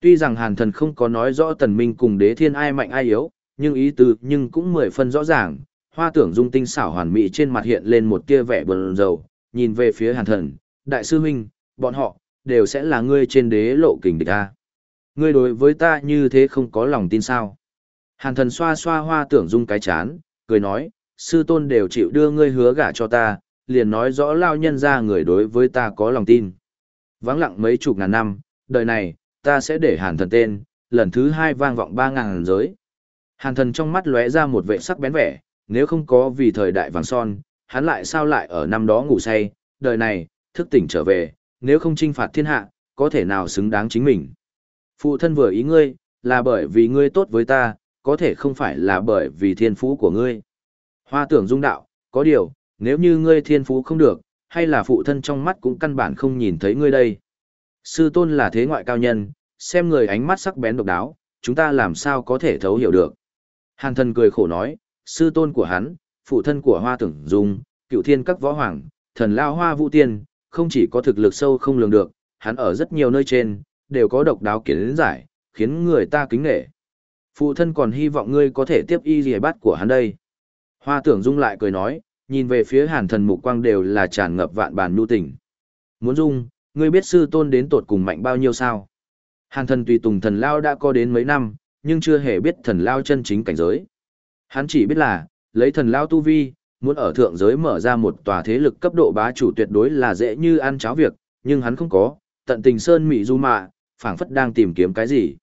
Tuy rằng hàn thần không có nói rõ tần minh cùng đế thiên ai mạnh ai yếu, nhưng ý tứ nhưng cũng mười phân rõ ràng, hoa tưởng dung tinh xảo hoàn mỹ trên mặt hiện lên một tia vẻ buồn rầu, nhìn về phía hàn thần, đại sư huynh, bọn họ, đều sẽ là ngươi trên đế lộ kình địch a. Ngươi đối với ta như thế không có lòng tin sao? Hàn thần xoa xoa hoa tưởng dung cái chán, cười nói, sư tôn đều chịu đưa ngươi hứa gả cho ta, liền nói rõ lao nhân ra người đối với ta có lòng tin. Vắng lặng mấy chục ngàn năm, đời này, ta sẽ để hàn thần tên, lần thứ hai vang vọng ba ngàn giới. Hàn thần trong mắt lóe ra một vệ sắc bén vẻ, nếu không có vì thời đại vàng son, hắn lại sao lại ở năm đó ngủ say, đời này, thức tỉnh trở về, nếu không trinh phạt thiên hạ, có thể nào xứng đáng chính mình. Phụ thân vừa ý ngươi, là bởi vì ngươi tốt với ta, có thể không phải là bởi vì thiên phú của ngươi. Hoa tưởng dung đạo, có điều, nếu như ngươi thiên phú không được, hay là phụ thân trong mắt cũng căn bản không nhìn thấy ngươi đây. Sư tôn là thế ngoại cao nhân, xem người ánh mắt sắc bén độc đáo, chúng ta làm sao có thể thấu hiểu được. Hàn thần cười khổ nói, sư tôn của hắn, phụ thân của hoa tưởng dung, cựu thiên các võ hoàng, thần lao hoa vũ tiên, không chỉ có thực lực sâu không lường được, hắn ở rất nhiều nơi trên, đều có độc đáo kiến giải, khiến người ta kính nể. Phụ thân còn hy vọng ngươi có thể tiếp y rìa bắt của hắn đây. Hoa tưởng dung lại cười nói, nhìn về phía hàn thần mục quang đều là tràn ngập vạn bàn nhu tình. Muốn dung, ngươi biết sư tôn đến tột cùng mạnh bao nhiêu sao? Hàn thần tùy tùng thần lao đã có đến mấy năm, nhưng chưa hề biết thần lao chân chính cảnh giới. Hắn chỉ biết là, lấy thần lao tu vi, muốn ở thượng giới mở ra một tòa thế lực cấp độ bá chủ tuyệt đối là dễ như ăn cháo việc, nhưng hắn không có, tận tình sơn mị du mạ, phảng phất đang tìm kiếm cái gì.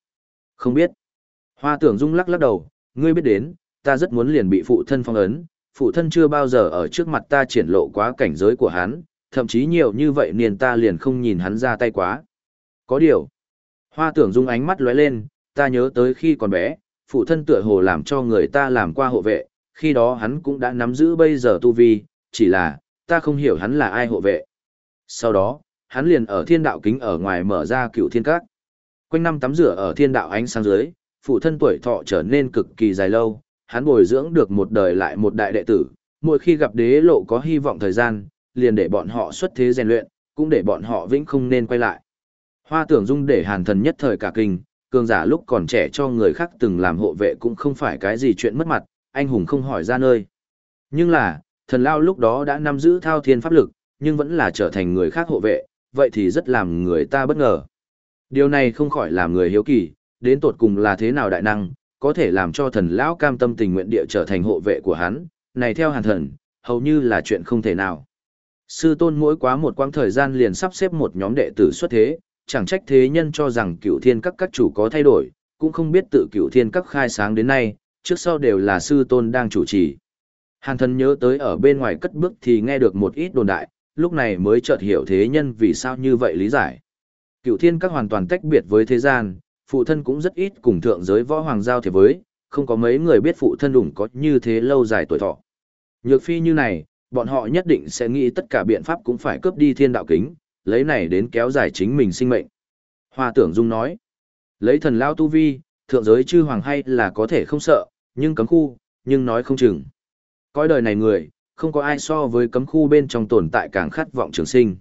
Không biết. Hoa tưởng dung lắc lắc đầu, ngươi biết đến, ta rất muốn liền bị phụ thân phong ấn, phụ thân chưa bao giờ ở trước mặt ta triển lộ quá cảnh giới của hắn, thậm chí nhiều như vậy niên ta liền không nhìn hắn ra tay quá. Có điều. Hoa tưởng dung ánh mắt lóe lên, ta nhớ tới khi còn bé, phụ thân tựa hồ làm cho người ta làm qua hộ vệ, khi đó hắn cũng đã nắm giữ bây giờ tu vi, chỉ là, ta không hiểu hắn là ai hộ vệ. Sau đó, hắn liền ở thiên đạo kính ở ngoài mở ra cựu thiên các. Quanh năm tắm rửa ở thiên đạo ánh sáng dưới, phụ thân tuổi thọ trở nên cực kỳ dài lâu, hắn bồi dưỡng được một đời lại một đại đệ tử, mỗi khi gặp đế lộ có hy vọng thời gian, liền để bọn họ xuất thế rèn luyện, cũng để bọn họ vĩnh không nên quay lại. Hoa tưởng dung để hàn thần nhất thời cả kinh, cường giả lúc còn trẻ cho người khác từng làm hộ vệ cũng không phải cái gì chuyện mất mặt, anh hùng không hỏi ra nơi. Nhưng là, thần lao lúc đó đã nắm giữ thao thiên pháp lực, nhưng vẫn là trở thành người khác hộ vệ, vậy thì rất làm người ta bất ngờ. Điều này không khỏi làm người hiếu kỳ, đến tột cùng là thế nào đại năng, có thể làm cho thần lão cam tâm tình nguyện địa trở thành hộ vệ của hắn, này theo hàn thần, hầu như là chuyện không thể nào. Sư tôn mỗi quá một quãng thời gian liền sắp xếp một nhóm đệ tử xuất thế, chẳng trách thế nhân cho rằng cửu thiên các các chủ có thay đổi, cũng không biết tự cửu thiên các khai sáng đến nay, trước sau đều là sư tôn đang chủ trì. Hàn thần nhớ tới ở bên ngoài cất bước thì nghe được một ít đồn đại, lúc này mới chợt hiểu thế nhân vì sao như vậy lý giải. cửu thiên các hoàn toàn tách biệt với thế gian, phụ thân cũng rất ít cùng thượng giới võ hoàng giao thiệp với, không có mấy người biết phụ thân đủng có như thế lâu dài tuổi thọ. Nhược phi như này, bọn họ nhất định sẽ nghĩ tất cả biện pháp cũng phải cướp đi thiên đạo kính, lấy này đến kéo dài chính mình sinh mệnh. Hoa tưởng dung nói, lấy thần lao tu vi, thượng giới chư hoàng hay là có thể không sợ, nhưng cấm khu, nhưng nói không chừng. Coi đời này người, không có ai so với cấm khu bên trong tồn tại càng khát vọng trường sinh.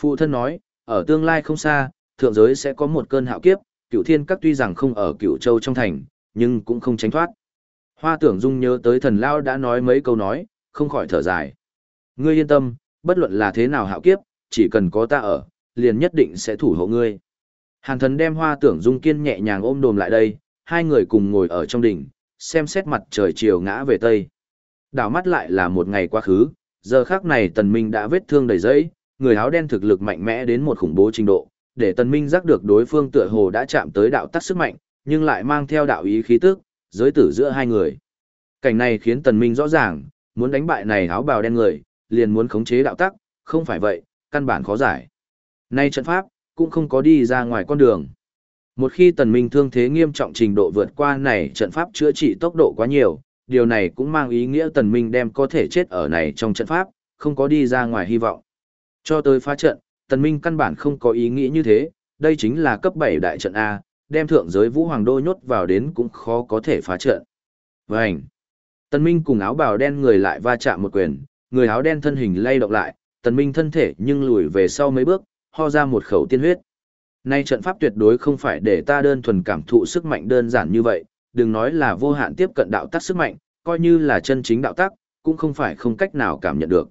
Phụ thân nói, ở tương lai không xa, thượng giới sẽ có một cơn hạo kiếp, cựu thiên các tuy rằng không ở cựu châu trong thành, nhưng cũng không tránh thoát. Hoa tưởng dung nhớ tới thần lao đã nói mấy câu nói, không khỏi thở dài. Ngươi yên tâm, bất luận là thế nào hạo kiếp, chỉ cần có ta ở, liền nhất định sẽ thủ hộ ngươi. Hàn thần đem hoa tưởng dung kiên nhẹ nhàng ôm đồm lại đây, hai người cùng ngồi ở trong đỉnh, xem xét mặt trời chiều ngã về tây. Đảo mắt lại là một ngày quá khứ, giờ khác này tần minh đã vết thương đầy dẫy, người áo đen thực lực mạnh mẽ đến một khủng bố trình độ, để tần minh giác được đối phương tựa hồ đã chạm tới đạo tắc sức mạnh, nhưng lại mang theo đạo ý khí tức, giới tử giữa hai người. Cảnh này khiến tần minh rõ ràng, muốn đánh bại này áo bào đen người, liền muốn khống chế đạo tắc, không phải vậy, căn bản khó giải. Nay trận pháp, cũng không có đi ra ngoài con đường. Một khi tần minh thương thế nghiêm trọng trình độ vượt qua này trận pháp chữa trị tốc độ quá nhiều, điều này cũng mang ý nghĩa tần minh đem có thể chết ở này trong trận pháp, không có đi ra ngoài hy vọng. Cho tới phá trận, tần minh căn bản không có ý nghĩ như thế, đây chính là cấp 7 đại trận A, đem thượng giới vũ hoàng đô nhốt vào đến cũng khó có thể phá trận. Vânh! Tần minh cùng áo bào đen người lại va chạm một quyền, người áo đen thân hình lay động lại, tần minh thân thể nhưng lùi về sau mấy bước, ho ra một khẩu tiên huyết. Nay trận pháp tuyệt đối không phải để ta đơn thuần cảm thụ sức mạnh đơn giản như vậy, đừng nói là vô hạn tiếp cận đạo tắc sức mạnh, coi như là chân chính đạo tắc, cũng không phải không cách nào cảm nhận được.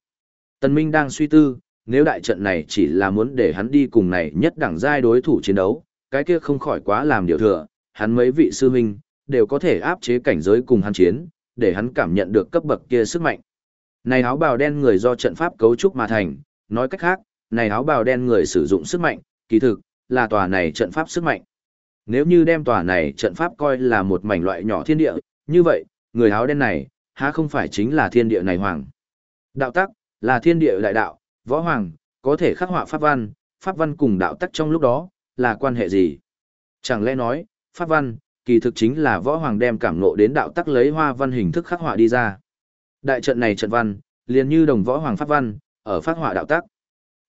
Tần Minh đang suy tư, nếu đại trận này chỉ là muốn để hắn đi cùng này nhất đẳng giai đối thủ chiến đấu, cái kia không khỏi quá làm điều thừa, hắn mấy vị sư huynh đều có thể áp chế cảnh giới cùng hắn chiến, để hắn cảm nhận được cấp bậc kia sức mạnh. Này áo bào đen người do trận pháp cấu trúc mà thành, nói cách khác, này áo bào đen người sử dụng sức mạnh, kỳ thực, là tòa này trận pháp sức mạnh. Nếu như đem tòa này trận pháp coi là một mảnh loại nhỏ thiên địa, như vậy, người áo đen này, há không phải chính là thiên địa này hoàng. Đạo tắc, là thiên địa đại đạo, võ hoàng, có thể khắc họa pháp văn, pháp văn cùng đạo tắc trong lúc đó, là quan hệ gì? Chẳng lẽ nói, pháp văn, kỳ thực chính là võ hoàng đem cảm ngộ đến đạo tắc lấy hoa văn hình thức khắc họa đi ra. Đại trận này trận văn, liền như đồng võ hoàng pháp văn, ở phát họa đạo tắc.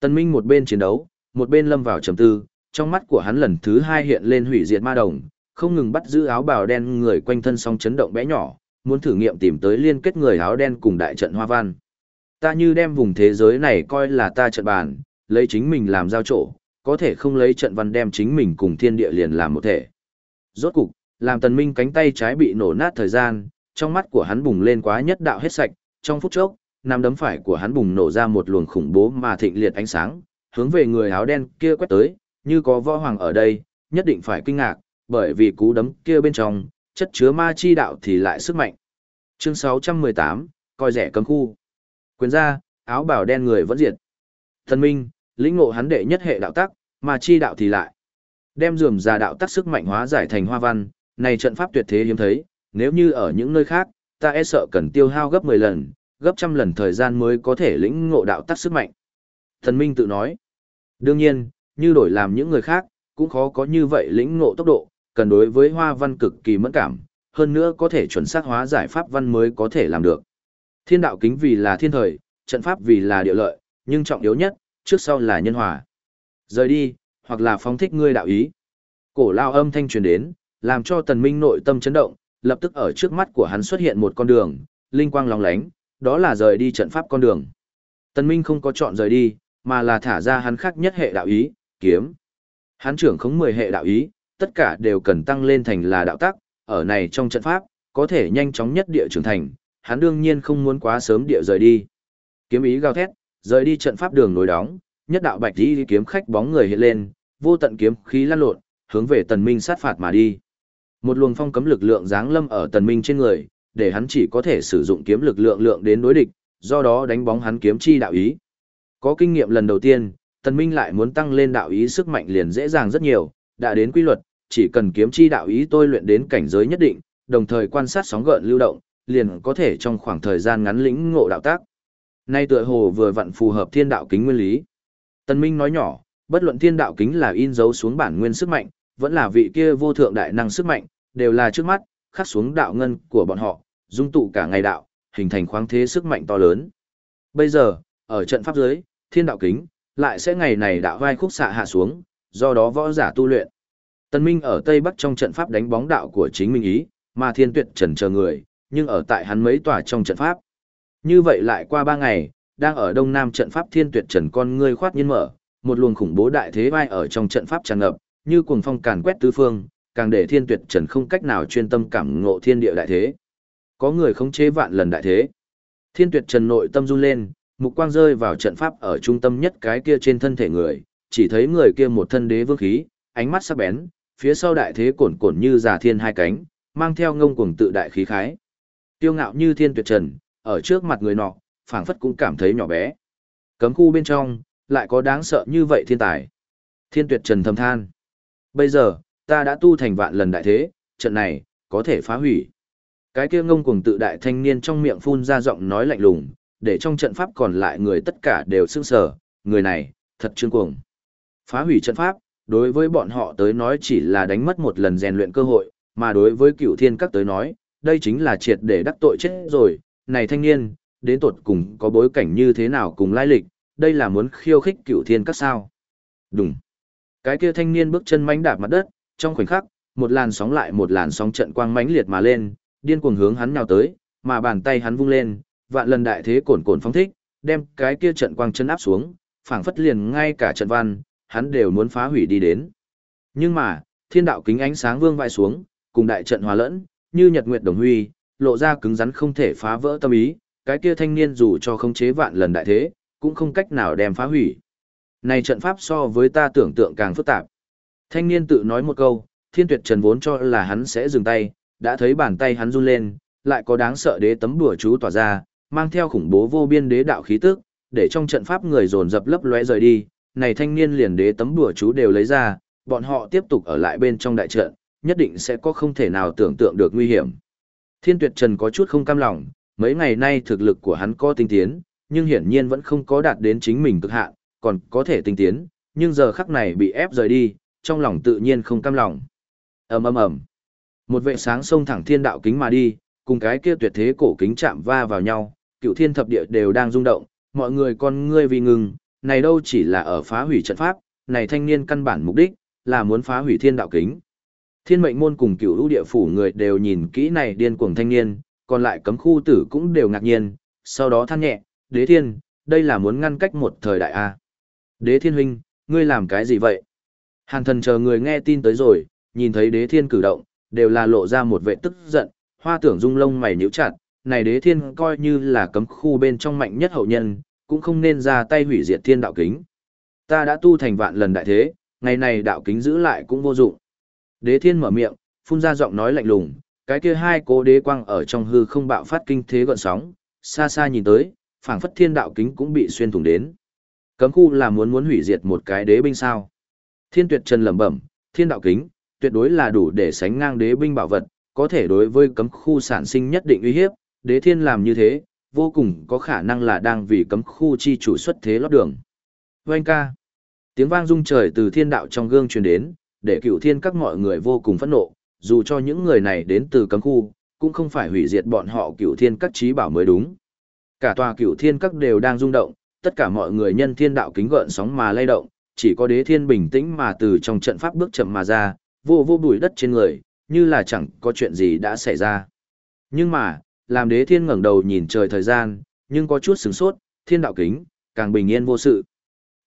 Tân Minh một bên chiến đấu, một bên lâm vào trầm tư, trong mắt của hắn lần thứ hai hiện lên hủy diệt ma đồng, không ngừng bắt giữ áo bào đen người quanh thân song chấn động bé nhỏ, muốn thử nghiệm tìm tới liên kết người áo đen cùng đại trận hoa văn. Ta như đem vùng thế giới này coi là ta trận bàn, lấy chính mình làm giao trổ, có thể không lấy trận văn đem chính mình cùng thiên địa liền làm một thể. Rốt cục, làm tần minh cánh tay trái bị nổ nát thời gian, trong mắt của hắn bùng lên quá nhất đạo hết sạch, trong phút chốc, nắm đấm phải của hắn bùng nổ ra một luồng khủng bố mà thịnh liệt ánh sáng, hướng về người áo đen kia quét tới, như có võ hoàng ở đây, nhất định phải kinh ngạc, bởi vì cú đấm kia bên trong, chất chứa ma chi đạo thì lại sức mạnh. Chương 618, coi rẻ cấm khu. Quyền ra, áo bào đen người vẫn diệt. Thần minh, lĩnh ngộ hắn đệ nhất hệ đạo tắc, mà chi đạo thì lại. Đem dườm già đạo tắc sức mạnh hóa giải thành hoa văn, này trận pháp tuyệt thế hiếm thấy, nếu như ở những nơi khác, ta e sợ cần tiêu hao gấp 10 lần, gấp trăm lần thời gian mới có thể lĩnh ngộ đạo tắc sức mạnh. Thần Minh tự nói. Đương nhiên, như đổi làm những người khác, cũng khó có như vậy lĩnh ngộ tốc độ, cần đối với hoa văn cực kỳ mẫn cảm, hơn nữa có thể chuẩn xác hóa giải pháp văn mới có thể làm được. Thiên đạo kính vì là thiên thời, trận pháp vì là địa lợi, nhưng trọng yếu nhất, trước sau là nhân hòa. Rời đi, hoặc là phóng thích ngươi đạo ý. Cổ lao âm thanh truyền đến, làm cho tần minh nội tâm chấn động, lập tức ở trước mắt của hắn xuất hiện một con đường, linh quang lóng lánh, đó là rời đi trận pháp con đường. Tần Minh không có chọn rời đi, mà là thả ra hắn khác nhất hệ đạo ý, kiếm. Hắn trưởng khống 10 hệ đạo ý, tất cả đều cần tăng lên thành là đạo tắc, ở này trong trận pháp, có thể nhanh chóng nhất địa trưởng thành, hắn đương nhiên không muốn quá sớm địa rời đi. Kiếm ý gào thét, rời đi trận pháp đường nối đóng, nhất đạo bạch đi kiếm khách bóng người hiện lên, vô tận kiếm khí lan lộn, hướng về tần minh sát phạt mà đi. Một luồng phong cấm lực lượng giáng lâm ở tần minh trên người, để hắn chỉ có thể sử dụng kiếm lực lượng lượng đến đối địch, do đó đánh bóng hắn kiếm chi đạo ý. Có kinh nghiệm lần đầu tiên, tần minh lại muốn tăng lên đạo ý sức mạnh liền dễ dàng rất nhiều, đã đến quy luật, chỉ cần kiếm chi đạo ý tôi luyện đến cảnh giới nhất định, đồng thời quan sát sóng gợn lưu động, liền có thể trong khoảng thời gian ngắn lĩnh ngộ đạo tác. Nay tựa hồ vừa vặn phù hợp thiên đạo kính nguyên lý. tân Minh nói nhỏ, bất luận thiên đạo kính là in dấu xuống bản nguyên sức mạnh, vẫn là vị kia vô thượng đại năng sức mạnh, đều là trước mắt, khắc xuống đạo ngân của bọn họ, dung tụ cả ngày đạo, hình thành khoáng thế sức mạnh to lớn. Bây giờ, ở trận pháp giới, thiên đạo kính, lại sẽ ngày này đạo vai khúc xạ hạ xuống, do đó võ giả tu luyện. Tân Minh ở Tây Bắc trong trận pháp đánh bóng đạo của chính mình ý, mà thiên tuyệt trần chờ người, nhưng ở tại hắn mấy tòa trong trận pháp. Như vậy lại qua ba ngày, đang ở đông nam trận pháp thiên tuyệt trần con ngươi khoát nhiên mở, một luồng khủng bố đại thế vai ở trong trận pháp tràn ngập, như cuồng phong càn quét tứ phương, càng để thiên tuyệt trần không cách nào chuyên tâm cảm ngộ thiên địa đại thế. Có người khống chế vạn lần đại thế. Thiên tuyệt trần nội tâm run lên, mục quang rơi vào trận pháp ở trung tâm nhất cái kia trên thân thể người, chỉ thấy người kia một thân đế vương khí, ánh mắt sắc bén, phía sau đại thế cổn cổn như giả thiên hai cánh, mang theo ngông cuồng tự đại khí khái. Tiêu ngạo như thiên tuyệt trần, ở trước mặt người nọ, phảng phất cũng cảm thấy nhỏ bé. Cấm khu bên trong, lại có đáng sợ như vậy thiên tài. Thiên tuyệt trần thầm than. Bây giờ, ta đã tu thành vạn lần đại thế, trận này, có thể phá hủy. Cái kia ngông cuồng tự đại thanh niên trong miệng phun ra giọng nói lạnh lùng, để trong trận pháp còn lại người tất cả đều sững sờ, người này, thật trương cuồng. Phá hủy trận pháp, đối với bọn họ tới nói chỉ là đánh mất một lần rèn luyện cơ hội, mà đối với cựu thiên các tới nói, đây chính là triệt để đắc tội chết rồi, này thanh niên, đến tột cùng có bối cảnh như thế nào cùng lai lịch, đây là muốn khiêu khích cựu thiên các sao. Đúng. Cái kia thanh niên bước chân mánh đạp mặt đất, trong khoảnh khắc, một làn sóng lại một làn sóng trận quang mãnh liệt mà lên, điên cuồng hướng hắn nhào tới, mà bàn tay hắn vung lên, vạn lần đại thế cồn cồn phóng thích, đem cái kia trận quang chân áp xuống, phảng phất liền ngay cả trận văn, hắn đều muốn phá hủy đi đến. Nhưng mà, thiên đạo kính ánh sáng vương vai xuống, cùng đại trận hòa lẫn, như nhật nguyệt đồng huy, lộ ra cứng rắn không thể phá vỡ tâm ý, cái kia thanh niên dù cho không chế vạn lần đại thế, cũng không cách nào đem phá hủy. Này trận pháp so với ta tưởng tượng càng phức tạp. Thanh niên tự nói một câu, thiên tuyệt trần vốn cho là hắn sẽ dừng tay, đã thấy bàn tay hắn run lên, lại có đáng sợ đế tấm đùa chú tỏa ra, mang theo khủng bố vô biên đế đạo khí tức, để trong trận pháp người dồn dập lấp lóe rời đi, này thanh niên liền đế tấm đùa chú đều lấy ra, bọn họ tiếp tục ở lại bên trong đại trận, nhất định sẽ có không thể nào tưởng tượng được nguy hiểm. Thiên tuyệt trần có chút không cam lòng, mấy ngày nay thực lực của hắn có tinh tiến, nhưng hiển nhiên vẫn không có đạt đến chính mình cực hạn, còn có thể tinh tiến, nhưng giờ khắc này bị ép rời đi, trong lòng tự nhiên không cam lòng. ầm ầm ầm, một vệ sáng xông thẳng thiên đạo kính mà đi, cùng cái kia tuyệt thế cổ kính chạm va vào nhau, cựu thiên thập địa đều đang rung động, mọi người con ngươi vì ngừng, này đâu chỉ là ở phá hủy trận pháp, này thanh niên căn bản mục đích là muốn phá hủy thiên đạo kính. Thiên mệnh môn cùng cửu lũ địa phủ người đều nhìn kỹ này điên cuồng thanh niên, còn lại cấm khu tử cũng đều ngạc nhiên, sau đó than nhẹ, đế thiên, đây là muốn ngăn cách một thời đại A. Đế thiên huynh, ngươi làm cái gì vậy? Hàn thần chờ người nghe tin tới rồi, nhìn thấy đế thiên cử động, đều là lộ ra một vệ tức giận, hoa tưởng rung lông mày nhíu chặt, này đế thiên coi như là cấm khu bên trong mạnh nhất hậu nhân, cũng không nên ra tay hủy diệt thiên đạo kính. Ta đã tu thành vạn lần đại thế, ngày này đạo kính giữ lại cũng vô dụng. Đế thiên mở miệng, phun ra giọng nói lạnh lùng, cái kia hai cố đế quang ở trong hư không bạo phát kinh thế gợn sóng, xa xa nhìn tới, phảng phất thiên đạo kính cũng bị xuyên thủng đến. Cấm khu là muốn muốn hủy diệt một cái đế binh sao? Thiên tuyệt trần lẩm bẩm, thiên đạo kính, tuyệt đối là đủ để sánh ngang đế binh bảo vật, có thể đối với cấm khu sản sinh nhất định uy hiếp, đế thiên làm như thế, vô cùng có khả năng là đang vì cấm khu chi chủ xuất thế lót đường. Vâng ca. Tiếng vang rung trời từ thiên đạo trong gương truyền đến, để cựu thiên các mọi người vô cùng phẫn nộ, dù cho những người này đến từ cấm khu, cũng không phải hủy diệt bọn họ cựu thiên các trí bảo mới đúng. Cả tòa cựu thiên các đều đang rung động, tất cả mọi người nhân thiên đạo kính gợn sóng mà lay động, chỉ có đế thiên bình tĩnh mà từ trong trận pháp bước chậm mà ra, vô vô bụi đất trên người, như là chẳng có chuyện gì đã xảy ra. Nhưng mà, làm đế thiên ngẩng đầu nhìn trời thời gian, nhưng có chút sửng sốt, thiên đạo kính, càng bình yên vô sự.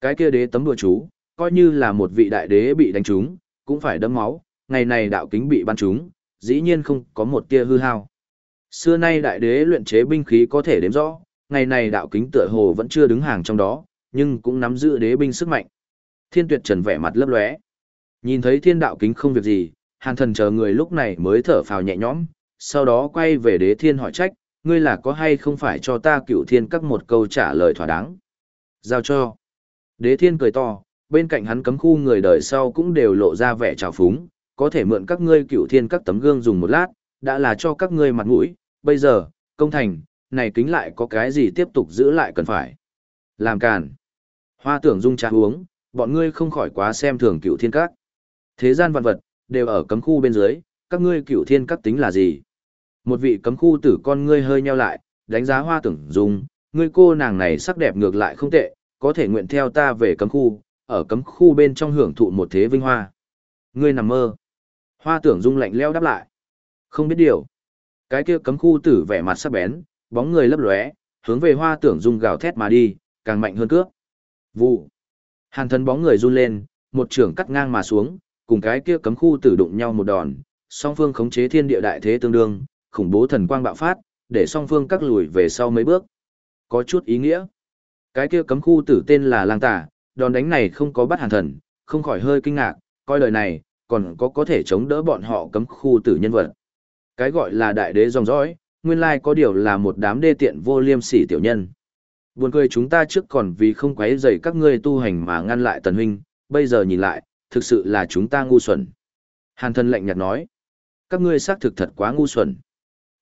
Cái kia đế tấm đùa chú, coi như là một vị đại đế bị đánh trúng, cũng phải đấm máu, ngày này đạo kính bị ban trúng, dĩ nhiên không có một tia hư hao. Xưa nay đại đế luyện chế binh khí có thể đếm rõ, ngày này đạo kính tựa hồ vẫn chưa đứng hàng trong đó, nhưng cũng nắm giữ đế binh sức mạnh. Thiên tuyệt trần vẻ mặt lấp lóe. Nhìn thấy thiên đạo kính không việc gì, hàn thần chờ người lúc này mới thở phào nhẹ nhõm, sau đó quay về đế thiên hỏi trách, ngươi là có hay không phải cho ta cựu thiên các một câu trả lời thỏa đáng. Giao cho. Đế thiên cười to, bên cạnh hắn cấm khu người đời sau cũng đều lộ ra vẻ trào phúng, có thể mượn các ngươi cựu thiên các tấm gương dùng một lát, đã là cho các ngươi mặt mũi, bây giờ, công thành, này kính lại có cái gì tiếp tục giữ lại cần phải. Làm càn. Hoa tưởng dung trà uống, bọn ngươi không khỏi quá xem thường cựu thiên các. Thế gian vạn vật, đều ở cấm khu bên dưới, các ngươi cựu thiên các tính là gì? Một vị cấm khu tử con ngươi hơi nheo lại, đánh giá hoa tưởng dung, ngươi cô nàng này sắc đẹp ngược lại không tệ, có thể nguyện theo ta về cấm khu, ở cấm khu bên trong hưởng thụ một thế vinh hoa. Ngươi nằm mơ. Hoa tưởng dung lạnh leo đáp lại. Không biết điều. Cái kia cấm khu tử vẻ mặt sắc bén, bóng người lấp lóe, hướng về hoa tưởng dung gào thét mà đi, càng mạnh hơn cướp. Vụ. Hàn thân bóng người run lên, một trường cắt ngang mà xuống, cùng cái kia cấm khu tử đụng nhau một đòn, song phương khống chế thiên địa đại thế tương đương, khủng bố thần quang bạo phát, để song phương cắt lùi về sau mấy bước. Có chút ý nghĩa. Cái kia cấm khu tử tên là Lang Tả, đòn đánh này không có bắt hàn thần, không khỏi hơi kinh ngạc, coi lời này, còn có có thể chống đỡ bọn họ cấm khu tử nhân vật. Cái gọi là đại đế dòng dõi, nguyên lai có điều là một đám đê tiện vô liêm sỉ tiểu nhân. Buồn cười chúng ta trước còn vì không quấy rầy các ngươi tu hành mà ngăn lại tần huynh, bây giờ nhìn lại, thực sự là chúng ta ngu xuẩn. Hàn thần lạnh nhạt nói, các ngươi xác thực thật quá ngu xuẩn.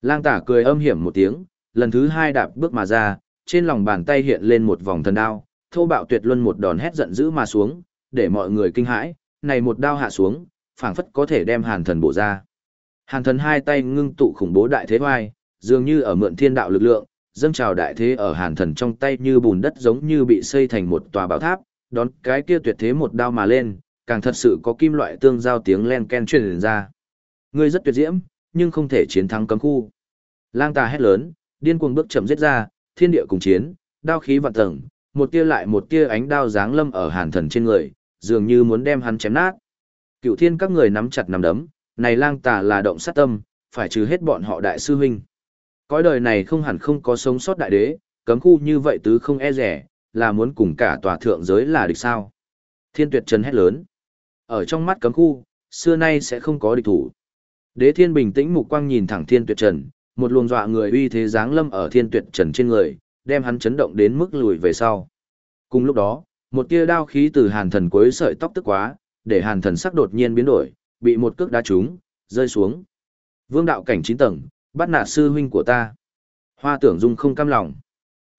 Lang tả cười âm hiểm một tiếng, lần thứ hai đạp bước mà ra, trên lòng bàn tay hiện lên một vòng thần đao, thô bạo tuyệt luân một đòn hét giận dữ mà xuống, để mọi người kinh hãi, này một đao hạ xuống, phảng phất có thể đem hàn thần bổ ra. Hàn thần hai tay ngưng tụ khủng bố đại thế hoai, dường như ở mượn thiên đạo lực lượng, dâng trào đại thế ở hàn thần trong tay như bùn đất giống như bị xây thành một tòa bảo tháp, đón cái kia tuyệt thế một đao mà lên, càng thật sự có kim loại tương giao tiếng len ken truyền ra. Ngươi rất tuyệt diễm, nhưng không thể chiến thắng cấm khu. Lang tà hét lớn, điên cuồng bước chậm giết ra, thiên địa cùng chiến, đao khí vạn tầng, một tia lại một tia ánh đao giáng lâm ở hàn thần trên người, dường như muốn đem hắn chém nát. Cựu thiên các người nắm chặt nắm đấm, này lang tà là động sát tâm, phải trừ hết bọn họ đại sư huynh. Cõi đời này không hẳn không có sống sót đại đế, cấm khu như vậy tứ không e rẻ, là muốn cùng cả tòa thượng giới là địch sao. Thiên tuyệt trần hét lớn. Ở trong mắt cấm khu, xưa nay sẽ không có địch thủ. Đế thiên bình tĩnh mục quang nhìn thẳng thiên tuyệt trần, một luồng dọa người uy thế giáng lâm ở thiên tuyệt trần trên người, đem hắn chấn động đến mức lùi về sau. Cùng lúc đó, một tia đao khí từ hàn thần cuối sợi tóc tức quá, để hàn thần sắc đột nhiên biến đổi, bị một cước đá trúng, rơi xuống. Vương đạo cảnh 9 tầng, bắt nạt sư huynh của ta. Hoa tưởng dung không cam lòng.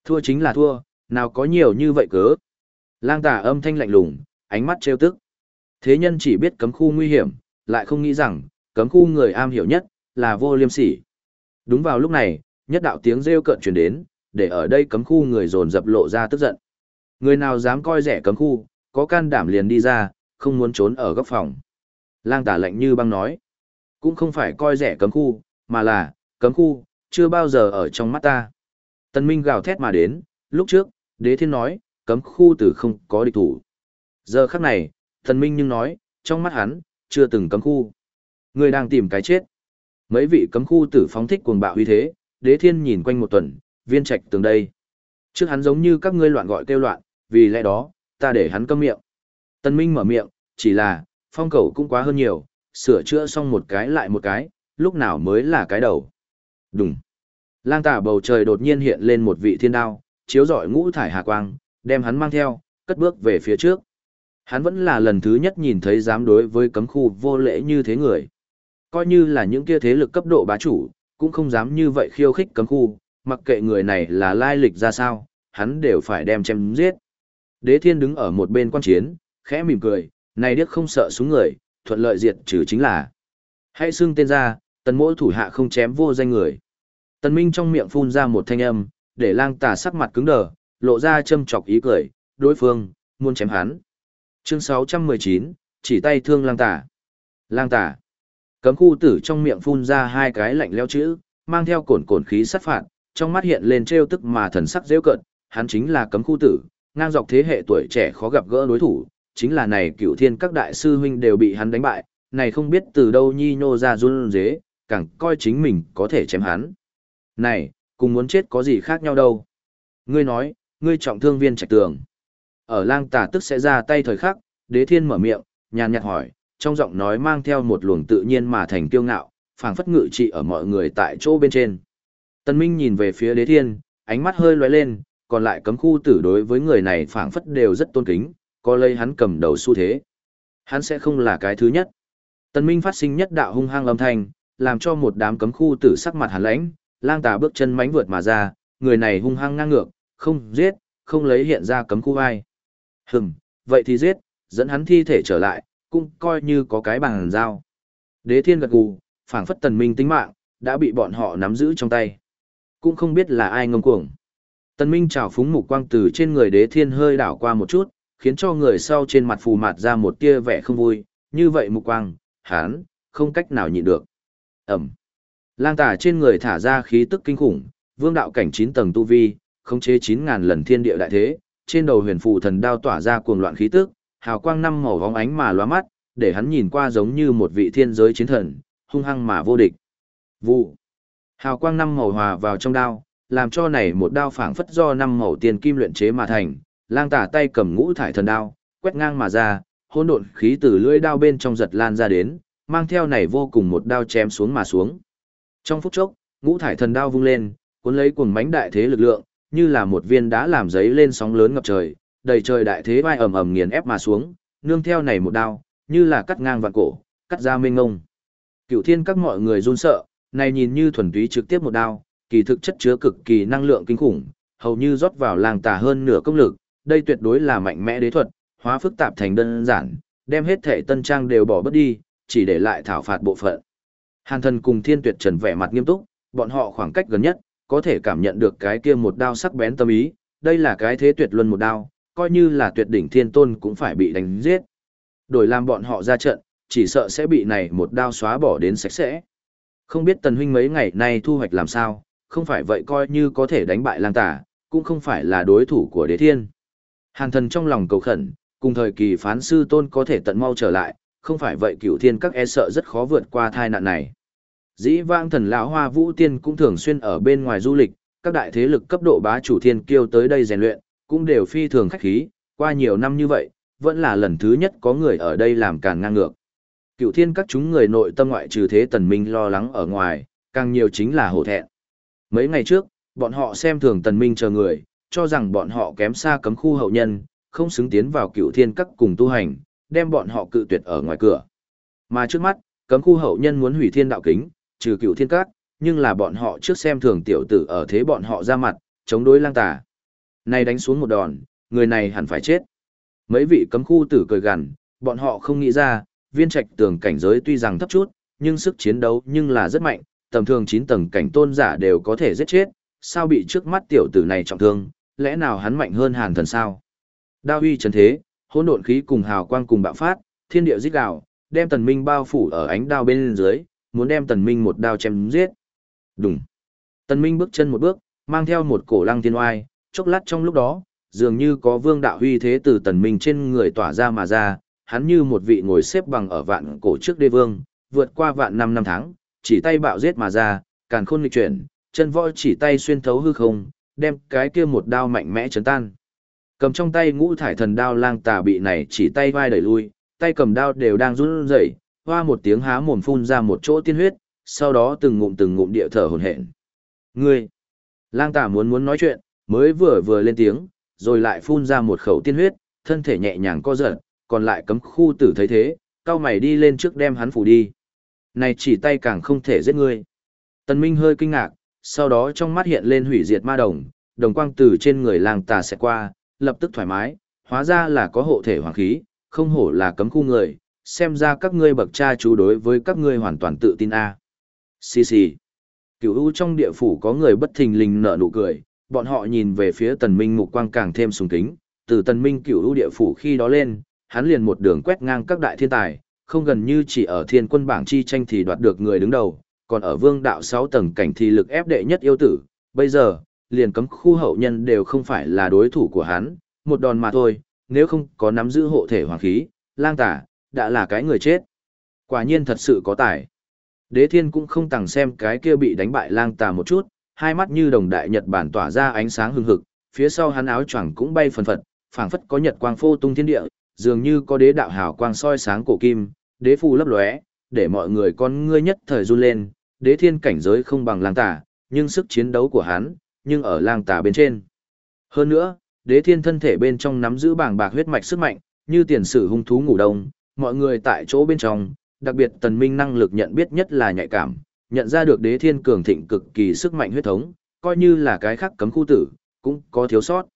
Thua chính là thua, nào có nhiều như vậy cớ. Lang tà âm thanh lạnh lùng, ánh mắt trêu tức. Thế nhân chỉ biết cấm khu nguy hiểm, lại không nghĩ rằng, cấm khu người am hiểu nhất, là vô liêm sỉ. Đúng vào lúc này, nhất đạo tiếng rêu cợt truyền đến, để ở đây cấm khu người dồn dập lộ ra tức giận. Người nào dám coi rẻ cấm khu, có can đảm liền đi ra, không muốn trốn ở góc phòng. Lang tả lạnh như băng nói, cũng không phải coi rẻ cấm khu, mà là, cấm khu, chưa bao giờ ở trong mắt ta. Tân Minh gào thét mà đến, lúc trước, đế thiên nói, cấm khu từ không có địch thủ. Giờ khắc này, Tân Minh nhưng nói, trong mắt hắn, chưa từng cấm khu. Người đang tìm cái chết. Mấy vị cấm khu tử phóng thích cuồng bạo uy thế, đế thiên nhìn quanh một tuần, viên trạch tường đây. Trước hắn giống như các ngươi loạn gọi kêu loạn, vì lẽ đó, ta để hắn câm miệng. Tân Minh mở miệng, chỉ là, phong cầu cũng quá hơn nhiều, sửa chữa xong một cái lại một cái, lúc nào mới là cái đầu. Đúng. Lang tả bầu trời đột nhiên hiện lên một vị thiên đao, chiếu rọi ngũ thải hà quang, đem hắn mang theo, cất bước về phía trước. Hắn vẫn là lần thứ nhất nhìn thấy dám đối với cấm khu vô lễ như thế người. Coi như là những kia thế lực cấp độ bá chủ, cũng không dám như vậy khiêu khích cấm khu, mặc kệ người này là lai lịch ra sao, hắn đều phải đem chém giết. Đế thiên đứng ở một bên quan chiến, khẽ mỉm cười, này điếc không sợ súng người, thuận lợi diệt trừ chính là. Hãy xưng tên ra, tần mỗi thủ hạ không chém vô danh người. Tần Minh trong miệng phun ra một thanh âm, để lang tà sắc mặt cứng đờ, lộ ra châm chọc ý cười, đối phương, muốn chém hắn. Chương 619, chỉ tay thương lang tà. Lang tà. Cấm khu tử trong miệng phun ra hai cái lạnh leo chữ, mang theo cồn cồn khí sát phạt, trong mắt hiện lên trêu tức mà thần sắc rêu cận, hắn chính là cấm khu tử, ngang dọc thế hệ tuổi trẻ khó gặp gỡ đối thủ, chính là này cửu thiên các đại sư huynh đều bị hắn đánh bại, này không biết từ đâu nhi nhô ra run dế, càng coi chính mình có thể chém hắn. Này, cùng muốn chết có gì khác nhau đâu. Ngươi nói, ngươi trọng thương viên trạch tường. Ở lang tà tức sẽ ra tay thời khắc, đế thiên mở miệng, nhàn nhạt hỏi, trong giọng nói mang theo một luồng tự nhiên mà thành kiêu ngạo, phảng phất ngự trị ở mọi người tại chỗ bên trên. Tân Minh nhìn về phía đế thiên, ánh mắt hơi lóe lên, còn lại cấm khu tử đối với người này phảng phất đều rất tôn kính, có lấy hắn cầm đầu xu thế. Hắn sẽ không là cái thứ nhất. Tân Minh phát sinh nhất đạo hung hăng âm thanh, làm cho một đám cấm khu tử sắc mặt hàn lãnh, lang tà bước chân mánh vượt mà ra, người này hung hăng ngang ngược, không giết, không lấy hiện ra cấm khu vai. Hừm, vậy thì giết, dẫn hắn thi thể trở lại, cũng coi như có cái bằng dao. Đế thiên gật gù, phảng phất tần minh tính mạng, đã bị bọn họ nắm giữ trong tay. Cũng không biết là ai ngông cuồng. Tần minh trào phúng mục quang từ trên người đế thiên hơi đảo qua một chút, khiến cho người sau trên mặt phù mặt ra một tia vẻ không vui, như vậy mục quang, hắn không cách nào nhịn được. Ẩm. Lang tả trên người thả ra khí tức kinh khủng, vương đạo cảnh 9 tầng tu vi, khống chế 9000 lần thiên địa đại thế, trên đầu huyền phù thần đao tỏa ra cuồng loạn khí tức, hào quang năm màu vóng ánh mà lóa mắt, để hắn nhìn qua giống như một vị thiên giới chiến thần, hung hăng mà vô địch. Vụ. Hào quang năm màu hòa vào trong đao, làm cho này một đao phảng phất do năm màu tiền kim luyện chế mà thành, lang tả tay cầm ngũ thải thần đao, quét ngang mà ra, hỗn độn khí từ lưỡi đao bên trong giật lan ra đến, mang theo này vô cùng một đao chém xuống mà xuống. Trong phút chốc, ngũ thải thần đao vung lên, cuốn lấy cuồng mãnh đại thế lực lượng, như là một viên đá làm giấy lên sóng lớn ngập trời, đầy trời đại thế vai ầm ầm nghiền ép mà xuống, nương theo này một đao, như là cắt ngang vạn cổ, cắt ra mênh ngông. Cửu thiên các mọi người run sợ, này nhìn như thuần túy trực tiếp một đao, kỳ thực chất chứa cực kỳ năng lượng kinh khủng, hầu như rót vào làng tà hơn nửa công lực, đây tuyệt đối là mạnh mẽ đế thuật, hóa phức tạp thành đơn giản, đem hết thể tân trang đều bỏ bớt đi, chỉ để lại thảo phạt bộ phận. Hàn thần cùng thiên tuyệt trần vẻ mặt nghiêm túc, bọn họ khoảng cách gần nhất, có thể cảm nhận được cái kia một đao sắc bén tâm ý, đây là cái thế tuyệt luân một đao, coi như là tuyệt đỉnh thiên tôn cũng phải bị đánh giết. Đổi làm bọn họ ra trận, chỉ sợ sẽ bị này một đao xóa bỏ đến sạch sẽ. Không biết tần huynh mấy ngày nay thu hoạch làm sao, không phải vậy coi như có thể đánh bại lang tả, cũng không phải là đối thủ của đế thiên. Hàn thần trong lòng cầu khẩn, cùng thời kỳ phán sư tôn có thể tận mau trở lại, không phải vậy cửu thiên các e sợ rất khó vượt qua thai nạn này. Dĩ vãng thần lão hoa vũ tiên cũng thường xuyên ở bên ngoài du lịch, các đại thế lực cấp độ bá chủ thiên kiêu tới đây rèn luyện, cũng đều phi thường khách khí, qua nhiều năm như vậy, vẫn là lần thứ nhất có người ở đây làm càn ngang ngược. Cựu thiên các chúng người nội tâm ngoại trừ thế tần minh lo lắng ở ngoài, càng nhiều chính là hổ thẹn. Mấy ngày trước, bọn họ xem thường tần minh chờ người, cho rằng bọn họ kém xa cấm khu hậu nhân, không xứng tiến vào cựu thiên các cùng tu hành, đem bọn họ cự tuyệt ở ngoài cửa. Mà trước mắt, cấm khu hậu nhân muốn hủy thiên đạo kính, trừ cựu thiên các, nhưng là bọn họ trước xem thường tiểu tử ở thế bọn họ ra mặt, chống đối lang tà. Này đánh xuống một đòn, người này hẳn phải chết. Mấy vị cấm khu tử cười gằn, bọn họ không nghĩ ra, viên trạch tường cảnh giới tuy rằng thấp chút, nhưng sức chiến đấu nhưng là rất mạnh, tầm thường 9 tầng cảnh tôn giả đều có thể giết chết, sao bị trước mắt tiểu tử này trọng thương, lẽ nào hắn mạnh hơn hàn thần sao? Đao huy trần thế, hỗn độn khí cùng hào quang cùng bạo phát, thiên địa rít gào, đem tần minh bao phủ ở ánh đao bên dưới, muốn đem tần minh một đao chém giết. Đùng. Tần minh bước chân một bước, mang theo một cổ lăng thiên oai, chốc lát trong lúc đó, dường như có vương đạo huy thế từ tần minh trên người tỏa ra mà ra, hắn như một vị ngồi xếp bằng ở vạn cổ trước đế vương, vượt qua vạn năm năm tháng, chỉ tay bạo giết mà ra, càn khôn nghịch chuyển, chân võ chỉ tay xuyên thấu hư không, đem cái kia một đao mạnh mẽ chấn tan. Cầm trong tay ngũ thải thần đao lang tà bị này chỉ tay vai đẩy lui, tay cầm đao đều đang run rẩy, hoa một tiếng há mồm phun ra một chỗ tiên huyết, sau đó từng ngụm từng ngụm địa thở hổn hển. Ngươi! Lang tà muốn muốn nói chuyện, mới vừa vừa lên tiếng, rồi lại phun ra một khẩu tiên huyết, thân thể nhẹ nhàng co giật, còn lại cấm khu tử thấy thế, cao mày đi lên trước đem hắn phủ đi. Này chỉ tay càng không thể giết ngươi. Tần Minh hơi kinh ngạc, sau đó trong mắt hiện lên hủy diệt ma đồng, đồng quang từ trên người làng tà sẽ qua, lập tức thoải mái, hóa ra là có hộ thể hoàng khí, không hổ là cấm khu người, xem ra các ngươi bậc cha chú đối với các ngươi hoàn toàn tự tin a. Xì xì. Cửu u trong địa phủ có người bất thình lình nở nụ cười, bọn họ nhìn về phía tần minh mục quang càng thêm sùng kính, từ tần minh cửu u địa phủ khi đó lên, hắn liền một đường quét ngang các đại thiên tài, không gần như chỉ ở thiên quân bảng chi tranh thì đoạt được người đứng đầu, còn ở vương đạo 6 tầng cảnh thì lực ép đệ nhất yêu tử, bây giờ, liền cấm khu hậu nhân đều không phải là đối thủ của hắn, một đòn mà thôi, nếu không có nắm giữ hộ thể hoàng khí, lang tả, đã là cái người chết. Quả nhiên thật sự có tài. Đế thiên cũng không tàng xem cái kia bị đánh bại lang tà một chút, hai mắt như đồng đại Nhật Bản tỏa ra ánh sáng hừng hực, phía sau hắn áo choàng cũng bay phần phật, phảng phất có nhật quang phô tung thiên địa, dường như có đế đạo hào quang soi sáng cổ kim, đế phù lấp lóe, để mọi người con ngươi nhất thời run lên, đế thiên cảnh giới không bằng lang tà, nhưng sức chiến đấu của hắn, nhưng ở lang tà bên trên. Hơn nữa, đế thiên thân thể bên trong nắm giữ bảng bạc huyết mạch sức mạnh, như tiền sử hung thú ngủ đông, mọi người tại chỗ bên trong, đặc biệt tần minh năng lực nhận biết nhất là nhạy cảm, nhận ra được đế thiên cường thịnh cực kỳ sức mạnh huyết thống, coi như là cái khác cấm khu tử, cũng có thiếu sót.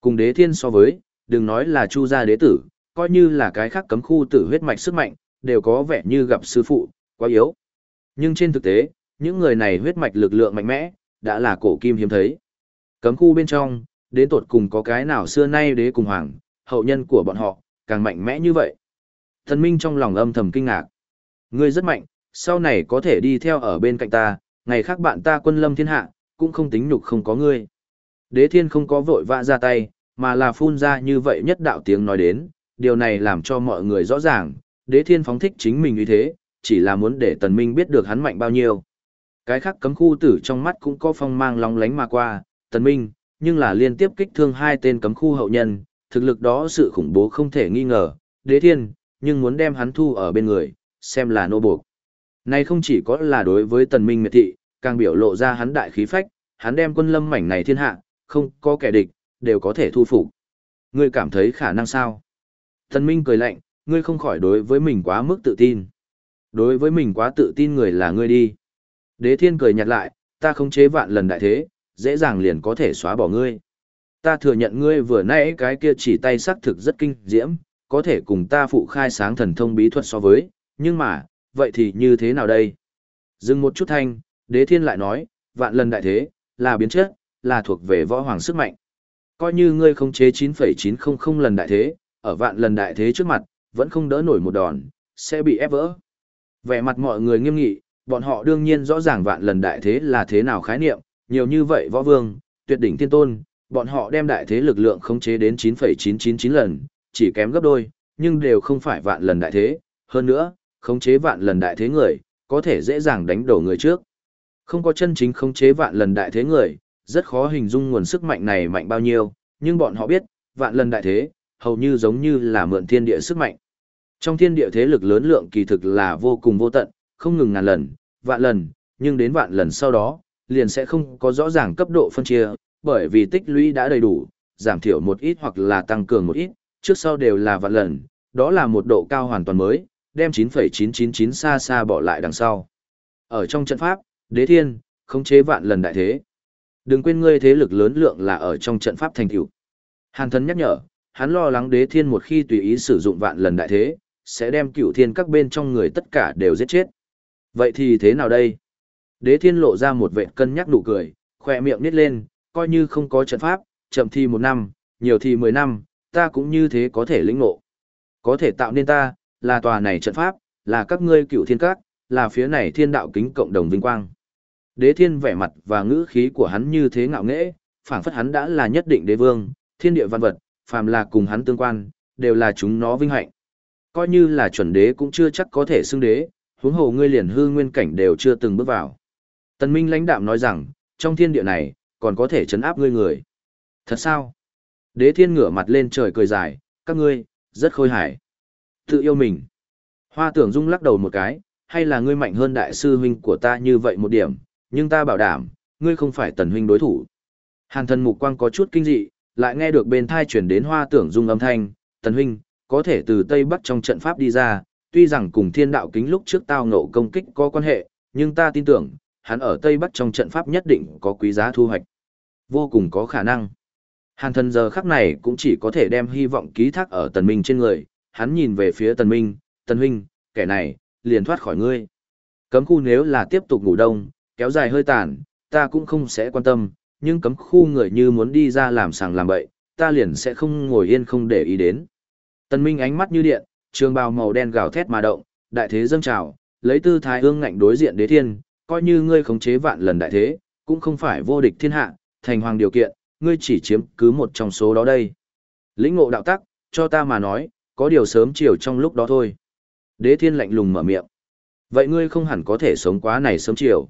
Cùng đế thiên so với, đừng nói là chu gia đế tử, coi như là cái khác cấm khu tử huyết mạch sức mạnh, đều có vẻ như gặp sư phụ, quá yếu. Nhưng trên thực tế, những người này huyết mạch lực lượng mạnh mẽ, đã là cổ kim hiếm thấy. Cấm khu bên trong, đến tột cùng có cái nào xưa nay đế cùng hoàng, hậu nhân của bọn họ, càng mạnh mẽ như vậy. Thần Minh trong lòng âm thầm kinh ngạc. Ngươi rất mạnh, sau này có thể đi theo ở bên cạnh ta, ngày khác bạn ta quân lâm thiên hạ, cũng không tính nhục không có ngươi. Đế thiên không có vội vã ra tay, mà là phun ra như vậy nhất đạo tiếng nói đến, điều này làm cho mọi người rõ ràng, đế thiên phóng thích chính mình như thế, chỉ là muốn để tần minh biết được hắn mạnh bao nhiêu. Cái khác cấm khu tử trong mắt cũng có phong mang long lánh mà qua, tần minh, nhưng là liên tiếp kích thương hai tên cấm khu hậu nhân, thực lực đó sự khủng bố không thể nghi ngờ, đế thiên, nhưng muốn đem hắn thu ở bên người, xem là nô buộc. Này không chỉ có là đối với tần minh miệt thị, càng biểu lộ ra hắn đại khí phách, hắn đem quân lâm mảnh này thiên hạ, không có kẻ địch, đều có thể thu phục. Ngươi cảm thấy khả năng sao? Thần minh cười lạnh, ngươi không khỏi đối với mình quá mức tự tin. Đối với mình quá tự tin người là ngươi đi. Đế thiên cười nhạt lại, ta không chế vạn lần đại thế, dễ dàng liền có thể xóa bỏ ngươi. Ta thừa nhận ngươi vừa nãy cái kia chỉ tay sắc thực rất kinh diễm, có thể cùng ta phụ khai sáng thần thông bí thuật so với, nhưng mà, vậy thì như thế nào đây? Dừng một chút thanh, đế thiên lại nói, vạn lần đại thế, là biến chất, là thuộc về võ hoàng sức mạnh. Coi như ngươi không chế 9,900 lần đại thế, ở vạn lần đại thế trước mặt, vẫn không đỡ nổi một đòn, sẽ bị ép vỡ. Vẻ mặt mọi người nghiêm nghị, bọn họ đương nhiên rõ ràng vạn lần đại thế là thế nào khái niệm, nhiều như vậy võ vương, tuyệt đỉnh thiên tôn, bọn họ đem đại thế lực lượng khống chế đến 9,999 lần, chỉ kém gấp đôi, nhưng đều không phải vạn lần đại thế, hơn nữa, khống chế vạn lần đại thế người, có thể dễ dàng đánh đổ người trước. Không có chân chính khống chế vạn lần đại thế người, rất khó hình dung nguồn sức mạnh này mạnh bao nhiêu, nhưng bọn họ biết, vạn lần đại thế, hầu như giống như là mượn thiên địa sức mạnh. Trong thiên địa thế lực lớn lượng kỳ thực là vô cùng vô tận, không ngừng ngàn lần, vạn lần, nhưng đến vạn lần sau đó, liền sẽ không có rõ ràng cấp độ phân chia, bởi vì tích lũy đã đầy đủ, giảm thiểu một ít hoặc là tăng cường một ít, trước sau đều là vạn lần, đó là một độ cao hoàn toàn mới, đem 9,999 xa xa bỏ lại đằng sau. Ở trong trận pháp, đế thiên, khống chế vạn lần đại thế. Đừng quên ngươi thế lực lớn lượng là ở trong trận pháp thành tựu. Hàn thân nhắc nhở, hắn lo lắng đế thiên một khi tùy ý sử dụng vạn lần đại thế, sẽ đem cửu thiên các bên trong người tất cả đều giết chết. Vậy thì thế nào đây? Đế thiên lộ ra một vệ cân nhắc nụ cười, khỏe miệng nít lên, coi như không có trận pháp, chậm thì một năm, nhiều thì mười năm, ta cũng như thế có thể lĩnh ngộ. Có thể tạo nên ta, là tòa này trận pháp, là các ngươi cựu thiên các, là phía này thiên đạo kính cộng đồng vinh quang. Đế thiên vẻ mặt và ngữ khí của hắn như thế ngạo nghễ, phảng phất hắn đã là nhất định đế vương, thiên địa văn vật, phàm là cùng hắn tương quan, đều là chúng nó vinh hạnh. Coi như là chuẩn đế cũng chưa chắc có thể xưng đế, huống hồ ngươi liền hư nguyên cảnh đều chưa từng bước vào. Tần Minh lãnh đạm nói rằng, trong thiên địa này, còn có thể chấn áp ngươi người. Thật sao? Đế thiên ngửa mặt lên trời cười dài, các ngươi, rất khôi hài. Tự yêu mình. Hoa tưởng dung lắc đầu một cái, hay là ngươi mạnh hơn đại sư huynh của ta như vậy một điểm, nhưng ta bảo đảm, ngươi không phải tần huynh đối thủ. Hàn thần mục quang có chút kinh dị, lại nghe được bên thai chuyển đến hoa tưởng dung âm thanh, tần huynh, có thể từ Tây Bắc trong trận pháp đi ra, tuy rằng cùng thiên đạo kính lúc trước tao ngộ công kích có quan hệ, nhưng ta tin tưởng, hắn ở Tây Bắc trong trận pháp nhất định có quý giá thu hoạch. Vô cùng có khả năng. Hàn thần giờ khắc này cũng chỉ có thể đem hy vọng ký thác ở tần minh trên người, hắn nhìn về phía tần minh, tần huynh, kẻ này, liền thoát khỏi ngươi. Cấm khu nếu là tiếp tục ngủ đông, kéo dài hơi tàn, ta cũng không sẽ quan tâm, nhưng cấm khu người như muốn đi ra làm sàng làm bậy, ta liền sẽ không ngồi yên không để ý đến. Tần minh ánh mắt như điện, trường bào màu đen gào thét mà động, đại thế dâng trào, lấy tư thái ương ngạnh đối diện đế thiên, coi như ngươi khống chế vạn lần đại thế, cũng không phải vô địch thiên hạ, thành hoàng điều kiện, ngươi chỉ chiếm cứ một trong số đó đây. Lĩnh ngộ đạo tắc, cho ta mà nói, có điều sớm chiều trong lúc đó thôi. Đế thiên lạnh lùng mở miệng. Vậy ngươi không hẳn có thể sống quá này sớm chiều.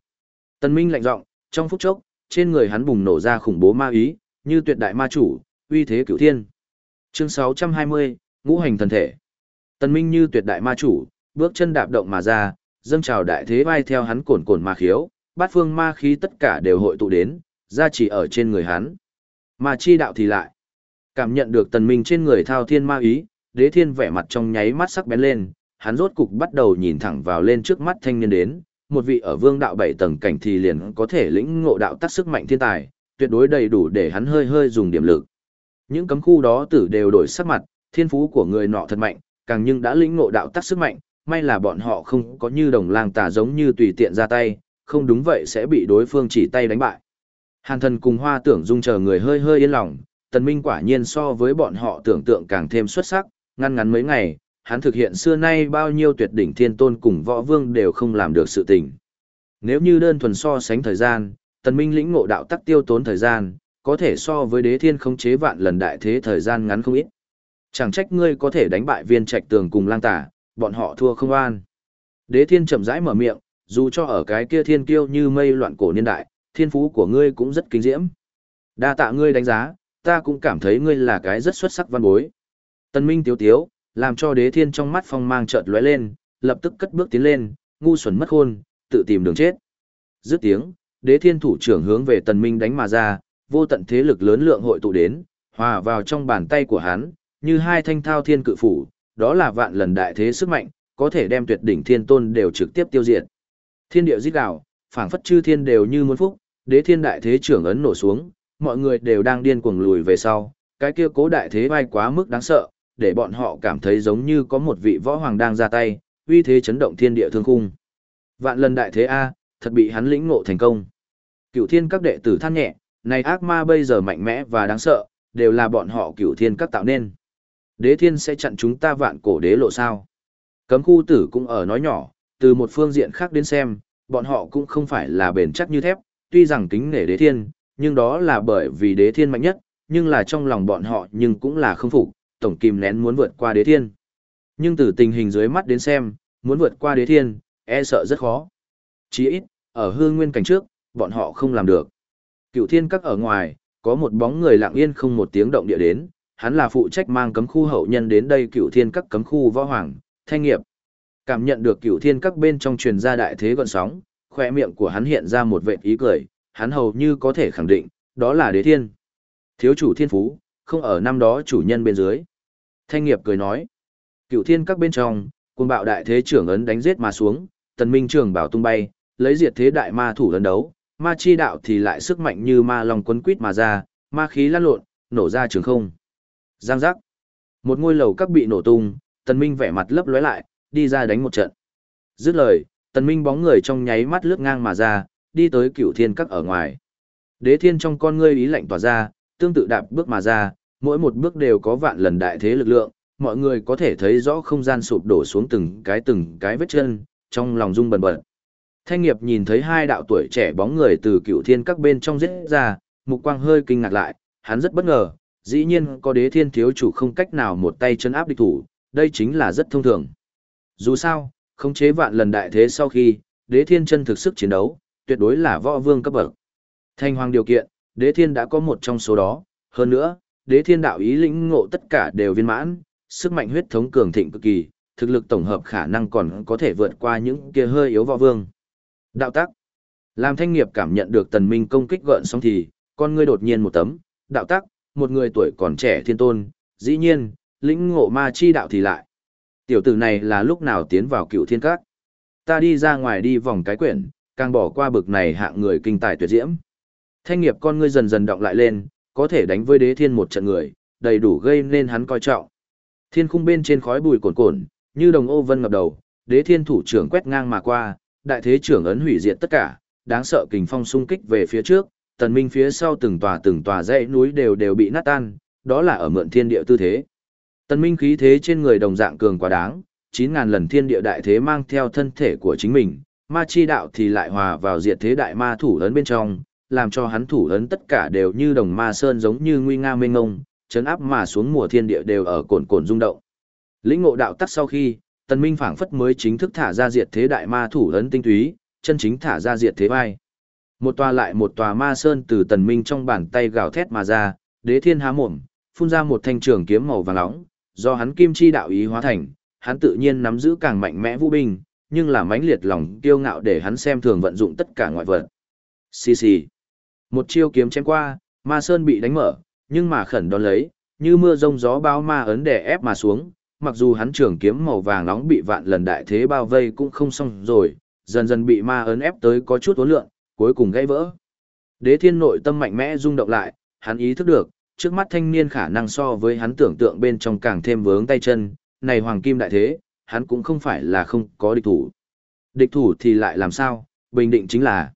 Tần Minh lạnh giọng, trong phút chốc, trên người hắn bùng nổ ra khủng bố ma ý, như tuyệt đại ma chủ, uy thế cửu thiên. Chương 620, ngũ hành thần thể. Tần Minh như tuyệt đại ma chủ, bước chân đạp động mà ra, dâng trào đại thế bay theo hắn cồn cồn ma khiếu, bát phương ma khí tất cả đều hội tụ đến, ra chỉ ở trên người hắn. Mà chi đạo thì lại. Cảm nhận được tần minh trên người thao thiên ma ý, đế thiên vẻ mặt trong nháy mắt sắc bén lên, hắn rốt cục bắt đầu nhìn thẳng vào lên trước mắt thanh niên đến, một vị ở vương đạo bảy tầng cảnh thì liền có thể lĩnh ngộ đạo tác sức mạnh thiên tài, tuyệt đối đầy đủ để hắn hơi hơi dùng điểm lực. Những cấm khu đó tử đều đổi sắc mặt, thiên phú của người nọ thật mạnh, càng nhưng đã lĩnh ngộ đạo tác sức mạnh, may là bọn họ không có như đồng lang tà giống như tùy tiện ra tay, không đúng vậy sẽ bị đối phương chỉ tay đánh bại. Hàn thần cùng hoa tưởng dung chờ người hơi hơi yên lòng, tần minh quả nhiên so với bọn họ tưởng tượng càng thêm xuất sắc, ngăn ngắn mấy ngày, hắn thực hiện xưa nay bao nhiêu tuyệt đỉnh thiên tôn cùng võ vương đều không làm được sự tình. Nếu như đơn thuần so sánh thời gian, tần minh lĩnh ngộ đạo tắc tiêu tốn thời gian, có thể so với đế thiên không chế vạn lần đại thế thời gian ngắn không ít. Chẳng trách ngươi có thể đánh bại viên trạch tường cùng lang tả, bọn họ thua không an. Đế thiên chậm rãi mở miệng, dù cho ở cái kia thiên kiêu như mây loạn cổ niên đại, thiên phú của ngươi cũng rất kinh diễm. Đa tạ ngươi đánh giá, ta cũng cảm thấy ngươi là cái rất xuất sắc văn bối. Tân Minh tiếu tiếu, làm cho đế thiên trong mắt phong mang chợt lóe lên, lập tức cất bước tiến lên, ngu xuẩn mất khôn, tự tìm đường chết. Dứt tiếng, đế thiên thủ trưởng hướng về tần minh đánh mà ra, vô tận thế lực lớn lượng hội tụ đến, hòa vào trong bàn tay của hắn, như hai thanh thao thiên cự phủ, đó là vạn lần đại thế sức mạnh, có thể đem tuyệt đỉnh thiên tôn đều trực tiếp tiêu diệt. Thiên địa giết đảo, phảng phất chư thiên đều như muốn phúc, đế thiên đại thế trưởng ấn nổ xuống, mọi người đều đang điên cuồng lùi về sau, cái kia cố đại thế vai quá mức đáng sợ, để bọn họ cảm thấy giống như có một vị võ hoàng đang ra tay, uy thế chấn động thiên địa thương khung. Vạn lần đại thế A, thật bị hắn lĩnh ngộ thành công. Cựu thiên các đệ tử than nhẹ, này ác ma bây giờ mạnh mẽ và đáng sợ, đều là bọn họ cựu thiên các tạo nên. Đế thiên sẽ chặn chúng ta vạn cổ đế lộ sao. Cấm khu tử cũng ở nói nhỏ, từ một phương diện khác đến xem, bọn họ cũng không phải là bền chắc như thép, tuy rằng kính nể đế thiên, nhưng đó là bởi vì đế thiên mạnh nhất, nhưng là trong lòng bọn họ nhưng cũng là không phục, tổng kìm nén muốn vượt qua đế thiên. Nhưng từ tình hình dưới mắt đến xem, muốn vượt qua đế thiên, e sợ rất khó. Chỉ ít, ở hương nguyên cảnh trước, bọn họ không làm được. Cựu thiên các ở ngoài, có một bóng người lặng yên không một tiếng động địa đến, hắn là phụ trách mang cấm khu hậu nhân đến đây cựu thiên các cấm khu võ hoàng, thanh nghiệp. Cảm nhận được cựu thiên các bên trong truyền ra đại thế gọn sóng, khoe miệng của hắn hiện ra một vệ ý cười, hắn hầu như có thể khẳng định, đó là đế thiên. Thiếu chủ thiên phú, không ở năm đó chủ nhân bên dưới. Thanh nghiệp cười nói, cựu thiên các bên trong, cuồng bạo đại thế trưởng ấn đánh giết mà xuống, tần minh trường bảo tung bay, lấy diệt thế đại ma thủ ấn đấu, ma chi đạo thì lại sức mạnh như ma long quấn quít mà ra, ma khí lan lộn, nổ ra trường không. Giang giác. Một ngôi lầu các bị nổ tung, tần minh vẻ mặt lấp lóe lại, đi ra đánh một trận. Dứt lời, tần minh bóng người trong nháy mắt lướt ngang mà ra, đi tới cửu thiên các ở ngoài. Đế thiên trong con ngươi ý lạnh tỏa ra, tương tự đạp bước mà ra, mỗi một bước đều có vạn lần đại thế lực lượng, mọi người có thể thấy rõ không gian sụp đổ xuống từng cái từng cái vết chân, trong lòng rung bần bật. Thanh nghiệp nhìn thấy hai đạo tuổi trẻ bóng người từ cựu thiên các bên trong giết ra, mục quang hơi kinh ngạc lại, hắn rất bất ngờ, dĩ nhiên có đế thiên thiếu chủ không cách nào một tay chân áp địch thủ, đây chính là rất thông thường. Dù sao, khống chế vạn lần đại thế sau khi, đế thiên chân thực sức chiến đấu, tuyệt đối là võ vương cấp bậc. Thanh hoàng điều kiện, đế thiên đã có một trong số đó, hơn nữa, đế thiên đạo ý lĩnh ngộ tất cả đều viên mãn, sức mạnh huyết thống cường thịnh cực kỳ, thực lực tổng hợp khả năng còn có thể vượt qua những kia hơi yếu võ vương. Đạo tắc. Làm thanh nghiệp cảm nhận được tần minh công kích gợn xong thì, con ngươi đột nhiên một tấm, đạo tắc, một người tuổi còn trẻ thiên tôn, dĩ nhiên, lĩnh ngộ ma chi đạo thì lại. Tiểu tử này là lúc nào tiến vào cựu thiên các. Ta đi ra ngoài đi vòng cái quyển, càng bỏ qua bực này hạng người kinh tài tuyệt diễm. Thanh nghiệp con ngươi dần dần động lại lên, có thể đánh với đế thiên một trận người, đầy đủ gây nên hắn coi trọng. Thiên khung bên trên khói bụi cuồn cuộn, như đồng ô vân ngập đầu, đế thiên thủ trưởng quét ngang mà qua, đại thế trưởng ấn hủy diệt tất cả, đáng sợ kình phong xung kích về phía trước, tần minh phía sau từng tòa từng tòa dãy núi đều đều bị nát tan, đó là ở mượn thiên địa tư thế. Tần minh khí thế trên người đồng dạng cường quá đáng, 9.000 lần thiên địa đại thế mang theo thân thể của chính mình, ma chi đạo thì lại hòa vào diệt thế đại ma thủ lớn bên trong, làm cho hắn thủ ấn tất cả đều như đồng ma sơn giống như nguy nga mênh ngông, chấn áp mà xuống mùa thiên địa đều ở cồn cồn rung động. Lĩnh ngộ đạo tắc sau khi, Tần Minh phảng phất mới chính thức thả ra diệt thế đại ma thủ ấn tinh túy, chân chính thả ra diệt thế vai. Một tòa lại một tòa ma sơn từ Tần Minh trong bàn tay gào thét mà ra, đế thiên há mồm, phun ra một thanh trường kiếm màu vàng nóng, do hắn kim chi đạo ý hóa thành, hắn tự nhiên nắm giữ càng mạnh mẽ vũ binh, nhưng là mãnh liệt lòng kiêu ngạo để hắn xem thường vận dụng tất cả ngoại vật. Xì xì. Một chiêu kiếm chém qua, ma sơn bị đánh mở, nhưng mà khẩn đón lấy, như mưa rông gió bao ma ấn đè ép mà xuống, mặc dù hắn trường kiếm màu vàng nóng bị vạn lần đại thế bao vây cũng không xong rồi, dần dần bị ma ấn ép tới có chút uốn lượng, cuối cùng gãy vỡ. Đế thiên nội tâm mạnh mẽ rung động lại, hắn ý thức được, trước mắt thanh niên khả năng so với hắn tưởng tượng bên trong càng thêm vướng tay chân, này hoàng kim đại thế, hắn cũng không phải là không có địch thủ. Địch thủ thì lại làm sao, bình định chính là.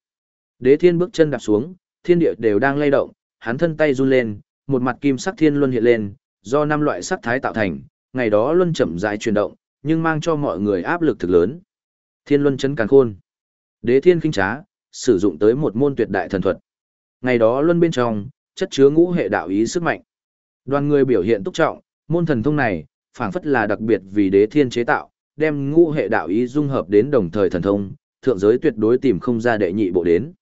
Đế thiên bước chân đạp xuống, thiên địa đều đang lay động, hắn thân tay run lên, một mặt kim sắc thiên luân hiện lên, do năm loại sắc thái tạo thành, ngày đó luân chậm rãi chuyển động, nhưng mang cho mọi người áp lực thực lớn. Thiên luân chấn càn khôn. Đế thiên kinh trá, sử dụng tới một môn tuyệt đại thần thuật. Ngày đó luân bên trong, chất chứa ngũ hệ đạo ý sức mạnh. Đoàn người biểu hiện túc trọng, môn thần thông này, phảng phất là đặc biệt vì đế thiên chế tạo, đem ngũ hệ đạo ý dung hợp đến đồng thời thần thông, thượng giới tuyệt đối tìm không ra đệ nhị bộ đến.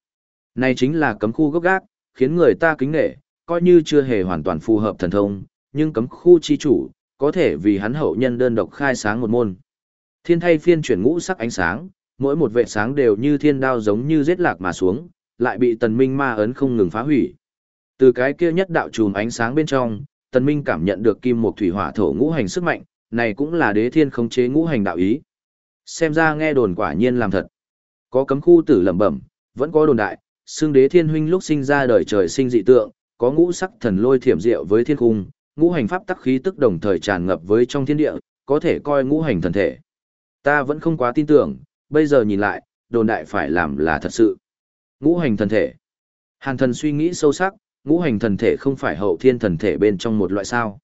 Này chính là cấm khu gốc gác, khiến người ta kính nể, coi như chưa hề hoàn toàn phù hợp thần thông, nhưng cấm khu chi chủ, có thể vì hắn hậu nhân đơn độc khai sáng một môn. Thiên thay phiên chuyển ngũ sắc ánh sáng, mỗi một vệ sáng đều như thiên đao giống như giết lạc mà xuống, lại bị tần minh ma ấn không ngừng phá hủy. Từ cái kia nhất đạo chùm ánh sáng bên trong, tần minh cảm nhận được kim một thủy hỏa thổ ngũ hành sức mạnh, này cũng là đế thiên khống chế ngũ hành đạo ý. Xem ra nghe đồn quả nhiên làm thật. Có cấm khu tử lẩm bẩm, vẫn có đồn đại, xương đế thiên huynh lúc sinh ra đời trời sinh dị tượng, có ngũ sắc thần lôi thiểm diệu với thiên cung, ngũ hành pháp tắc khí tức đồng thời tràn ngập với trong thiên địa, có thể coi ngũ hành thần thể. Ta vẫn không quá tin tưởng, bây giờ nhìn lại, đồn đại phải làm là thật sự. Ngũ hành thần thể. Hàn thần suy nghĩ sâu sắc, ngũ hành thần thể không phải hậu thiên thần thể bên trong một loại sao.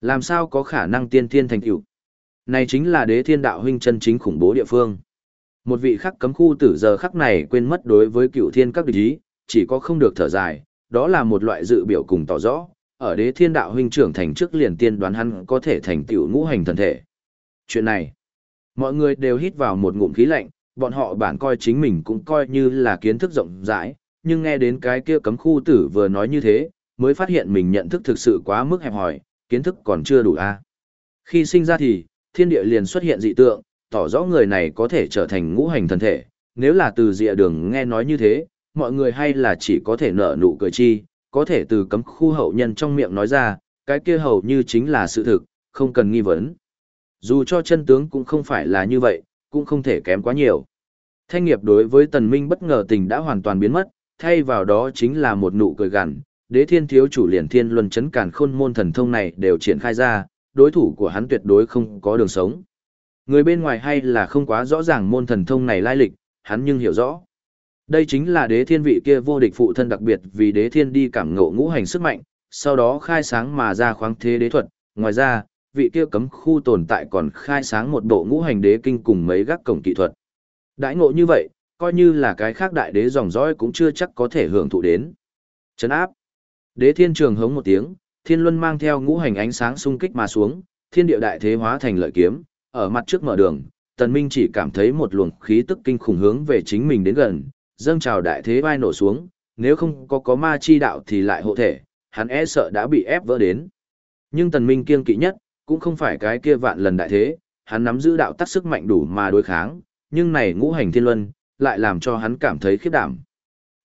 Làm sao có khả năng tiên thiên thành tựu? Này chính là đế thiên đạo huynh chân chính khủng bố địa phương. Một vị khắc cấm khu tử giờ khắc này quên mất đối với cựu thiên các địch ý, chỉ có không được thở dài, đó là một loại dự biểu cùng tỏ rõ, ở đế thiên đạo huynh trưởng thành trước liền tiên đoán hắn có thể thành tựu ngũ hành thần thể. Chuyện này, mọi người đều hít vào một ngụm khí lạnh, bọn họ bản coi chính mình cũng coi như là kiến thức rộng rãi, nhưng nghe đến cái kia cấm khu tử vừa nói như thế, mới phát hiện mình nhận thức thực sự quá mức hẹp hòi, kiến thức còn chưa đủ a. Khi sinh ra thì, thiên địa liền xuất hiện dị tượng, tỏ rõ người này có thể trở thành ngũ hành thần thể, nếu là từ dịa đường nghe nói như thế, mọi người hay là chỉ có thể nở nụ cười chi, có thể từ cấm khu hậu nhân trong miệng nói ra, cái kia hầu như chính là sự thực, không cần nghi vấn. Dù cho chân tướng cũng không phải là như vậy, cũng không thể kém quá nhiều. Thanh nghiệp đối với tần minh bất ngờ tình đã hoàn toàn biến mất, thay vào đó chính là một nụ cười gằn, đế thiên thiếu chủ liền thiên luân chấn cản khôn môn thần thông này đều triển khai ra, đối thủ của hắn tuyệt đối không có đường sống. Người bên ngoài hay là không quá rõ ràng môn thần thông này lai lịch, hắn nhưng hiểu rõ. Đây chính là đế thiên vị kia vô địch phụ thân đặc biệt vì đế thiên đi cảm ngộ ngũ hành sức mạnh, sau đó khai sáng mà ra khoáng thế đế thuật. Ngoài ra, vị kia cấm khu tồn tại còn khai sáng một bộ ngũ hành đế kinh cùng mấy gác cổng kỹ thuật. Đãi ngộ như vậy, coi như là cái khác đại đế dòng dõi cũng chưa chắc có thể hưởng thụ đến. Chấn áp. Đế thiên trường hống một tiếng, thiên luân mang theo ngũ hành ánh sáng xung kích mà xuống, thiên địa đại thế hóa thành lợi kiếm, ở mặt trước mở đường, tần minh chỉ cảm thấy một luồng khí tức kinh khủng hướng về chính mình đến gần, dâng trào đại thế vai nổ xuống, nếu không có có ma chi đạo thì lại hộ thể, hắn e sợ đã bị ép vỡ đến. Nhưng tần minh kiên kỵ nhất, cũng không phải cái kia vạn lần đại thế, hắn nắm giữ đạo tắc sức mạnh đủ mà đối kháng, nhưng này ngũ hành thiên luân, lại làm cho hắn cảm thấy khiếp đảm.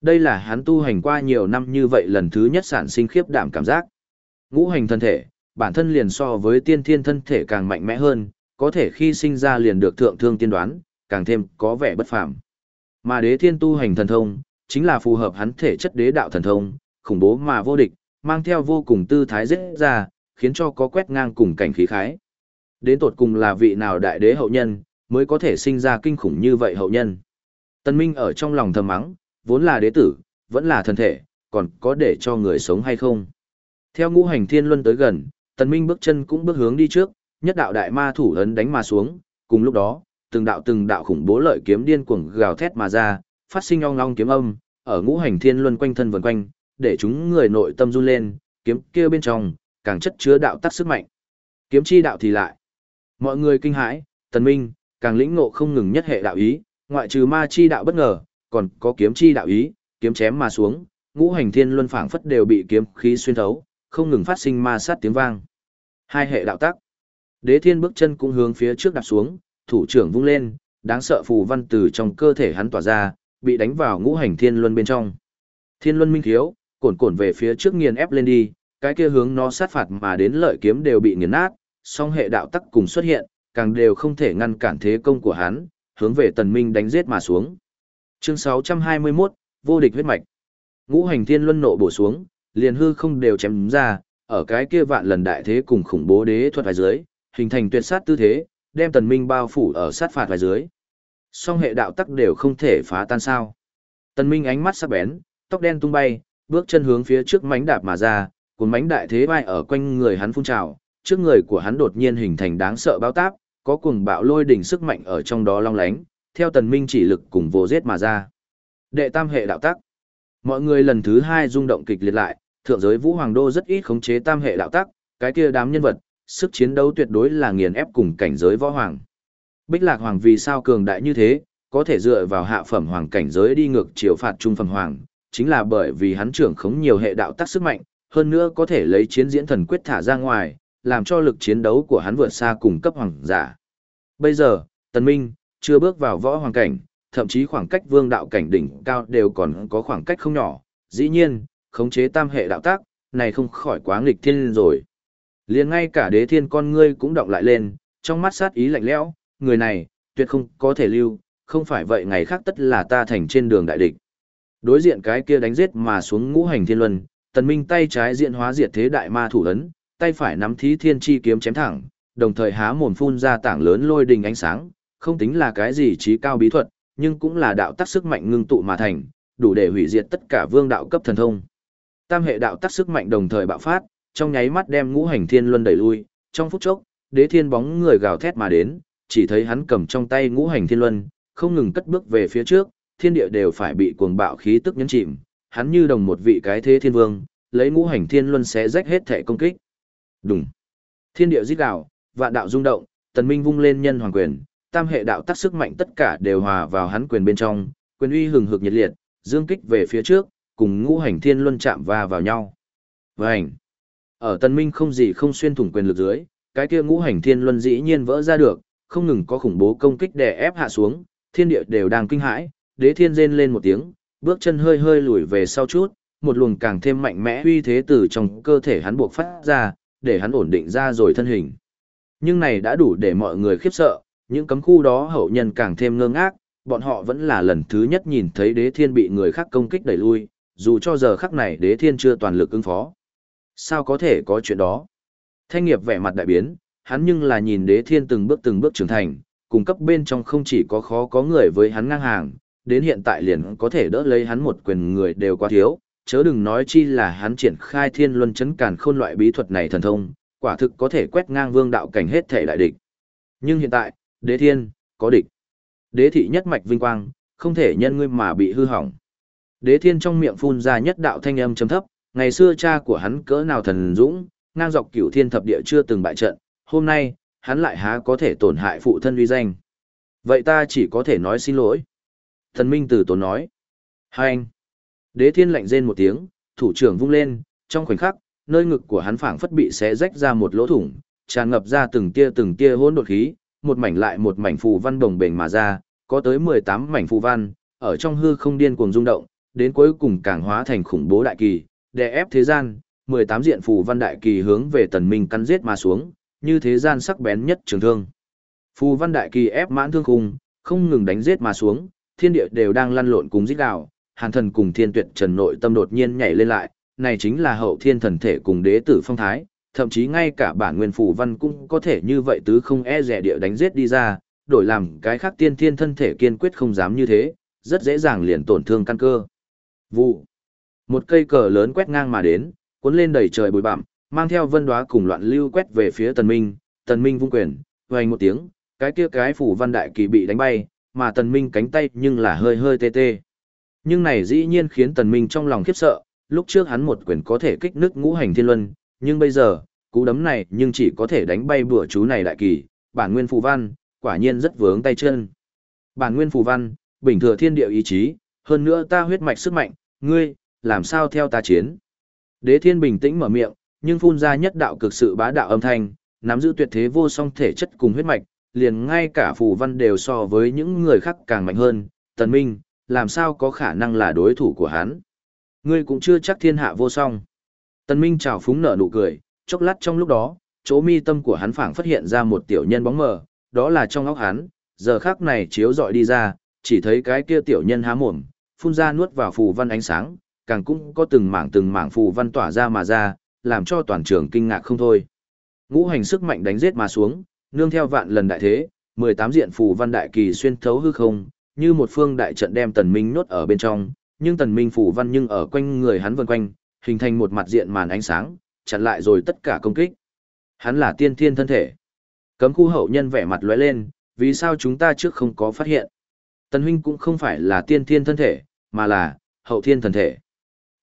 Đây là hắn tu hành qua nhiều năm như vậy lần thứ nhất sản sinh khiếp đảm cảm giác. Ngũ hành thân thể, bản thân liền so với tiên thiên thân thể càng mạnh mẽ hơn, có thể khi sinh ra liền được thượng thương tiên đoán, càng thêm có vẻ bất phàm. Mà đế thiên tu hành thần thông, chính là phù hợp hắn thể chất đế đạo thần thông, khủng bố mà vô địch, mang theo vô cùng tư thái dễ ra, khiến cho có quét ngang cùng cảnh khí khái. Đến tột cùng là vị nào đại đế hậu nhân, mới có thể sinh ra kinh khủng như vậy hậu nhân. Tân Minh ở trong lòng thầm mắng, vốn là đế tử, vẫn là thần thể, còn có để cho người sống hay không. Theo ngũ hành thiên luân tới gần, Tân Minh bước chân cũng bước hướng đi trước, nhất đạo đại ma thủ ấn đánh mà xuống, cùng lúc đó, từng đạo từng đạo khủng bố lợi kiếm điên cuồng gào thét mà ra, phát sinh ong ong kiếm âm, ở ngũ hành thiên luân quanh thân vần quanh, để chúng người nội tâm run lên, kiếm kia bên trong, càng chất chứa đạo tắc sức mạnh. Kiếm chi đạo thì lại. Mọi người kinh hãi, tần minh, càng lĩnh ngộ không ngừng nhất hệ đạo ý, ngoại trừ ma chi đạo bất ngờ, còn có kiếm chi đạo ý, kiếm chém mà xuống, ngũ hành thiên luân phảng phất đều bị kiếm khí xuyên thấu, không ngừng phát sinh ma sát tiếng vang. Hai hệ đạo tắc. Đế thiên bước chân cũng hướng phía trước đạp xuống, thủ trưởng vung lên, đáng sợ phù văn từ trong cơ thể hắn tỏa ra, bị đánh vào ngũ hành thiên luân bên trong. Thiên luân minh thiếu, cồn cồn về phía trước nghiền ép lên đi, cái kia hướng nó sát phạt mà đến lợi kiếm đều bị nghiền nát, song hệ đạo tắc cùng xuất hiện, càng đều không thể ngăn cản thế công của hắn, hướng về tần minh đánh giết mà xuống. Chương 621, vô địch huyết mạch. Ngũ hành thiên luân nộ bổ xuống, liền hư không đều chém ra, ở cái kia vạn lần đại thế cùng khủng bố đế thuật vài dưới, hình thành tuyệt sát tư thế, đem tần minh bao phủ ở sát phạt vài dưới. Song hệ đạo tắc đều không thể phá tan sao. Tần minh ánh mắt sắc bén, tóc đen tung bay, bước chân hướng phía trước mánh đạp mà ra, cuốn mánh đại thế bay ở quanh người hắn phun trào, trước người của hắn đột nhiên hình thành đáng sợ bao táp, có cuồng bạo lôi đỉnh sức mạnh ở trong đó long lánh, theo tần minh chỉ lực cùng vô giết mà ra. Đệ tam hệ đạo tắc. Mọi người lần thứ hai rung động kịch liệt lại, thượng giới vũ hoàng đô rất ít khống chế tam hệ đạo tắc, cái kia đám nhân vật, sức chiến đấu tuyệt đối là nghiền ép cùng cảnh giới võ hoàng. Bích lạc hoàng vì sao cường đại như thế, có thể dựa vào hạ phẩm hoàng cảnh giới đi ngược chiều phạt trung phẩm hoàng, chính là bởi vì hắn trưởng khống nhiều hệ đạo tắc sức mạnh, hơn nữa có thể lấy chiến diễn thần quyết thả ra ngoài, làm cho lực chiến đấu của hắn vượt xa cùng cấp hoàng giả. Bây giờ, Tần Minh, chưa bước vào võ hoàng cảnh, thậm chí khoảng cách vương đạo cảnh đỉnh cao đều còn có khoảng cách không nhỏ, dĩ nhiên, khống chế tam hệ đạo tác, này không khỏi quá nghịch thiên rồi liền ngay cả đế thiên con ngươi cũng động lại lên, trong mắt sát ý lạnh lẽo, người này, tuyệt không có thể lưu, không phải vậy ngày khác tất là ta thành trên đường đại địch. Đối diện cái kia đánh giết mà xuống ngũ hành thiên luân, tần minh tay trái diện hóa diệt thế đại ma thủ ấn, tay phải nắm thí thiên chi kiếm chém thẳng, đồng thời há mồm phun ra tảng lớn lôi đình ánh sáng, không tính là cái gì trí cao bí thuật, nhưng cũng là đạo tắc sức mạnh ngưng tụ mà thành, đủ để hủy diệt tất cả vương đạo cấp thần thông. Tam hệ đạo tắc sức mạnh đồng thời bạo phát, trong nháy mắt đem ngũ hành thiên luân đẩy lui, trong phút chốc, đế thiên bóng người gào thét mà đến, chỉ thấy hắn cầm trong tay ngũ hành thiên luân, không ngừng cất bước về phía trước, thiên địa đều phải bị cuồng bạo khí tức nhấn chìm, hắn như đồng một vị cái thế thiên vương, lấy ngũ hành thiên luân xé rách hết thể công kích. Đùng. Thiên địa rít gào, vạn đạo rung động, tần minh vung lên nhân hoàng quyền, tam hệ đạo tác sức mạnh tất cả đều hòa vào hắn quyền bên trong, quyền uy hừng hực nhiệt liệt, dương kích về phía trước, cùng ngũ hành thiên luân chạm va vào nhau. Vành. Ở tần minh không gì không xuyên thủng quyền lực dưới, cái kia ngũ hành thiên luân dĩ nhiên vỡ ra được, không ngừng có khủng bố công kích đè ép hạ xuống, thiên địa đều đang kinh hãi, đế thiên rên lên một tiếng, bước chân hơi hơi lùi về sau chút, một luồng càng thêm mạnh mẽ uy thế từ trong cơ thể hắn buộc phát ra, để hắn ổn định ra rồi thân hình. Nhưng này đã đủ để mọi người khiếp sợ, những cấm khu đó hậu nhân càng thêm ngơ ngác, bọn họ vẫn là lần thứ nhất nhìn thấy đế thiên bị người khác công kích đẩy lui, dù cho giờ khắc này đế thiên chưa toàn lực ứng phó. Sao có thể có chuyện đó? Thanh nghiệp vẻ mặt đại biến, hắn nhưng là nhìn đế thiên từng bước từng bước trưởng thành, cung cấp bên trong không chỉ có khó có người với hắn ngang hàng, đến hiện tại liền có thể đỡ lấy hắn một quyền người đều quá thiếu, chớ đừng nói chi là hắn triển khai thiên luân chấn càn khôn loại bí thuật này thần thông, quả thực có thể quét ngang vương đạo cảnh hết thể đại địch. Nhưng hiện tại, đế thiên, có địch. Đế thị nhất mạch vinh quang, không thể nhân ngươi mà bị hư hỏng. Đế thiên trong miệng phun ra nhất đạo thanh âm chấm thấp, ngày xưa cha của hắn cỡ nào thần dũng, ngang dọc cửu thiên thập địa chưa từng bại trận, hôm nay, hắn lại há có thể tổn hại phụ thân uy danh. Vậy ta chỉ có thể nói xin lỗi. Thần Minh Tử Tốn nói. hành. Đế thiên lạnh rên một tiếng, thủ trưởng vung lên, trong khoảnh khắc, nơi ngực của hắn phảng phất bị xé rách ra một lỗ thủng, tràn ngập ra từng tia từng tia hỗn độn khí, một mảnh lại một mảnh phù văn đồng bền mà ra, có tới 18 mảnh phù văn, ở trong hư không điên cuồng rung động, đến cuối cùng càng hóa thành khủng bố đại kỳ, đè ép thế gian, 18 diện phù văn đại kỳ hướng về tần minh cắn giết mà xuống, như thế gian sắc bén nhất trường thương. Phù văn đại kỳ ép mãn thương khung, không ngừng đánh giết mà xuống, thiên địa đều đang lăn lộn cùng rít gào, hàn thần cùng thiên tuyệt trần nội tâm đột nhiên nhảy lên lại, này chính là hậu thiên thần thể cùng đế tử phong thái, thậm chí ngay cả bản nguyên phù văn cũng có thể như vậy tứ không e dè địa đánh giết đi ra, đổi làm cái khác tiên thiên thân thể kiên quyết không dám như thế, rất dễ dàng liền tổn thương căn cơ. Vụ. Một cây cờ lớn quét ngang mà đến, cuốn lên đầy trời bụi bặm, mang theo vân đóa cùng loạn lưu quét về phía Tần Minh, Tần Minh vung quyền, vang một tiếng, cái kia cái phủ văn đại kỳ bị đánh bay, mà Tần Minh cánh tay nhưng là hơi hơi tê tê. Nhưng này dĩ nhiên khiến Tần Minh trong lòng khiếp sợ, lúc trước hắn một quyền có thể kích nứt ngũ hành thiên luân, nhưng bây giờ, cú đấm này nhưng chỉ có thể đánh bay bừa chú này đại kỳ, bản nguyên phù văn, quả nhiên rất vướng tay chân. Bản nguyên phù văn, bình thừa thiên địa ý chí, hơn nữa ta huyết mạch sức mạnh, ngươi, làm sao theo ta chiến. Đế thiên bình tĩnh mở miệng, nhưng phun ra nhất đạo cực sự bá đạo âm thanh, nắm giữ tuyệt thế vô song thể chất cùng huyết mạch, liền ngay cả phù văn đều so với những người khác càng mạnh hơn, tần minh, làm sao có khả năng là đối thủ của hắn. Ngươi cũng chưa chắc thiên hạ vô song. Tần minh chào phúng nở nụ cười, chốc lát trong lúc đó, chỗ mi tâm của hắn phảng phát hiện ra một tiểu nhân bóng mờ, đó là trong óc hắn, giờ khắc này chiếu dọi đi ra, chỉ thấy cái kia tiểu nhân há mồm, phun ra nuốt vào phù văn ánh sáng, càng cũng có từng mảng từng mảng phù văn tỏa ra mà ra, làm cho toàn trường kinh ngạc không thôi. Ngũ hành sức mạnh đánh giết mà xuống, nương theo vạn lần đại thế, 18 diện phù văn đại kỳ xuyên thấu hư không, như một phương đại trận đem tần minh nhốt ở bên trong, nhưng tần minh phù văn nhưng ở quanh người hắn vần quanh, hình thành một mặt diện màn ánh sáng, chặn lại rồi tất cả công kích. Hắn là tiên thiên thân thể. Cấm khu hậu nhân vẻ mặt lóe lên, vì sao chúng ta trước không có phát hiện. Tần huynh cũng không phải là tiên thiên thân thể, mà là hậu thiên thần thể.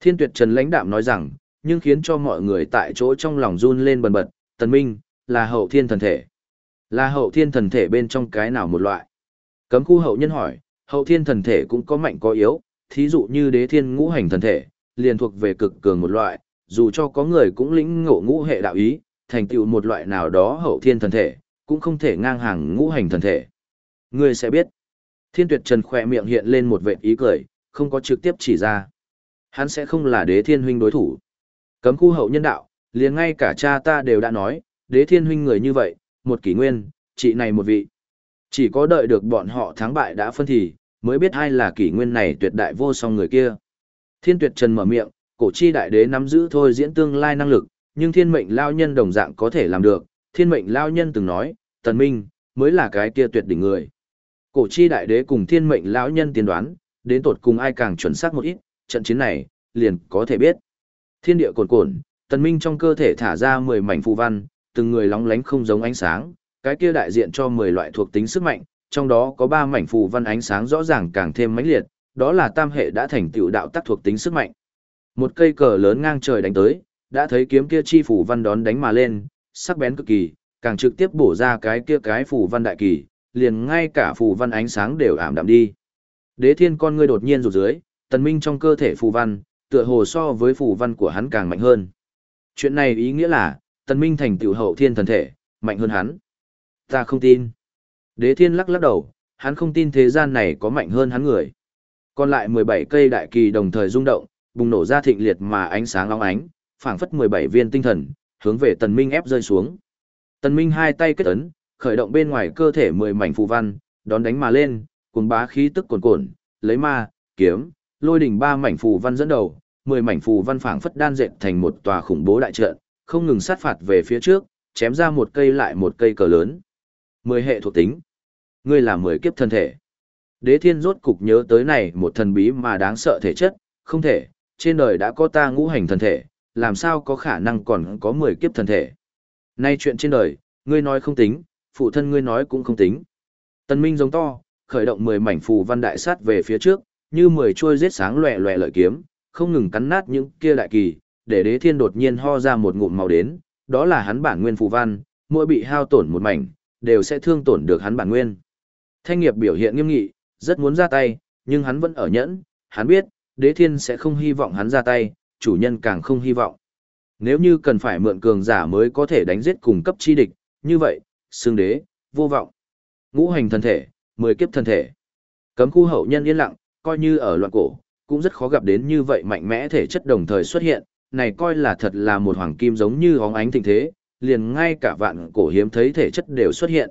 Thiên tuyệt trần lãnh đạm nói rằng, nhưng khiến cho mọi người tại chỗ trong lòng run lên bần bật, tần minh, là hậu thiên thần thể. Là hậu thiên thần thể bên trong cái nào một loại? Cấm khu hậu nhân hỏi, hậu thiên thần thể cũng có mạnh có yếu, thí dụ như đế thiên ngũ hành thần thể, liền thuộc về cực cường một loại, dù cho có người cũng lĩnh ngộ ngũ hệ đạo ý, thành tựu một loại nào đó hậu thiên thần thể, cũng không thể ngang hàng ngũ hành thần thể. Người sẽ biết. Thiên tuyệt trần khỏe miệng hiện lên một vệt ý cười, không có trực tiếp chỉ ra. Hắn sẽ không là đế thiên huynh đối thủ. Cấm khu hậu nhân đạo, liền ngay cả cha ta đều đã nói, đế thiên huynh người như vậy, một kỷ nguyên, chị này một vị. Chỉ có đợi được bọn họ thắng bại đã phân thì, mới biết ai là kỷ nguyên này tuyệt đại vô song người kia. Thiên tuyệt trần mở miệng, cổ chi đại đế nắm giữ thôi diễn tương lai năng lực, nhưng thiên mệnh lao nhân đồng dạng có thể làm được. Thiên mệnh lao nhân từng nói, tần minh, mới là cái kia tuyệt đỉnh người. Cổ chi đại đế cùng thiên mệnh lão nhân tiên đoán, đến tột cùng ai càng chuẩn xác một ít, trận chiến này, liền có thể biết. Thiên địa cồn cồn, tần minh trong cơ thể thả ra 10 mảnh phù văn, từng người lóng lánh không giống ánh sáng, cái kia đại diện cho 10 loại thuộc tính sức mạnh, trong đó có 3 mảnh phù văn ánh sáng rõ ràng càng thêm mãnh liệt, đó là tam hệ đã thành tựu đạo tác thuộc tính sức mạnh. Một cây cờ lớn ngang trời đánh tới, đã thấy kiếm kia chi phù văn đón đánh mà lên, sắc bén cực kỳ, càng trực tiếp bổ ra cái kia cái phù văn đại kỳ, liền ngay cả phù văn ánh sáng đều ảm đạm đi. Đế thiên con ngươi đột nhiên rụt dưới, tần minh trong cơ thể phù văn, tựa hồ so với phù văn của hắn càng mạnh hơn. Chuyện này ý nghĩa là, tần minh thành tiểu hậu thiên thần thể, mạnh hơn hắn. Ta không tin. Đế thiên lắc lắc đầu, hắn không tin thế gian này có mạnh hơn hắn người. Còn lại 17 cây đại kỳ đồng thời rung động, bùng nổ ra thịnh liệt mà ánh sáng long ánh, phảng phất 17 viên tinh thần, hướng về tần minh ép rơi xuống. Tần minh hai tay kết ấn, khởi động bên ngoài cơ thể 10 mảnh phù văn, đón đánh mà lên, cuồng bá khí tức cuồn cuộn, lấy ma, kiếm, lôi đỉnh ba mảnh phù văn dẫn đầu, 10 mảnh phù văn phảng phất đan dệt thành một tòa khủng bố đại trận, không ngừng sát phạt về phía trước, chém ra một cây lại một cây cờ lớn. 10 hệ thuộc tính. Ngươi là 10 kiếp thân thể. Đế thiên rốt cục nhớ tới này một thần bí mà đáng sợ thể chất, không thể, trên đời đã có ta ngũ hành thần thể, làm sao có khả năng còn có 10 kiếp thần thể. Nay chuyện trên đời, ngươi nói không tính, phụ thân ngươi nói cũng không tính. Tần Minh giống to, khởi động 10 mảnh phù văn đại sát về phía trước, như 10 chuôi giết sáng loẹ loẹ lợi kiếm, không ngừng cắn nát những kia đại kỳ, để đế thiên đột nhiên ho ra một ngụm màu đến, đó là hắn bản nguyên phù văn, mỗi bị hao tổn một mảnh, đều sẽ thương tổn được hắn bản nguyên. Thanh nghiệp biểu hiện nghiêm nghị, rất muốn ra tay, nhưng hắn vẫn ở nhẫn, hắn biết, đế thiên sẽ không hy vọng hắn ra tay, chủ nhân càng không hy vọng. Nếu như cần phải mượn cường giả mới có thể đánh giết cùng cấp chi địch, như vậy, xương đế, vô vọng. Ngũ hành thân thể, mười kiếp thân thể. Cấm khu hậu nhân yên lặng, coi như ở loạn cổ, cũng rất khó gặp đến như vậy mạnh mẽ thể chất đồng thời xuất hiện, này coi là thật là một hoàng kim giống như hóng ánh tình thế, liền ngay cả vạn cổ hiếm thấy thể chất đều xuất hiện.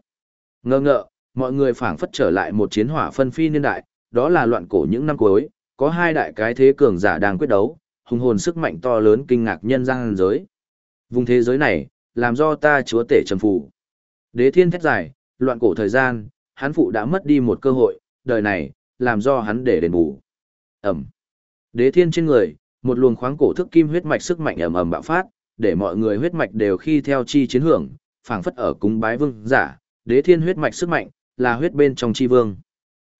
Ngơ ngợ, mọi người phảng phất trở lại một chiến hỏa phân phi niên đại, đó là loạn cổ những năm cuối, có hai đại cái thế cường giả đang quyết đấu, hùng hồn sức mạnh to lớn kinh ngạc nhân gian giới. Vùng thế giới này, làm do ta chúa tể trầm phụ Đế thiên thét dài, loạn cổ thời gian, hắn phụ đã mất đi một cơ hội, đời này, làm do hắn để đền bù. Ẩm. Đế thiên trên người, một luồng khoáng cổ thức kim huyết mạch sức mạnh ầm ầm bạo phát, để mọi người huyết mạch đều khi theo chi chiến hưởng, phảng phất ở cúng bái vương giả, đế thiên huyết mạch sức mạnh, là huyết bên trong chi vương.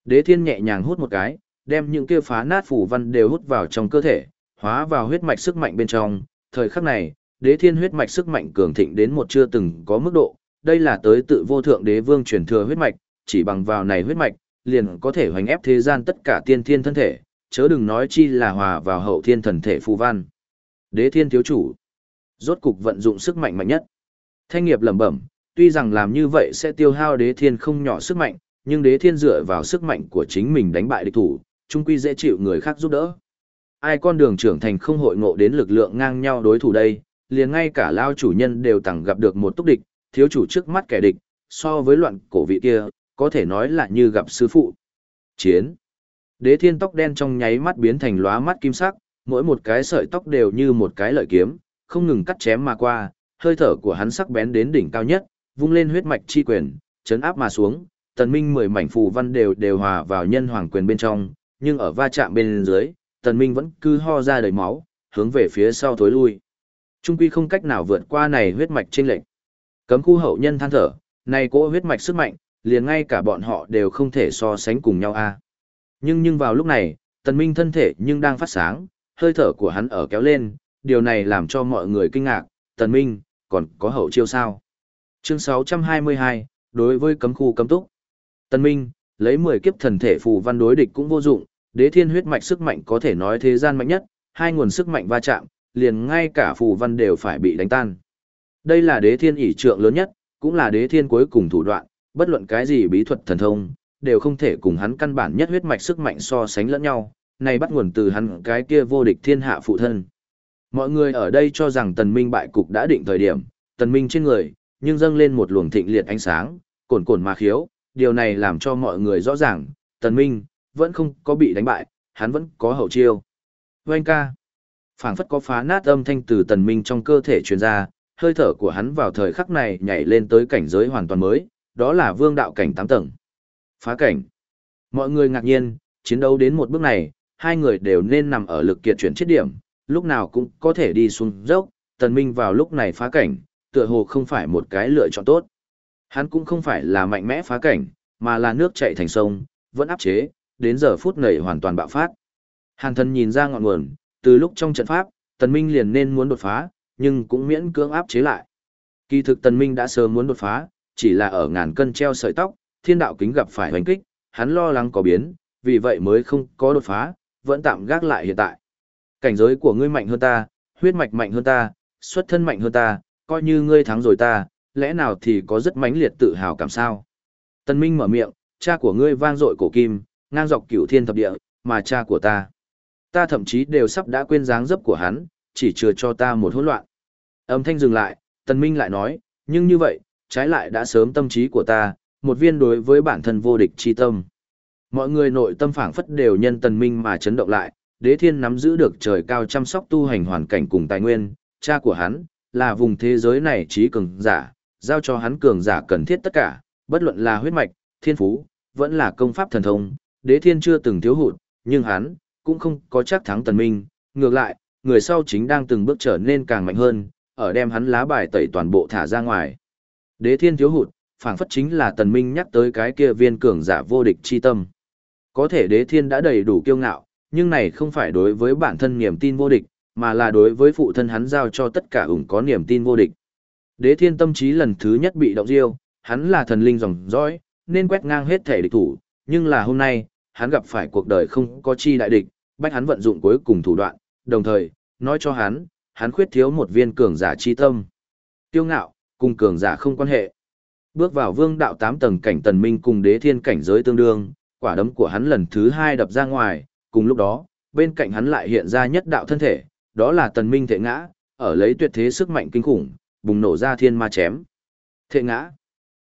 Đế thiên nhẹ nhàng hút một cái, đem những kia phá nát phủ văn đều hút vào trong cơ thể, hóa vào huyết mạch sức mạnh bên trong, thời khắc này, đế thiên huyết mạch sức mạnh cường thịnh đến một chưa từng có mức độ, đây là tới tự vô thượng đế vương truyền thừa huyết mạch, chỉ bằng vào này huyết mạch, liền có thể hoành ép thế gian tất cả tiên thiên thân thể, chớ đừng nói chi là hòa vào hậu thiên thần thể phù văn. Đế thiên thiếu chủ, rốt cục vận dụng sức mạnh mạnh nhất. Thanh nghiệp lẩm bẩm, tuy rằng làm như vậy sẽ tiêu hao đế thiên không nhỏ sức mạnh, nhưng đế thiên dựa vào sức mạnh của chính mình đánh bại địch thủ, chung quy dễ chịu người khác giúp đỡ. Ai con đường trưởng thành không hội ngộ đến lực lượng ngang nhau đối thủ đây, liền ngay cả lao chủ nhân đều tặng gặp được một túc địch, thiếu chủ trước mắt kẻ địch, so với loạn cổ vị kia, có thể nói là như gặp sư phụ. Chiến. Đế thiên tóc đen trong nháy mắt biến thành lóa mắt kim sắc, mỗi một cái sợi tóc đều như một cái lợi kiếm, không ngừng cắt chém mà qua, hơi thở của hắn sắc bén đến đỉnh cao nhất, vung lên huyết mạch chi quyền, chấn áp mà xuống, tần minh mười mảnh phù văn đều đều hòa vào nhân hoàng quyền bên trong, nhưng ở va chạm bên dưới, tần minh vẫn cứ ho ra đầy máu, hướng về phía sau thối lui. Trung quy không cách nào vượt qua này huyết mạch trên lệnh. Cấm khu hậu nhân than thở, này cỗ huyết mạch sức mạnh, liền ngay cả bọn họ đều không thể so sánh cùng nhau a. Nhưng nhưng vào lúc này, tần minh thân thể nhưng đang phát sáng, hơi thở của hắn ở kéo lên, điều này làm cho mọi người kinh ngạc, tần minh, còn có hậu chiêu sao? Chương 622, đối với cấm khu cấm túc. Tần minh, lấy 10 kiếp thần thể phù văn đối địch cũng vô dụng, đế thiên huyết mạch sức mạnh có thể nói thế gian mạnh nhất, hai nguồn sức mạnh va chạm, liền ngay cả phù văn đều phải bị đánh tan. Đây là đế thiên ỷ trượng lớn nhất, cũng là đế thiên cuối cùng thủ đoạn, bất luận cái gì bí thuật thần thông, đều không thể cùng hắn căn bản nhất huyết mạch sức mạnh so sánh lẫn nhau, này bắt nguồn từ hắn cái kia vô địch thiên hạ phụ thân. Mọi người ở đây cho rằng tần minh bại cục đã định thời điểm, tần minh trên người, nhưng dâng lên một luồng thịnh liệt ánh sáng, cồn cồn mà khiếu, điều này làm cho mọi người rõ ràng, tần minh, vẫn không có bị đánh bại, hắn vẫn có hậu chiêu. Vâng ca, phảng phất có phá nát âm thanh từ tần minh trong cơ thể truyền ra, hơi thở của hắn vào thời khắc này nhảy lên tới cảnh giới hoàn toàn mới, đó là vương đạo cảnh tám tầng. Phá cảnh. Mọi người ngạc nhiên, chiến đấu đến một bước này, hai người đều nên nằm ở lực kiệt chuyển chết điểm, lúc nào cũng có thể đi xuống dốc, tần minh vào lúc này phá cảnh, tựa hồ không phải một cái lựa chọn tốt. Hắn cũng không phải là mạnh mẽ phá cảnh, mà là nước chảy thành sông, vẫn áp chế, đến giờ phút này hoàn toàn bạo phát. Hàn thần nhìn ra ngọn nguồn, từ lúc trong trận pháp, tần minh liền nên muốn đột phá, nhưng cũng miễn cưỡng áp chế lại. Kỳ thực tần minh đã sớm muốn đột phá, chỉ là ở ngàn cân treo sợi tóc, thiên đạo kính gặp phải hoành kích, hắn lo lắng có biến, vì vậy mới không có đột phá, vẫn tạm gác lại hiện tại. Cảnh giới của ngươi mạnh hơn ta, huyết mạch mạnh hơn ta, xuất thân mạnh hơn ta, coi như ngươi thắng rồi ta, lẽ nào thì có rất mãnh liệt tự hào cảm sao. Tân Minh mở miệng, cha của ngươi vang dội cổ kim, ngang dọc cửu thiên thập địa, mà cha của ta. Ta thậm chí đều sắp đã quên dáng dấp của hắn, chỉ chừa cho ta một hỗn loạn. Âm thanh dừng lại, Tân Minh lại nói, nhưng như vậy, trái lại đã sớm tâm trí của ta, một viên đối với bản thân vô địch chi tâm. Mọi người nội tâm phảng phất đều nhân Tần Minh mà chấn động lại, đế thiên nắm giữ được trời cao chăm sóc tu hành hoàn cảnh cùng tài nguyên, cha của hắn, là vùng thế giới này trí cường giả, giao cho hắn cường giả cần thiết tất cả, bất luận là huyết mạch, thiên phú, vẫn là công pháp thần thông, đế thiên chưa từng thiếu hụt, nhưng hắn, cũng không có chắc thắng tần minh, ngược lại, người sau chính đang từng bước trở nên càng mạnh hơn, ở đem hắn lá bài tẩy toàn bộ thả ra ngoài. Đế thiên thiếu hụt, phảng phất chính là tần minh nhắc tới cái kia viên cường giả vô địch chi tâm. Có thể đế thiên đã đầy đủ kiêu ngạo, nhưng này không phải đối với bản thân niềm tin vô địch, mà là đối với phụ thân hắn giao cho tất cả ủng có niềm tin vô địch. Đế thiên tâm trí lần thứ nhất bị động diêu, hắn là thần linh dòng dõi, nên quét ngang hết thể địch thủ, nhưng là hôm nay, hắn gặp phải cuộc đời không có chi đại địch, bách hắn vận dụng cuối cùng thủ đoạn, đồng thời, nói cho hắn, hắn khuyết thiếu một viên cường giả chi tâm. Tiêu ngạo, cùng cường giả không quan hệ. Bước vào vương đạo 8 tầng cảnh tần minh cùng đế thiên cảnh giới tương đương, quả đấm của hắn lần thứ hai đập ra ngoài, cùng lúc đó, bên cạnh hắn lại hiện ra nhất đạo thân thể, đó là tần minh thể ngã, ở lấy tuyệt thế sức mạnh kinh khủng, bùng nổ ra thiên ma chém. Thể ngã.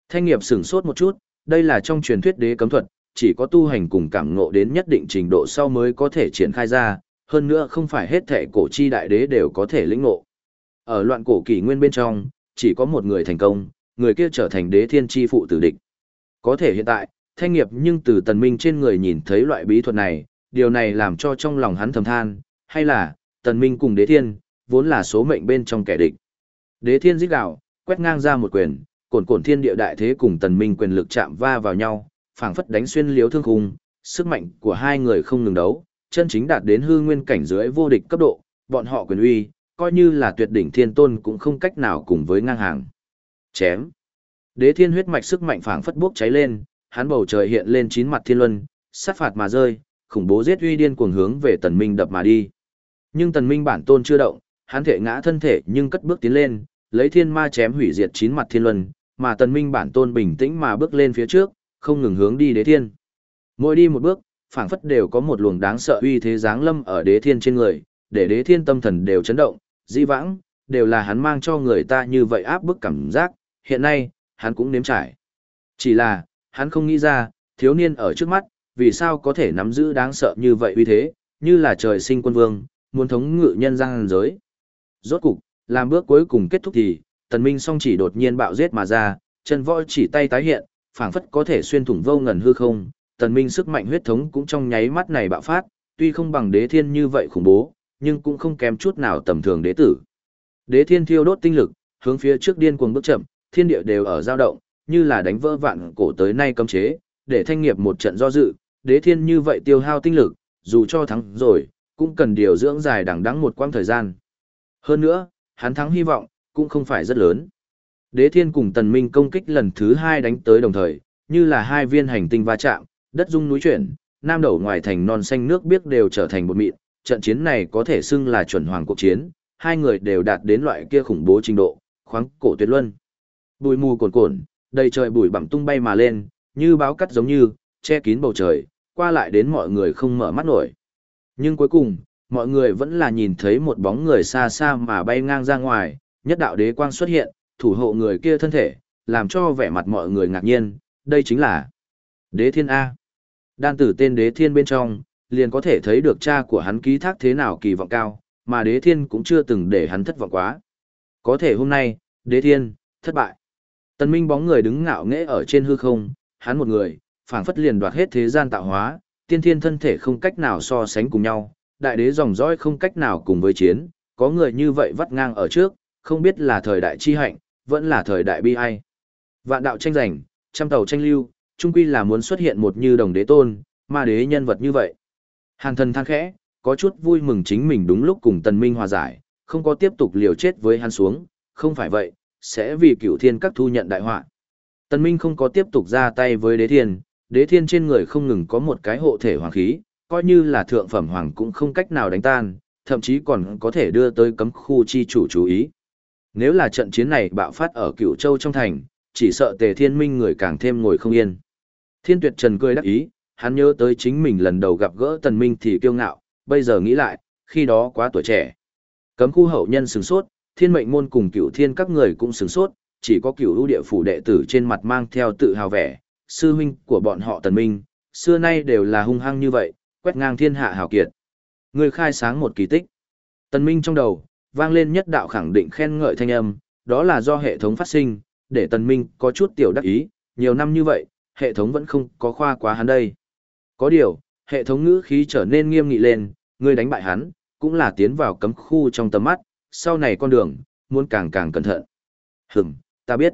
Thanh nghiệp sửng sốt một chút, đây là trong truyền thuyết đế cấm thuật, chỉ có tu hành cùng cảm ngộ đến nhất định trình độ sau mới có thể triển khai ra, hơn nữa không phải hết thể cổ chi đại đế đều có thể lĩnh ngộ. Ở loạn cổ kỷ nguyên bên trong, chỉ có một người thành công, người kia trở thành đế thiên chi phụ tử địch. Có thể hiện tại, thanh nghiệp nhưng từ tần minh trên người nhìn thấy loại bí thuật này, điều này làm cho trong lòng hắn thầm than, hay là, tần minh cùng đế thiên, vốn là số mệnh bên trong kẻ địch. Đế thiên giết đạo, quét ngang ra một quyền, cổn cổn thiên địa đại thế cùng tần minh quyền lực chạm va vào nhau, phảng phất đánh xuyên liếu thương khung, sức mạnh của hai người không ngừng đấu, chân chính đạt đến hư nguyên cảnh dưới vô địch cấp độ, bọn họ quyền uy, coi như là tuyệt đỉnh thiên tôn cũng không cách nào cùng với ngang hàng. Chém. Đế thiên huyết mạch sức mạnh phảng phất bốc cháy lên, hắn bầu trời hiện lên chín mặt thiên luân, sát phạt mà rơi, khủng bố giết uy điên cuồng hướng về tần minh đập mà đi. Nhưng tần minh bản tôn chưa động, hắn thể ngã thân thể nhưng cất bước tiến lên, lấy thiên ma chém hủy diệt chín mặt thiên luân, mà tần minh bản tôn bình tĩnh mà bước lên phía trước, không ngừng hướng đi đế thiên. Mỗi đi một bước, phảng phất đều có một luồng đáng sợ uy thế giáng lâm ở đế thiên trên người, để đế thiên tâm thần đều chấn động, di vãng, đều là hắn mang cho người ta như vậy áp bức cảm giác, hiện nay, hắn cũng nếm trải. Chỉ là, hắn không nghĩ ra, thiếu niên ở trước mắt, vì sao có thể nắm giữ đáng sợ như vậy uy thế, như là trời sinh quân vương, muốn thống ngự nhân gian giới. Rốt cục, làm bước cuối cùng kết thúc thì, tần minh song chỉ đột nhiên bạo giết mà ra, chân võ chỉ tay tái hiện, phảng phất có thể xuyên thủng vô ngần hư không, tần minh sức mạnh huyết thống cũng trong nháy mắt này bạo phát, tuy không bằng đế thiên như vậy khủng bố, nhưng cũng không kém chút nào tầm thường đế tử. Đế thiên thiêu đốt tinh lực, hướng phía trước điên cuồng bước chậm, thiên địa đều ở dao động, như là đánh vỡ vạn cổ tới nay cấm chế, để thanh nghiệp một trận do dự, đế thiên như vậy tiêu hao tinh lực, dù cho thắng rồi, cũng cần điều dưỡng dài đằng đẵng một quãng thời gian. Hơn nữa, hắn thắng hy vọng, cũng không phải rất lớn. Đế thiên cùng tần minh công kích lần thứ hai đánh tới đồng thời, như là hai viên hành tinh va chạm, đất rung núi chuyển, nam đầu ngoài thành non xanh nước biếc đều trở thành một mịn, trận chiến này có thể xưng là chuẩn hoàng cuộc chiến, hai người đều đạt đến loại kia khủng bố trình độ, khoáng cổ tuyệt luân. Bụi mù cồn cồn, đầy trời bụi bặm tung bay mà lên, như báo cắt giống như, che kín bầu trời, qua lại đến mọi người không mở mắt nổi. Nhưng cuối cùng, mọi người vẫn là nhìn thấy một bóng người xa xa mà bay ngang ra ngoài, nhất đạo đế quang xuất hiện, thủ hộ người kia thân thể, làm cho vẻ mặt mọi người ngạc nhiên, đây chính là đế thiên A. Đan tử tên đế thiên bên trong, liền có thể thấy được cha của hắn ký thác thế nào kỳ vọng cao, mà đế thiên cũng chưa từng để hắn thất vọng quá. Có thể hôm nay, đế thiên, thất bại. Tần Minh bóng người đứng ngạo nghễ ở trên hư không, hắn một người, phảng phất liền đoạt hết thế gian tạo hóa, tiên thiên thân thể không cách nào so sánh cùng nhau, đại đế dòng dõi không cách nào cùng với chiến, có người như vậy vắt ngang ở trước, không biết là thời đại chi hạnh, vẫn là thời đại bi ai. Vạn đạo tranh giành, trăm tàu tranh lưu, trung quy là muốn xuất hiện một như đồng đế tôn, ma đế nhân vật như vậy. Hàn thần than khẽ, có chút vui mừng chính mình đúng lúc cùng tần minh hòa giải, không có tiếp tục liều chết với hắn xuống, không phải vậy, sẽ vì cửu thiên các thu nhận đại họa. Tần minh không có tiếp tục ra tay với đế thiên, đế thiên trên người không ngừng có một cái hộ thể hoàng khí, coi như là thượng phẩm hoàng cũng không cách nào đánh tan, thậm chí còn có thể đưa tới cấm khu chi chủ chú ý. Nếu là trận chiến này bạo phát ở cửu châu trong thành, chỉ sợ tề thiên minh người càng thêm ngồi không yên. Thiên tuyệt trần cười đắc ý, hắn nhớ tới chính mình lần đầu gặp gỡ tần minh thì kiêu ngạo, bây giờ nghĩ lại, khi đó quá tuổi trẻ. Cấm khu hậu nhân sừng sốt, thiên mệnh môn cùng cửu thiên các người cũng sừng sốt, chỉ có cửu ưu địa phủ đệ tử trên mặt mang theo tự hào vẻ, sư huynh của bọn họ tần minh, xưa nay đều là hung hăng như vậy, quét ngang thiên hạ hào kiệt. Người khai sáng một kỳ tích. Tần minh trong đầu, vang lên nhất đạo khẳng định khen ngợi thanh âm, đó là do hệ thống phát sinh, để tần minh có chút tiểu đắc ý, nhiều năm như vậy, hệ thống vẫn không có khoa quá hắn đây. Có điều, hệ thống ngữ khí trở nên nghiêm nghị lên, ngươi đánh bại hắn, cũng là tiến vào cấm khu trong tầm mắt, sau này con đường, muốn càng càng cẩn thận. Hửm, ta biết.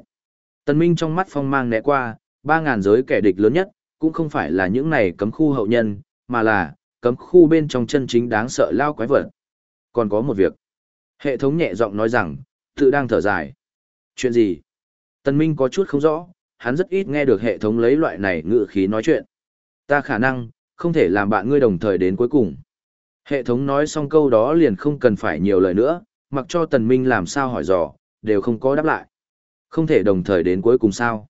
Tần Minh trong mắt phong mang né qua, ba ngàn giới kẻ địch lớn nhất, cũng không phải là những này cấm khu hậu nhân, mà là, cấm khu bên trong chân chính đáng sợ lao quái vật. Còn có một việc. Hệ thống nhẹ giọng nói rằng, tự đang thở dài. Chuyện gì? Tần Minh có chút không rõ, hắn rất ít nghe được hệ thống lấy loại này ngữ khí nói chuyện. Ta khả năng, không thể làm bạn ngươi đồng thời đến cuối cùng. Hệ thống nói xong câu đó liền không cần phải nhiều lời nữa, mặc cho Tần Minh làm sao hỏi dò, đều không có đáp lại. Không thể đồng thời đến cuối cùng sao.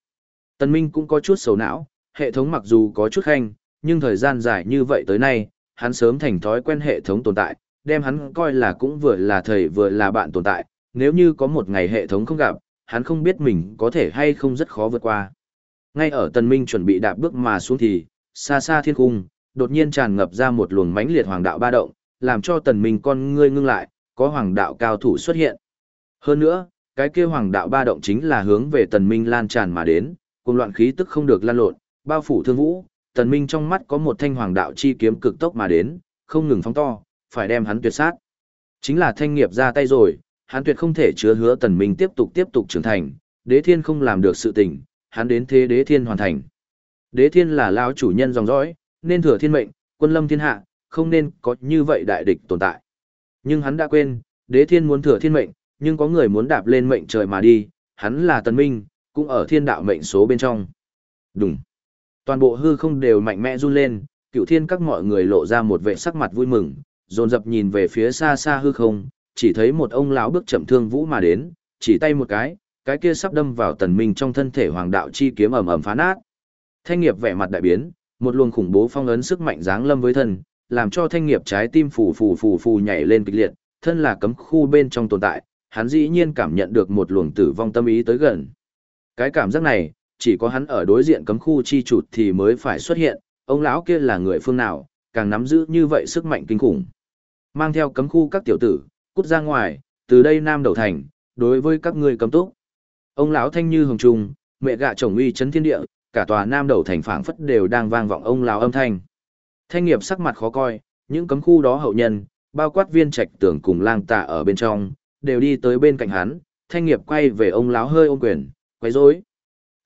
Tần Minh cũng có chút xấu não, hệ thống mặc dù có chút khanh, nhưng thời gian dài như vậy tới nay, hắn sớm thành thói quen hệ thống tồn tại, đem hắn coi là cũng vừa là thầy vừa là bạn tồn tại, nếu như có một ngày hệ thống không gặp, hắn không biết mình có thể hay không rất khó vượt qua. Ngay ở Tần Minh chuẩn bị đạp bước mà xuống thì, xa xa thiên cung, đột nhiên tràn ngập ra một luồng mãnh liệt hoàng đạo ba động, làm cho Tần Minh con ngươi ngưng lại, có hoàng đạo cao thủ xuất hiện. Hơn nữa, cái kia hoàng đạo ba động chính là hướng về Tần Minh lan tràn mà đến, cùng loạn khí tức không được lan lộn, bao phủ thương vũ, Tần Minh trong mắt có một thanh hoàng đạo chi kiếm cực tốc mà đến, không ngừng phóng to, phải đem hắn tuyệt sát. Chính là thanh nghiệp ra tay rồi, hắn tuyệt không thể chứa hứa Tần Minh tiếp tục tiếp tục trưởng thành, đế thiên không làm được sự tình, hắn đến thế đế thiên hoàn thành. Đế thiên là lão chủ nhân dòng dõi, nên thừa thiên mệnh, quân lâm thiên hạ, không nên có như vậy đại địch tồn tại. Nhưng hắn đã quên, Đế thiên muốn thừa thiên mệnh, nhưng có người muốn đạp lên mệnh trời mà đi, hắn là tần minh, cũng ở thiên đạo mệnh số bên trong. Đúng. Toàn bộ hư không đều mạnh mẽ run lên, cựu thiên các mọi người lộ ra một vẻ sắc mặt vui mừng, dồn dập nhìn về phía xa xa hư không, chỉ thấy một ông lão bước chậm thương vũ mà đến, chỉ tay một cái, cái kia sắp đâm vào tần minh trong thân thể hoàng đạo chi kiếm ầm ầm phá nát. Thanh nghiệp vẻ mặt đại biến, một luồng khủng bố phong ấn sức mạnh giáng lâm với thân, làm cho thanh nghiệp trái tim phù phù phù phù nhảy lên kịch liệt, thân là cấm khu bên trong tồn tại, hắn dĩ nhiên cảm nhận được một luồng tử vong tâm ý tới gần. Cái cảm giác này, chỉ có hắn ở đối diện cấm khu chi chủ thì mới phải xuất hiện, ông lão kia là người phương nào, càng nắm giữ như vậy sức mạnh kinh khủng. Mang theo cấm khu các tiểu tử, cút ra ngoài, từ đây nam đầu thành, đối với các ngươi cấm túc. Ông lão thanh như hồng trung, mẹ gạ chồng uy chấn thiên địa, cả tòa nam đầu thành phảng phất đều đang vang vọng ông lão âm thanh. Thanh nghiệp sắc mặt khó coi, những cấm khu đó hậu nhân, bao quát viên trạch tưởng cùng lang tạ ở bên trong, đều đi tới bên cạnh hắn, thanh nghiệp quay về ông lão hơi ôm quyền, quấy rối.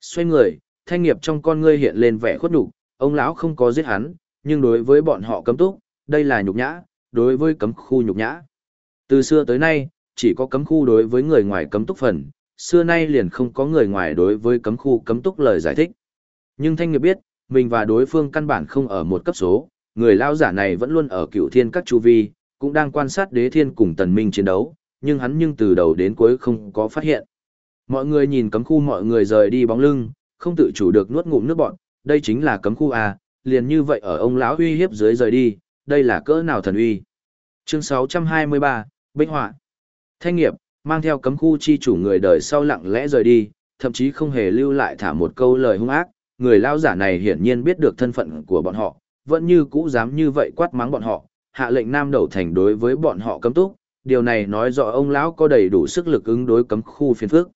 Xoay người, thanh nghiệp trong con ngươi hiện lên vẻ khuất nhục, ông lão không có giết hắn, nhưng đối với bọn họ cấm túc, đây là nhục nhã, đối với cấm khu nhục nhã. Từ xưa tới nay, chỉ có cấm khu đối với người ngoài cấm túc phần, xưa nay liền không có người ngoài đối với cấm khu cấm túc lời giải thích. Nhưng thanh nghiệp biết, mình và đối phương căn bản không ở một cấp số, người lao giả này vẫn luôn ở cựu thiên các chu vi, cũng đang quan sát đế thiên cùng tần minh chiến đấu, nhưng hắn nhưng từ đầu đến cuối không có phát hiện. Mọi người nhìn cấm khu mọi người rời đi bóng lưng, không tự chủ được nuốt ngụm nước bọn, đây chính là cấm khu à liền như vậy ở ông lão uy hiếp dưới rời đi, đây là cỡ nào thần uy. Chương 623, Bích Họa Thanh nghiệp, mang theo cấm khu chi chủ người đời sau lặng lẽ rời đi, thậm chí không hề lưu lại thả một câu lời hung ác, người lao giả này hiển nhiên biết được thân phận của bọn họ, vẫn như cũ dám như vậy quát mắng bọn họ, hạ lệnh nam đầu thành đối với bọn họ cấm túc, điều này nói rõ ông lão có đầy đủ sức lực ứng đối cấm khu phiền phức.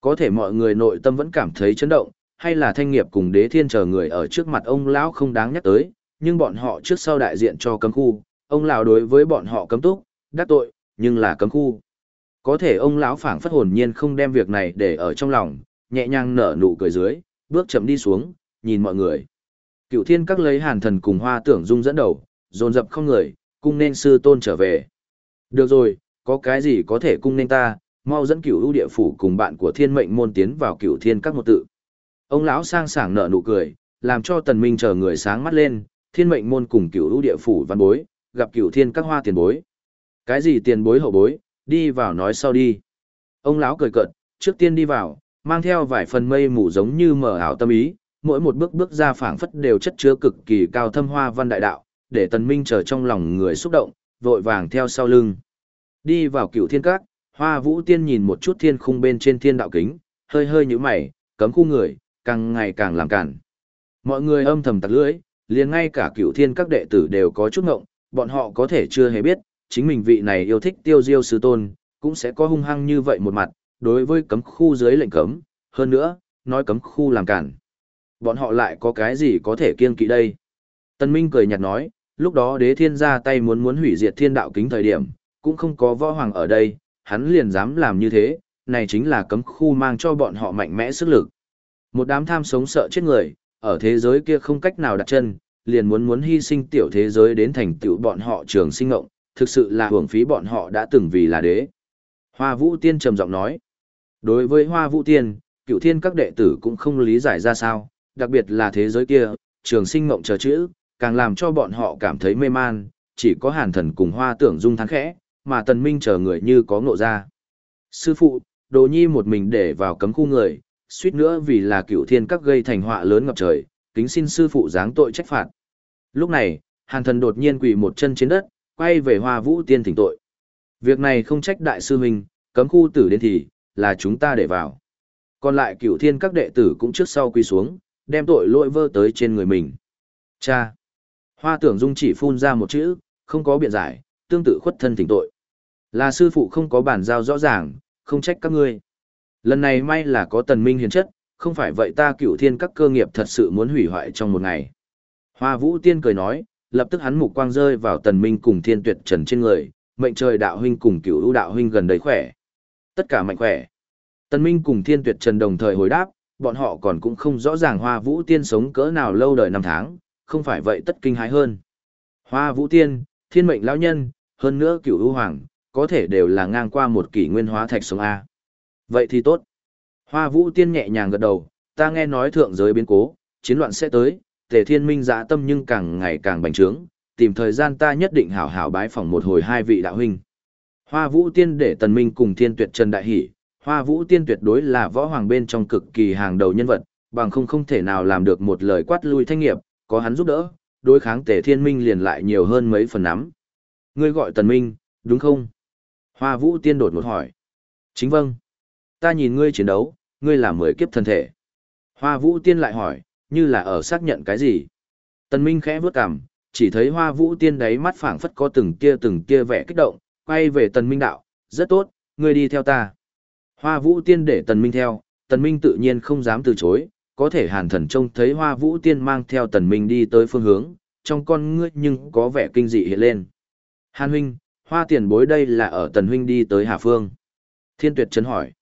Có thể mọi người nội tâm vẫn cảm thấy chấn động, hay là thanh nghiệp cùng đế thiên chờ người ở trước mặt ông lão không đáng nhắc tới, nhưng bọn họ trước sau đại diện cho cấm khu, ông lão đối với bọn họ cấm túc, đắc tội, nhưng là cấm khu. Có thể ông lão phảng phất hồn nhiên không đem việc này để ở trong lòng, nhẹ nhàng nở nụ cười dưới, bước chậm đi xuống, nhìn mọi người. Cựu thiên các lấy hàn thần cùng hoa tưởng dung dẫn đầu, dồn dập không người, cung nên sư tôn trở về. Được rồi, có cái gì có thể cung nên ta, mau dẫn cựu ưu địa phủ cùng bạn của thiên mệnh môn tiến vào cựu thiên các một tự. Ông lão sang sảng nở nụ cười, làm cho tần minh chờ người sáng mắt lên, thiên mệnh môn cùng cựu ưu địa phủ văn bối, gặp cựu thiên các hoa tiền bối. Cái gì tiền bối hậu bối, đi vào nói sau đi. Ông lão cười cợt, trước tiên đi vào, mang theo vài phần mây mù giống như mở ảo tâm ý, mỗi một bước bước ra phảng phất đều chất chứa cực kỳ cao thâm hoa văn đại đạo, để tần minh chờ trong lòng người xúc động, vội vàng theo sau lưng. Đi vào cựu thiên các, hoa vũ tiên nhìn một chút thiên khung bên trên thiên đạo kính, hơi hơi như mày, cấm khu người, càng ngày càng làm cản. Mọi người âm thầm tặc lưỡi, liền ngay cả cựu thiên các đệ tử đều có chút ngộng, bọn họ có thể chưa hề biết, chính mình vị này yêu thích tiêu diêu sư tôn, cũng sẽ có hung hăng như vậy một mặt, đối với cấm khu dưới lệnh cấm, hơn nữa, nói cấm khu làm cản. Bọn họ lại có cái gì có thể kiêng kỵ đây? Tân Minh cười nhạt nói, lúc đó đế thiên ra tay muốn muốn hủy diệt thiên đạo kính thời điểm, cũng không có võ hoàng ở đây, hắn liền dám làm như thế, này chính là cấm khu mang cho bọn họ mạnh mẽ sức lực. Một đám tham sống sợ chết người, ở thế giới kia không cách nào đặt chân, liền muốn muốn hy sinh tiểu thế giới đến thành tựu bọn họ trường sinh ngộng, thực sự là hưởng phí bọn họ đã từng vì là đế. Hoa Vũ Tiên trầm giọng nói, đối với Hoa Vũ Tiên, cựu thiên các đệ tử cũng không lý giải ra sao, đặc biệt là thế giới kia, trường sinh mộng chờ chữ, càng làm cho bọn họ cảm thấy mê man, chỉ có hàn thần cùng hoa tưởng dung thắng khẽ, mà tần minh chờ người như có ngộ ra. Sư phụ, đồ nhi một mình để vào cấm khu người, suýt nữa vì là cựu thiên các gây thành họa lớn ngập trời, kính xin sư phụ giáng tội trách phạt. Lúc này, hàn thần đột nhiên quỳ một chân trên đất, quay về hoa vũ tiên thỉnh tội. Việc này không trách đại sư huynh, cấm khu tử đến thì, là chúng ta để vào. Còn lại cửu thiên các đệ tử cũng trước sau quỳ xuống, đem tội lỗi vơ tới trên người mình. Cha! Hoa tưởng dung chỉ phun ra một chữ, không có biện giải, tương tự khuất thân thỉnh tội. Là sư phụ không có bản giao rõ ràng, không trách các ngươi. Lần này may là có tần minh hiền chất, không phải vậy ta cửu thiên các cơ nghiệp thật sự muốn hủy hoại trong một ngày. Hoa vũ tiên cười nói, lập tức hắn mục quang rơi vào tần minh cùng thiên tuyệt trần trên người, mệnh trời đạo huynh cùng cửu ưu đạo huynh gần đấy khỏe. Tất cả mạnh khỏe. Tần minh cùng thiên tuyệt trần đồng thời hồi đáp, bọn họ còn cũng không rõ ràng hoa vũ tiên sống cỡ nào lâu đời năm tháng, không phải vậy tất kinh hãi hơn. Hoa vũ tiên, thiên mệnh lão nhân, hơn nữa cửu ưu hoàng, có thể đều là ngang qua một kỷ nguyên hóa thạch sống A. Vậy thì tốt. Hoa vũ tiên nhẹ nhàng gật đầu, ta nghe nói thượng giới biến cố, chiến loạn sẽ tới, tề thiên minh dạ tâm nhưng càng ngày càng bành trướng, tìm thời gian ta nhất định hảo hảo bái phỏng một hồi hai vị đạo huynh. Hoa vũ tiên để tần minh cùng thiên tuyệt trần đại hỷ, hoa vũ tiên tuyệt đối là võ hoàng bên trong cực kỳ hàng đầu nhân vật, bằng không không thể nào làm được một lời quát lui thanh nghiệp, có hắn giúp đỡ, đối kháng tề thiên minh liền lại nhiều hơn mấy phần nắm. Ngươi gọi tần minh, đúng không? Hoa vũ tiên đột một hỏi. Chính vâng. Ta nhìn ngươi chiến đấu, ngươi là mười kiếp thân thể. Hoa vũ tiên lại hỏi, như là ở xác nhận cái gì? Tần minh khẽ bước cằm, chỉ thấy hoa vũ tiên đấy mắt phảng phất có từng tia từng tia vẻ kích động, quay về tần minh đạo, rất tốt, ngươi đi theo ta. Hoa vũ tiên để tần minh theo, tần minh tự nhiên không dám từ chối, có thể hàn thần trông thấy hoa vũ tiên mang theo tần minh đi tới phương hướng, trong con ngươi nhưng có vẻ kinh dị hiện lên. Hàn huynh, hoa tiền bối đây là ở tần huynh đi tới Hà Phương. Thiên tuyệt trấn hỏi.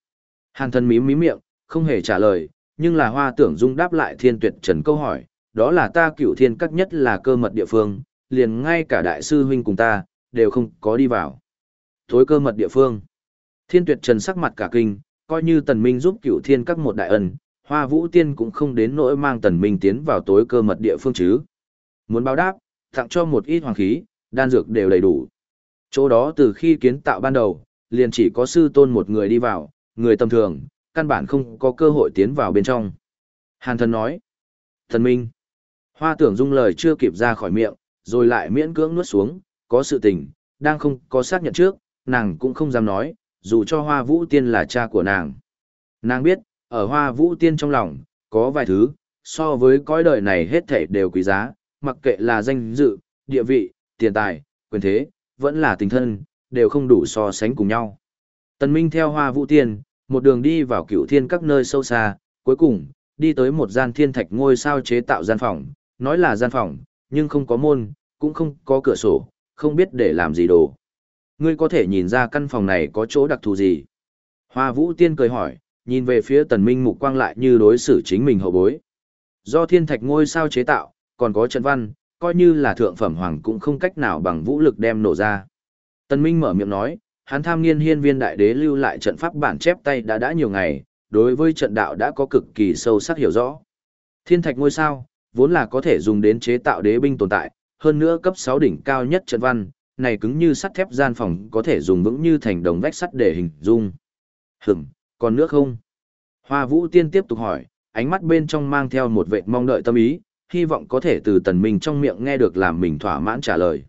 Hàn thần mím mím miệng, không hề trả lời, nhưng là hoa tưởng dung đáp lại thiên tuyệt trần câu hỏi, đó là ta cựu thiên các nhất là cơ mật địa phương, liền ngay cả đại sư huynh cùng ta, đều không có đi vào. Tối cơ mật địa phương. Thiên tuyệt trần sắc mặt cả kinh, coi như tần minh giúp cửu thiên các một đại ân, hoa vũ tiên cũng không đến nỗi mang tần minh tiến vào tối cơ mật địa phương chứ. Muốn báo đáp, tặng cho một ít hoàng khí, đan dược đều đầy đủ. Chỗ đó từ khi kiến tạo ban đầu, liền chỉ có sư tôn một người đi vào, người tầm thường, căn bản không có cơ hội tiến vào bên trong. Hàn thần nói, thần minh, hoa tưởng dung lời chưa kịp ra khỏi miệng, rồi lại miễn cưỡng nuốt xuống, có sự tình, đang không có xác nhận trước, nàng cũng không dám nói, dù cho hoa vũ tiên là cha của nàng. Nàng biết, ở hoa vũ tiên trong lòng, có vài thứ, so với cõi đời này hết thảy đều quý giá, mặc kệ là danh dự, địa vị, tiền tài, quyền thế, vẫn là tình thân, đều không đủ so sánh cùng nhau. Tần Minh theo hoa vũ tiên, một đường đi vào cựu thiên các nơi sâu xa, cuối cùng, đi tới một gian thiên thạch ngôi sao chế tạo gian phòng, nói là gian phòng, nhưng không có môn, cũng không có cửa sổ, không biết để làm gì đồ. Ngươi có thể nhìn ra căn phòng này có chỗ đặc thù gì? Hoa vũ tiên cười hỏi, nhìn về phía tần minh mục quang lại như đối xử chính mình hậu bối. Do thiên thạch ngôi sao chế tạo, còn có trận văn, coi như là thượng phẩm hoàng cũng không cách nào bằng vũ lực đem nổ ra. Tần minh mở miệng nói, hắn tham nghiên hiên viên đại đế lưu lại trận pháp bản chép tay đã đã nhiều ngày, đối với trận đạo đã có cực kỳ sâu sắc hiểu rõ. Thiên thạch ngôi sao, vốn là có thể dùng đến chế tạo đế binh tồn tại, hơn nữa cấp 6 đỉnh cao nhất trận văn, này cứng như sắt thép gian phòng có thể dùng vững như thành đồng vách sắt để hình dung. Hửm, còn nước không? Hoa Vũ Tiên tiếp tục hỏi, ánh mắt bên trong mang theo một vệ mong đợi tâm ý, hy vọng có thể từ tần minh trong miệng nghe được làm mình thỏa mãn trả lời.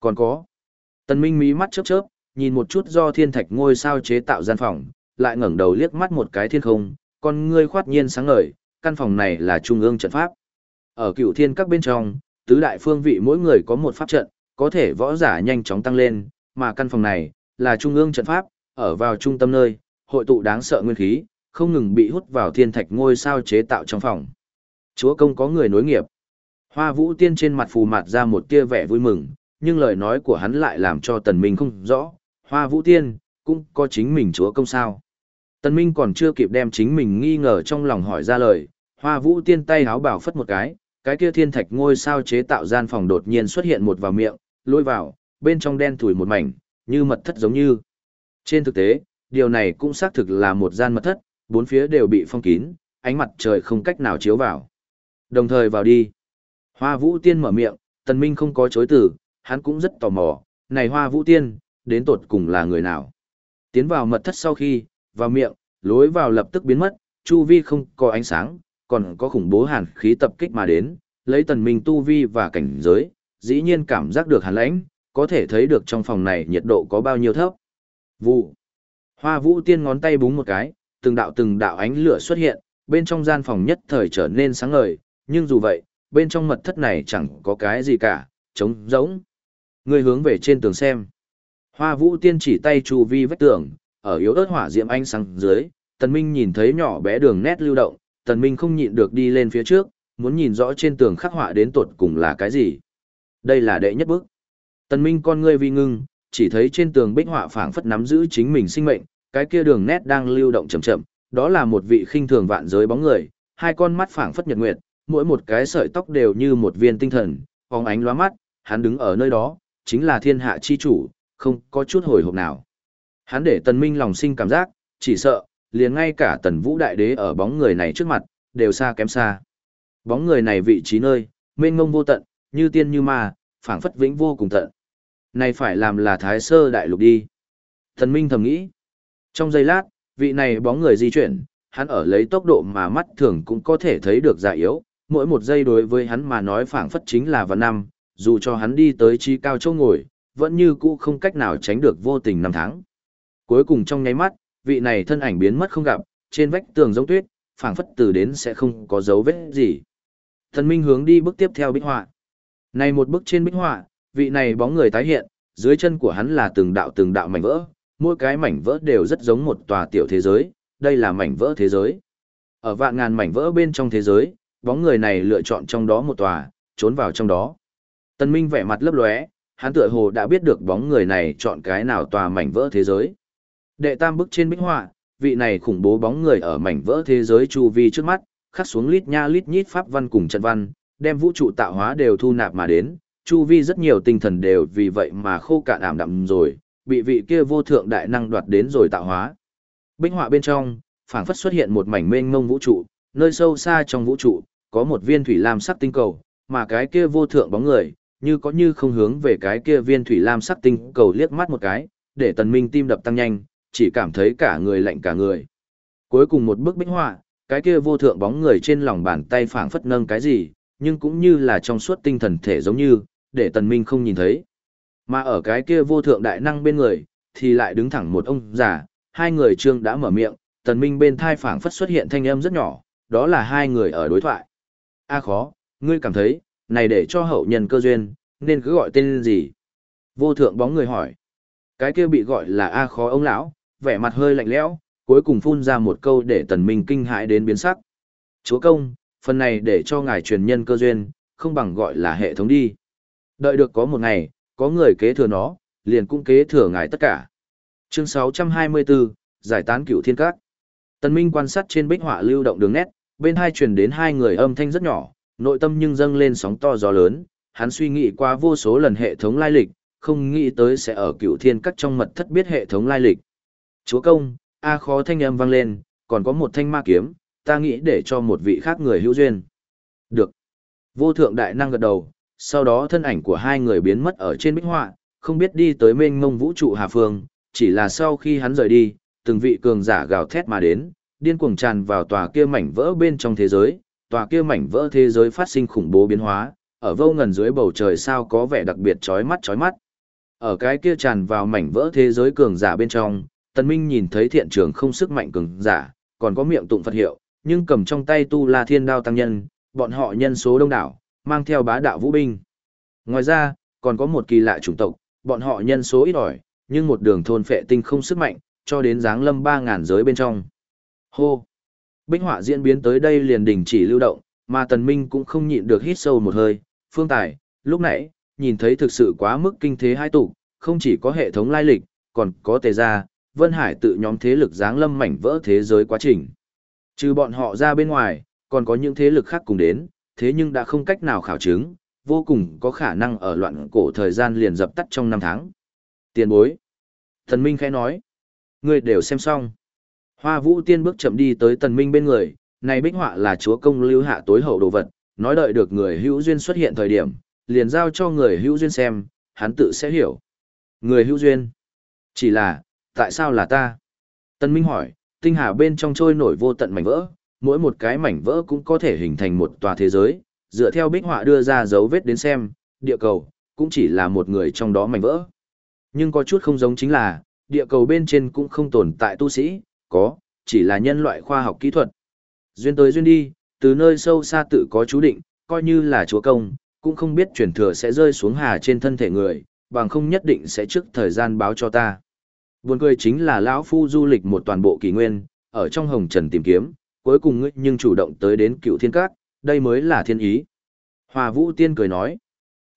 Còn có. Tần minh mí mắt chớp chớp, nhìn một chút do thiên thạch ngôi sao chế tạo gian phòng, lại ngẩng đầu liếc mắt một cái thiên không, con ngươi khoát nhiên sáng ngời, căn phòng này là trung ương trận pháp. Ở cựu thiên các bên trong, tứ đại phương vị mỗi người có một pháp trận, có thể võ giả nhanh chóng tăng lên, mà căn phòng này là trung ương trận pháp, ở vào trung tâm nơi, hội tụ đáng sợ nguyên khí, không ngừng bị hút vào thiên thạch ngôi sao chế tạo trong phòng. Chúa công có người nối nghiệp. Hoa Vũ Tiên trên mặt phù mặt ra một tia vẻ vui mừng, nhưng lời nói của hắn lại làm cho Tần Minh không rõ, Hoa Vũ Tiên, cũng có chính mình chúa công sao. Tần Minh còn chưa kịp đem chính mình nghi ngờ trong lòng hỏi ra lời, Hoa Vũ Tiên tay háo bảo phất một cái, cái kia thiên thạch ngôi sao chế tạo gian phòng đột nhiên xuất hiện một vào miệng, lôi vào, bên trong đen thủi một mảnh, như mật thất giống như. Trên thực tế, điều này cũng xác thực là một gian mật thất, bốn phía đều bị phong kín, ánh mặt trời không cách nào chiếu vào. Đồng thời vào đi. Hoa Vũ Tiên mở miệng, Tần Minh không có chối từ, hắn cũng rất tò mò, này Hoa Vũ Tiên, đến tột cùng là người nào? Tiến vào mật thất sau khi, vào miệng, lối vào lập tức biến mất, chu vi không có ánh sáng, còn có khủng bố hàn khí tập kích mà đến, lấy Tần Minh tu vi và cảnh giới, dĩ nhiên cảm giác được hàn lãnh, có thể thấy được trong phòng này nhiệt độ có bao nhiêu thấp. Vụ. Hoa Vũ Tiên ngón tay búng một cái, từng đạo từng đạo ánh lửa xuất hiện, bên trong gian phòng nhất thời trở nên sáng ngời, nhưng dù vậy, bên trong mật thất này chẳng có cái gì cả, trống rỗng. Người hướng về trên tường xem. Hoa Vũ Tiên chỉ tay chu vi vách tường, ở yếu ớt hỏa diệm ánh sáng dưới, Tần Minh nhìn thấy nhỏ bé đường nét lưu động, Tần Minh không nhịn được đi lên phía trước, muốn nhìn rõ trên tường khắc họa đến tột cùng là cái gì. Đây là đệ nhất bước. Tần Minh con ngươi vi ngưng, chỉ thấy trên tường bích họa phảng phất nắm giữ chính mình sinh mệnh, cái kia đường nét đang lưu động chậm chậm, đó là một vị khinh thường vạn giới bóng người, hai con mắt phảng phất nhật nguyệt, mỗi một cái sợi tóc đều như một viên tinh thần, phóng ánh lóa mắt, hắn đứng ở nơi đó, chính là thiên hạ chi chủ, không có chút hồi hộp nào. Hắn để tần minh lòng sinh cảm giác, chỉ sợ, liền ngay cả tần vũ đại đế ở bóng người này trước mặt, đều xa kém xa. Bóng người này vị trí nơi, mênh mông vô tận, như tiên như ma, phảng phất vĩnh vô cùng tận. Này phải làm là thái sơ đại lục đi. Thần minh thầm nghĩ. Trong giây lát, vị này bóng người di chuyển, hắn ở lấy tốc độ mà mắt thường cũng có thể thấy được dạ yếu, mỗi một giây đối với hắn mà nói phảng phất chính là vạn năm, dù cho hắn đi tới chi cao châu ngồi, vẫn như cũ không cách nào tránh được vô tình năm tháng. Cuối cùng trong nháy mắt, vị này thân ảnh biến mất không gặp, trên vách tường giống tuyết, phảng phất từ đến sẽ không có dấu vết gì. Thần Minh hướng đi bước tiếp theo bích họa. Này một bức trên bích họa, vị này bóng người tái hiện, dưới chân của hắn là từng đạo từng đạo mảnh vỡ, mỗi cái mảnh vỡ đều rất giống một tòa tiểu thế giới, đây là mảnh vỡ thế giới. Ở vạn ngàn mảnh vỡ bên trong thế giới, bóng người này lựa chọn trong đó một tòa, trốn vào trong đó. Tần Minh vẻ mặt lấp lóe, hắn tựa hồ đã biết được bóng người này chọn cái nào tòa mảnh vỡ thế giới. Đệ tam bức trên bích họa, vị này khủng bố bóng người ở mảnh vỡ thế giới chu vi trước mắt, khắc xuống lít nha lít nhít pháp văn cùng trận văn, đem vũ trụ tạo hóa đều thu nạp mà đến, chu vi rất nhiều tinh thần đều vì vậy mà khô cạn ảm đạm rồi, bị vị kia vô thượng đại năng đoạt đến rồi tạo hóa. Bích họa bên trong, phảng phất xuất hiện một mảnh mênh mông vũ trụ, nơi sâu xa trong vũ trụ, có một viên thủy lam sắc tinh cầu, mà cái kia vô thượng bóng người, như có như không hướng về cái kia viên thủy lam sắc tinh cầu liếc mắt một cái, để tần minh tim đập tăng nhanh, chỉ cảm thấy cả người lạnh cả người. Cuối cùng một bức bích họa, cái kia vô thượng bóng người trên lòng bàn tay phảng phất nâng cái gì, nhưng cũng như là trong suốt tinh thần thể giống như, để tần minh không nhìn thấy. Mà ở cái kia vô thượng đại năng bên người, thì lại đứng thẳng một ông già, hai người trương đã mở miệng, tần minh bên thai phảng phất xuất hiện thanh âm rất nhỏ, đó là hai người ở đối thoại. A khó, ngươi cảm thấy, này để cho hậu nhân cơ duyên, nên cứ gọi tên gì? Vô thượng bóng người hỏi. Cái kia bị gọi là A khó ông lão, vẻ mặt hơi lạnh lẽo, cuối cùng phun ra một câu để tần minh kinh hãi đến biến sắc. Chúa công, phần này để cho ngài truyền nhân cơ duyên, không bằng gọi là hệ thống đi. Đợi được có một ngày, có người kế thừa nó, liền cũng kế thừa ngài tất cả. Chương 624, Giải tán cửu thiên các. Tần Minh quan sát trên bích họa lưu động đường nét, bên hai truyền đến hai người âm thanh rất nhỏ, nội tâm nhưng dâng lên sóng to gió lớn, hắn suy nghĩ qua vô số lần hệ thống lai lịch, không nghĩ tới sẽ ở cửu thiên các trong mật thất biết hệ thống lai lịch. Chúa công, A khó thanh âm vang lên, còn có một thanh ma kiếm, ta nghĩ để cho một vị khác người hữu duyên. Được. Vô thượng đại năng gật đầu, sau đó thân ảnh của hai người biến mất ở trên bích họa, không biết đi tới mênh mông vũ trụ hà phương, chỉ là sau khi hắn rời đi, từng vị cường giả gào thét mà đến, điên cuồng tràn vào tòa kia mảnh vỡ bên trong thế giới, tòa kia mảnh vỡ thế giới phát sinh khủng bố biến hóa, ở vô ngần dưới bầu trời sao có vẻ đặc biệt chói mắt chói mắt. Ở cái kia tràn vào mảnh vỡ thế giới cường giả bên trong, Tần Minh nhìn thấy thiện trường không sức mạnh cường giả, còn có miệng tụng Phật hiệu, nhưng cầm trong tay tu La Thiên Đao tăng nhân, bọn họ nhân số đông đảo, mang theo bá đạo vũ binh. Ngoài ra, còn có một kỳ lạ chủng tộc, bọn họ nhân số ít ỏi, nhưng một đường thôn phệ tinh không sức mạnh, cho đến dáng lâm 3.000 giới bên trong. Hô! Binh họa diễn biến tới đây liền đình chỉ lưu động, mà Tần Minh cũng không nhịn được hít sâu một hơi. Phương Tài, lúc nãy, nhìn thấy thực sự quá mức kinh thế hai tụ, không chỉ có hệ thống lai lịch, còn có tề gia, Vân Hải tự nhóm thế lực dáng lâm mảnh vỡ thế giới quá trình. Trừ bọn họ ra bên ngoài, còn có những thế lực khác cùng đến, thế nhưng đã không cách nào khảo chứng, vô cùng có khả năng ở loạn cổ thời gian liền dập tắt trong năm tháng. Tiền bối. Thần Minh khẽ nói. Người đều xem xong. Hoa Vũ Tiên bước chậm đi tới Tần Minh bên người, này bích họa là chúa công lưu hạ tối hậu đồ vật, nói đợi được người hữu duyên xuất hiện thời điểm, liền giao cho người hữu duyên xem, hắn tự sẽ hiểu. Người hữu duyên. Chỉ là, tại sao là ta? Tân Minh hỏi, tinh hà bên trong trôi nổi vô tận mảnh vỡ, mỗi một cái mảnh vỡ cũng có thể hình thành một tòa thế giới, dựa theo bích họa đưa ra dấu vết đến xem, địa cầu, cũng chỉ là một người trong đó mảnh vỡ. Nhưng có chút không giống chính là, địa cầu bên trên cũng không tồn tại tu sĩ, có, chỉ là nhân loại khoa học kỹ thuật. Duyên tới duyên đi, từ nơi sâu xa tự có chú định, coi như là chúa công, cũng không biết truyền thừa sẽ rơi xuống hà trên thân thể người, bằng không nhất định sẽ trước thời gian báo cho ta. Buồn cười chính là lão phu du lịch một toàn bộ kỳ nguyên, ở trong hồng trần tìm kiếm, cuối cùng ngươi nhưng chủ động tới đến cựu thiên các, đây mới là thiên ý. Hòa vũ tiên cười nói.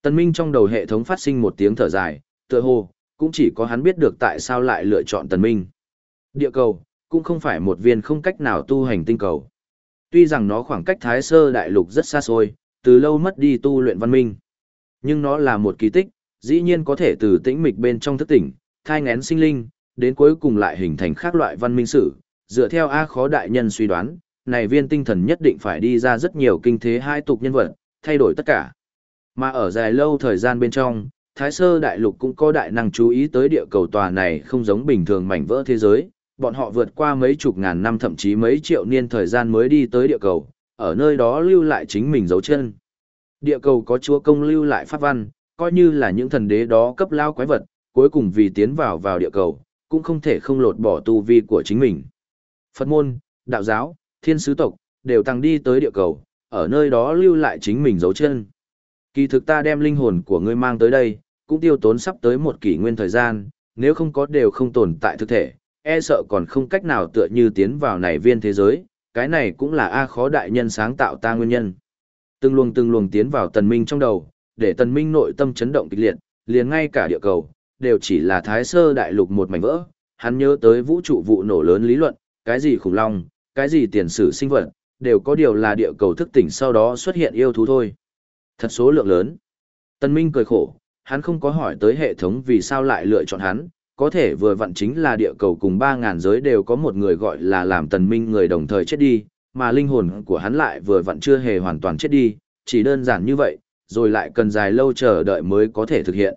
Tần Minh trong đầu hệ thống phát sinh một tiếng thở dài, tựa hồ, cũng chỉ có hắn biết được tại sao lại lựa chọn Tần Minh. Địa cầu, cũng không phải một viên không cách nào tu hành tinh cầu. Tuy rằng nó khoảng cách Thái Sơ Đại Lục rất xa xôi, từ lâu mất đi tu luyện văn minh. Nhưng nó là một kỳ tích, Dĩ nhiên có thể từ tĩnh mịch bên trong thức tỉnh, thai ngén sinh linh, đến cuối cùng lại hình thành khác loại văn minh sử. Dựa theo A khó đại nhân suy đoán, này viên tinh thần nhất định phải đi ra rất nhiều kinh thế hai tục nhân vật, thay đổi tất cả. Mà ở dài lâu thời gian bên trong, Thái Sơ Đại Lục cũng có đại năng chú ý tới địa cầu tòa này không giống bình thường mảnh vỡ thế giới, bọn họ vượt qua mấy chục ngàn năm thậm chí mấy triệu niên thời gian mới đi tới địa cầu, ở nơi đó lưu lại chính mình dấu chân. Địa cầu có chúa công lưu lại pháp văn, coi như là những thần đế đó cấp lao quái vật, cuối cùng vì tiến vào vào địa cầu, cũng không thể không lột bỏ tu vi của chính mình. Phật môn, đạo giáo, thiên sứ tộc, đều tăng đi tới địa cầu, ở nơi đó lưu lại chính mình dấu chân. Kỳ thực ta đem linh hồn của ngươi mang tới đây, cũng tiêu tốn sắp tới một kỷ nguyên thời gian, nếu không có đều không tồn tại thực thể, e sợ còn không cách nào tựa như tiến vào này viên thế giới, cái này cũng là A khó đại nhân sáng tạo ta nguyên nhân. Từng luồng từng luồng tiến vào tần minh trong đầu, để tần minh nội tâm chấn động kịch liệt, liền ngay cả địa cầu, đều chỉ là thái sơ đại lục một mảnh vỡ, hắn nhớ tới vũ trụ vụ nổ lớn lý luận, cái gì khủng long, cái gì tiền sử sinh vật, đều có điều là địa cầu thức tỉnh sau đó xuất hiện yêu thú thôi. Thật số lượng lớn. Tần Minh cười khổ, hắn không có hỏi tới hệ thống vì sao lại lựa chọn hắn, có thể vừa vặn chính là địa cầu cùng 3.000 giới đều có một người gọi là làm tần minh người đồng thời chết đi, mà linh hồn của hắn lại vừa vặn chưa hề hoàn toàn chết đi, chỉ đơn giản như vậy, rồi lại cần dài lâu chờ đợi mới có thể thực hiện.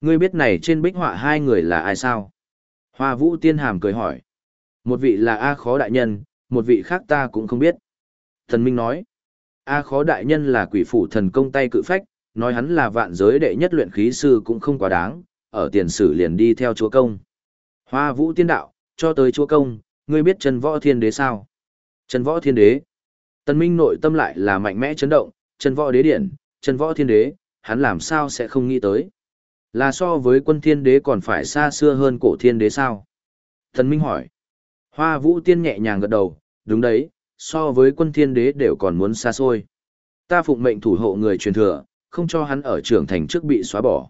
Ngươi biết này trên bích họa hai người là ai sao? Hoa vũ tiên hàm cười hỏi. Một vị là A khó đại nhân, một vị khác ta cũng không biết. Thần Minh nói. A khó đại nhân là quỷ phủ thần công tay cự phách, nói hắn là vạn giới đệ nhất luyện khí sư cũng không quá đáng, ở tiền sử liền đi theo chúa công. Hoa vũ tiên đạo, cho tới chúa công, ngươi biết Trần Võ Thiên Đế sao? Trần Võ Thiên Đế. Tần Minh nội tâm lại là mạnh mẽ chấn động, Trần Võ Đế Điển, Trần Võ Thiên Đế, hắn làm sao sẽ không nghĩ tới. Là so với quân thiên đế còn phải xa xưa hơn cổ thiên đế sao? Thần Minh hỏi. Hoa vũ tiên nhẹ nhàng gật đầu, đúng đấy, so với quân thiên đế đều còn muốn xa xôi. Ta phụng mệnh thủ hộ người truyền thừa, không cho hắn ở trưởng thành trước bị xóa bỏ.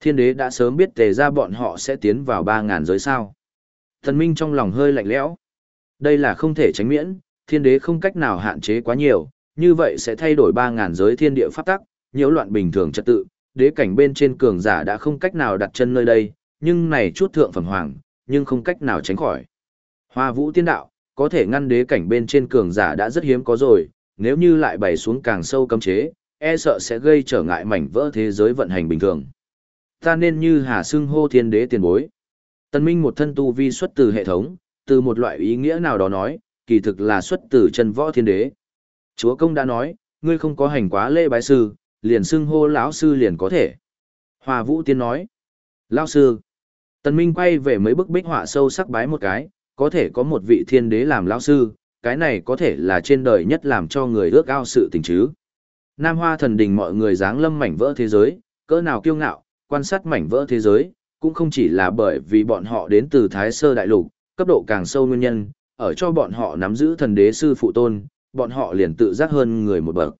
Thiên đế đã sớm biết tề ra bọn họ sẽ tiến vào 3.000 giới sao. Thần Minh trong lòng hơi lạnh lẽo. Đây là không thể tránh miễn, thiên đế không cách nào hạn chế quá nhiều, như vậy sẽ thay đổi 3.000 giới thiên địa pháp tắc, nhiễu loạn bình thường trật tự, đế cảnh bên trên cường giả đã không cách nào đặt chân nơi đây, nhưng này chút thượng phẩm hoàng, nhưng không cách nào tránh khỏi. Hoa vũ tiên đạo, có thể ngăn đế cảnh bên trên cường giả đã rất hiếm có rồi, nếu như lại bày xuống càng sâu cấm chế, e sợ sẽ gây trở ngại mảnh vỡ thế giới vận hành bình thường. Ta nên như hà xưng hô thiên đế tiền bối. Tân Minh một thân tu vi xuất từ hệ thống, từ một loại ý nghĩa nào đó nói, kỳ thực là xuất từ chân võ thiên đế. Chúa công đã nói, ngươi không có hành quá lễ bái sư, liền xưng hô lão sư liền có thể. Hòa Vũ Tiên nói, lão sư. Tần Minh quay về mấy bức bích họa sâu sắc bái một cái, có thể có một vị thiên đế làm lão sư, cái này có thể là trên đời nhất làm cho người ước ao sự tình chứ. Nam Hoa thần đình mọi người dáng lâm mảnh vỡ thế giới, cỡ nào kiêu ngạo, quan sát mảnh vỡ thế giới, cũng không chỉ là bởi vì bọn họ đến từ Thái Sơ Đại Lục, cấp độ càng sâu nguyên nhân, ở cho bọn họ nắm giữ thần đế sư phụ tôn, bọn họ liền tự giác hơn người một bậc.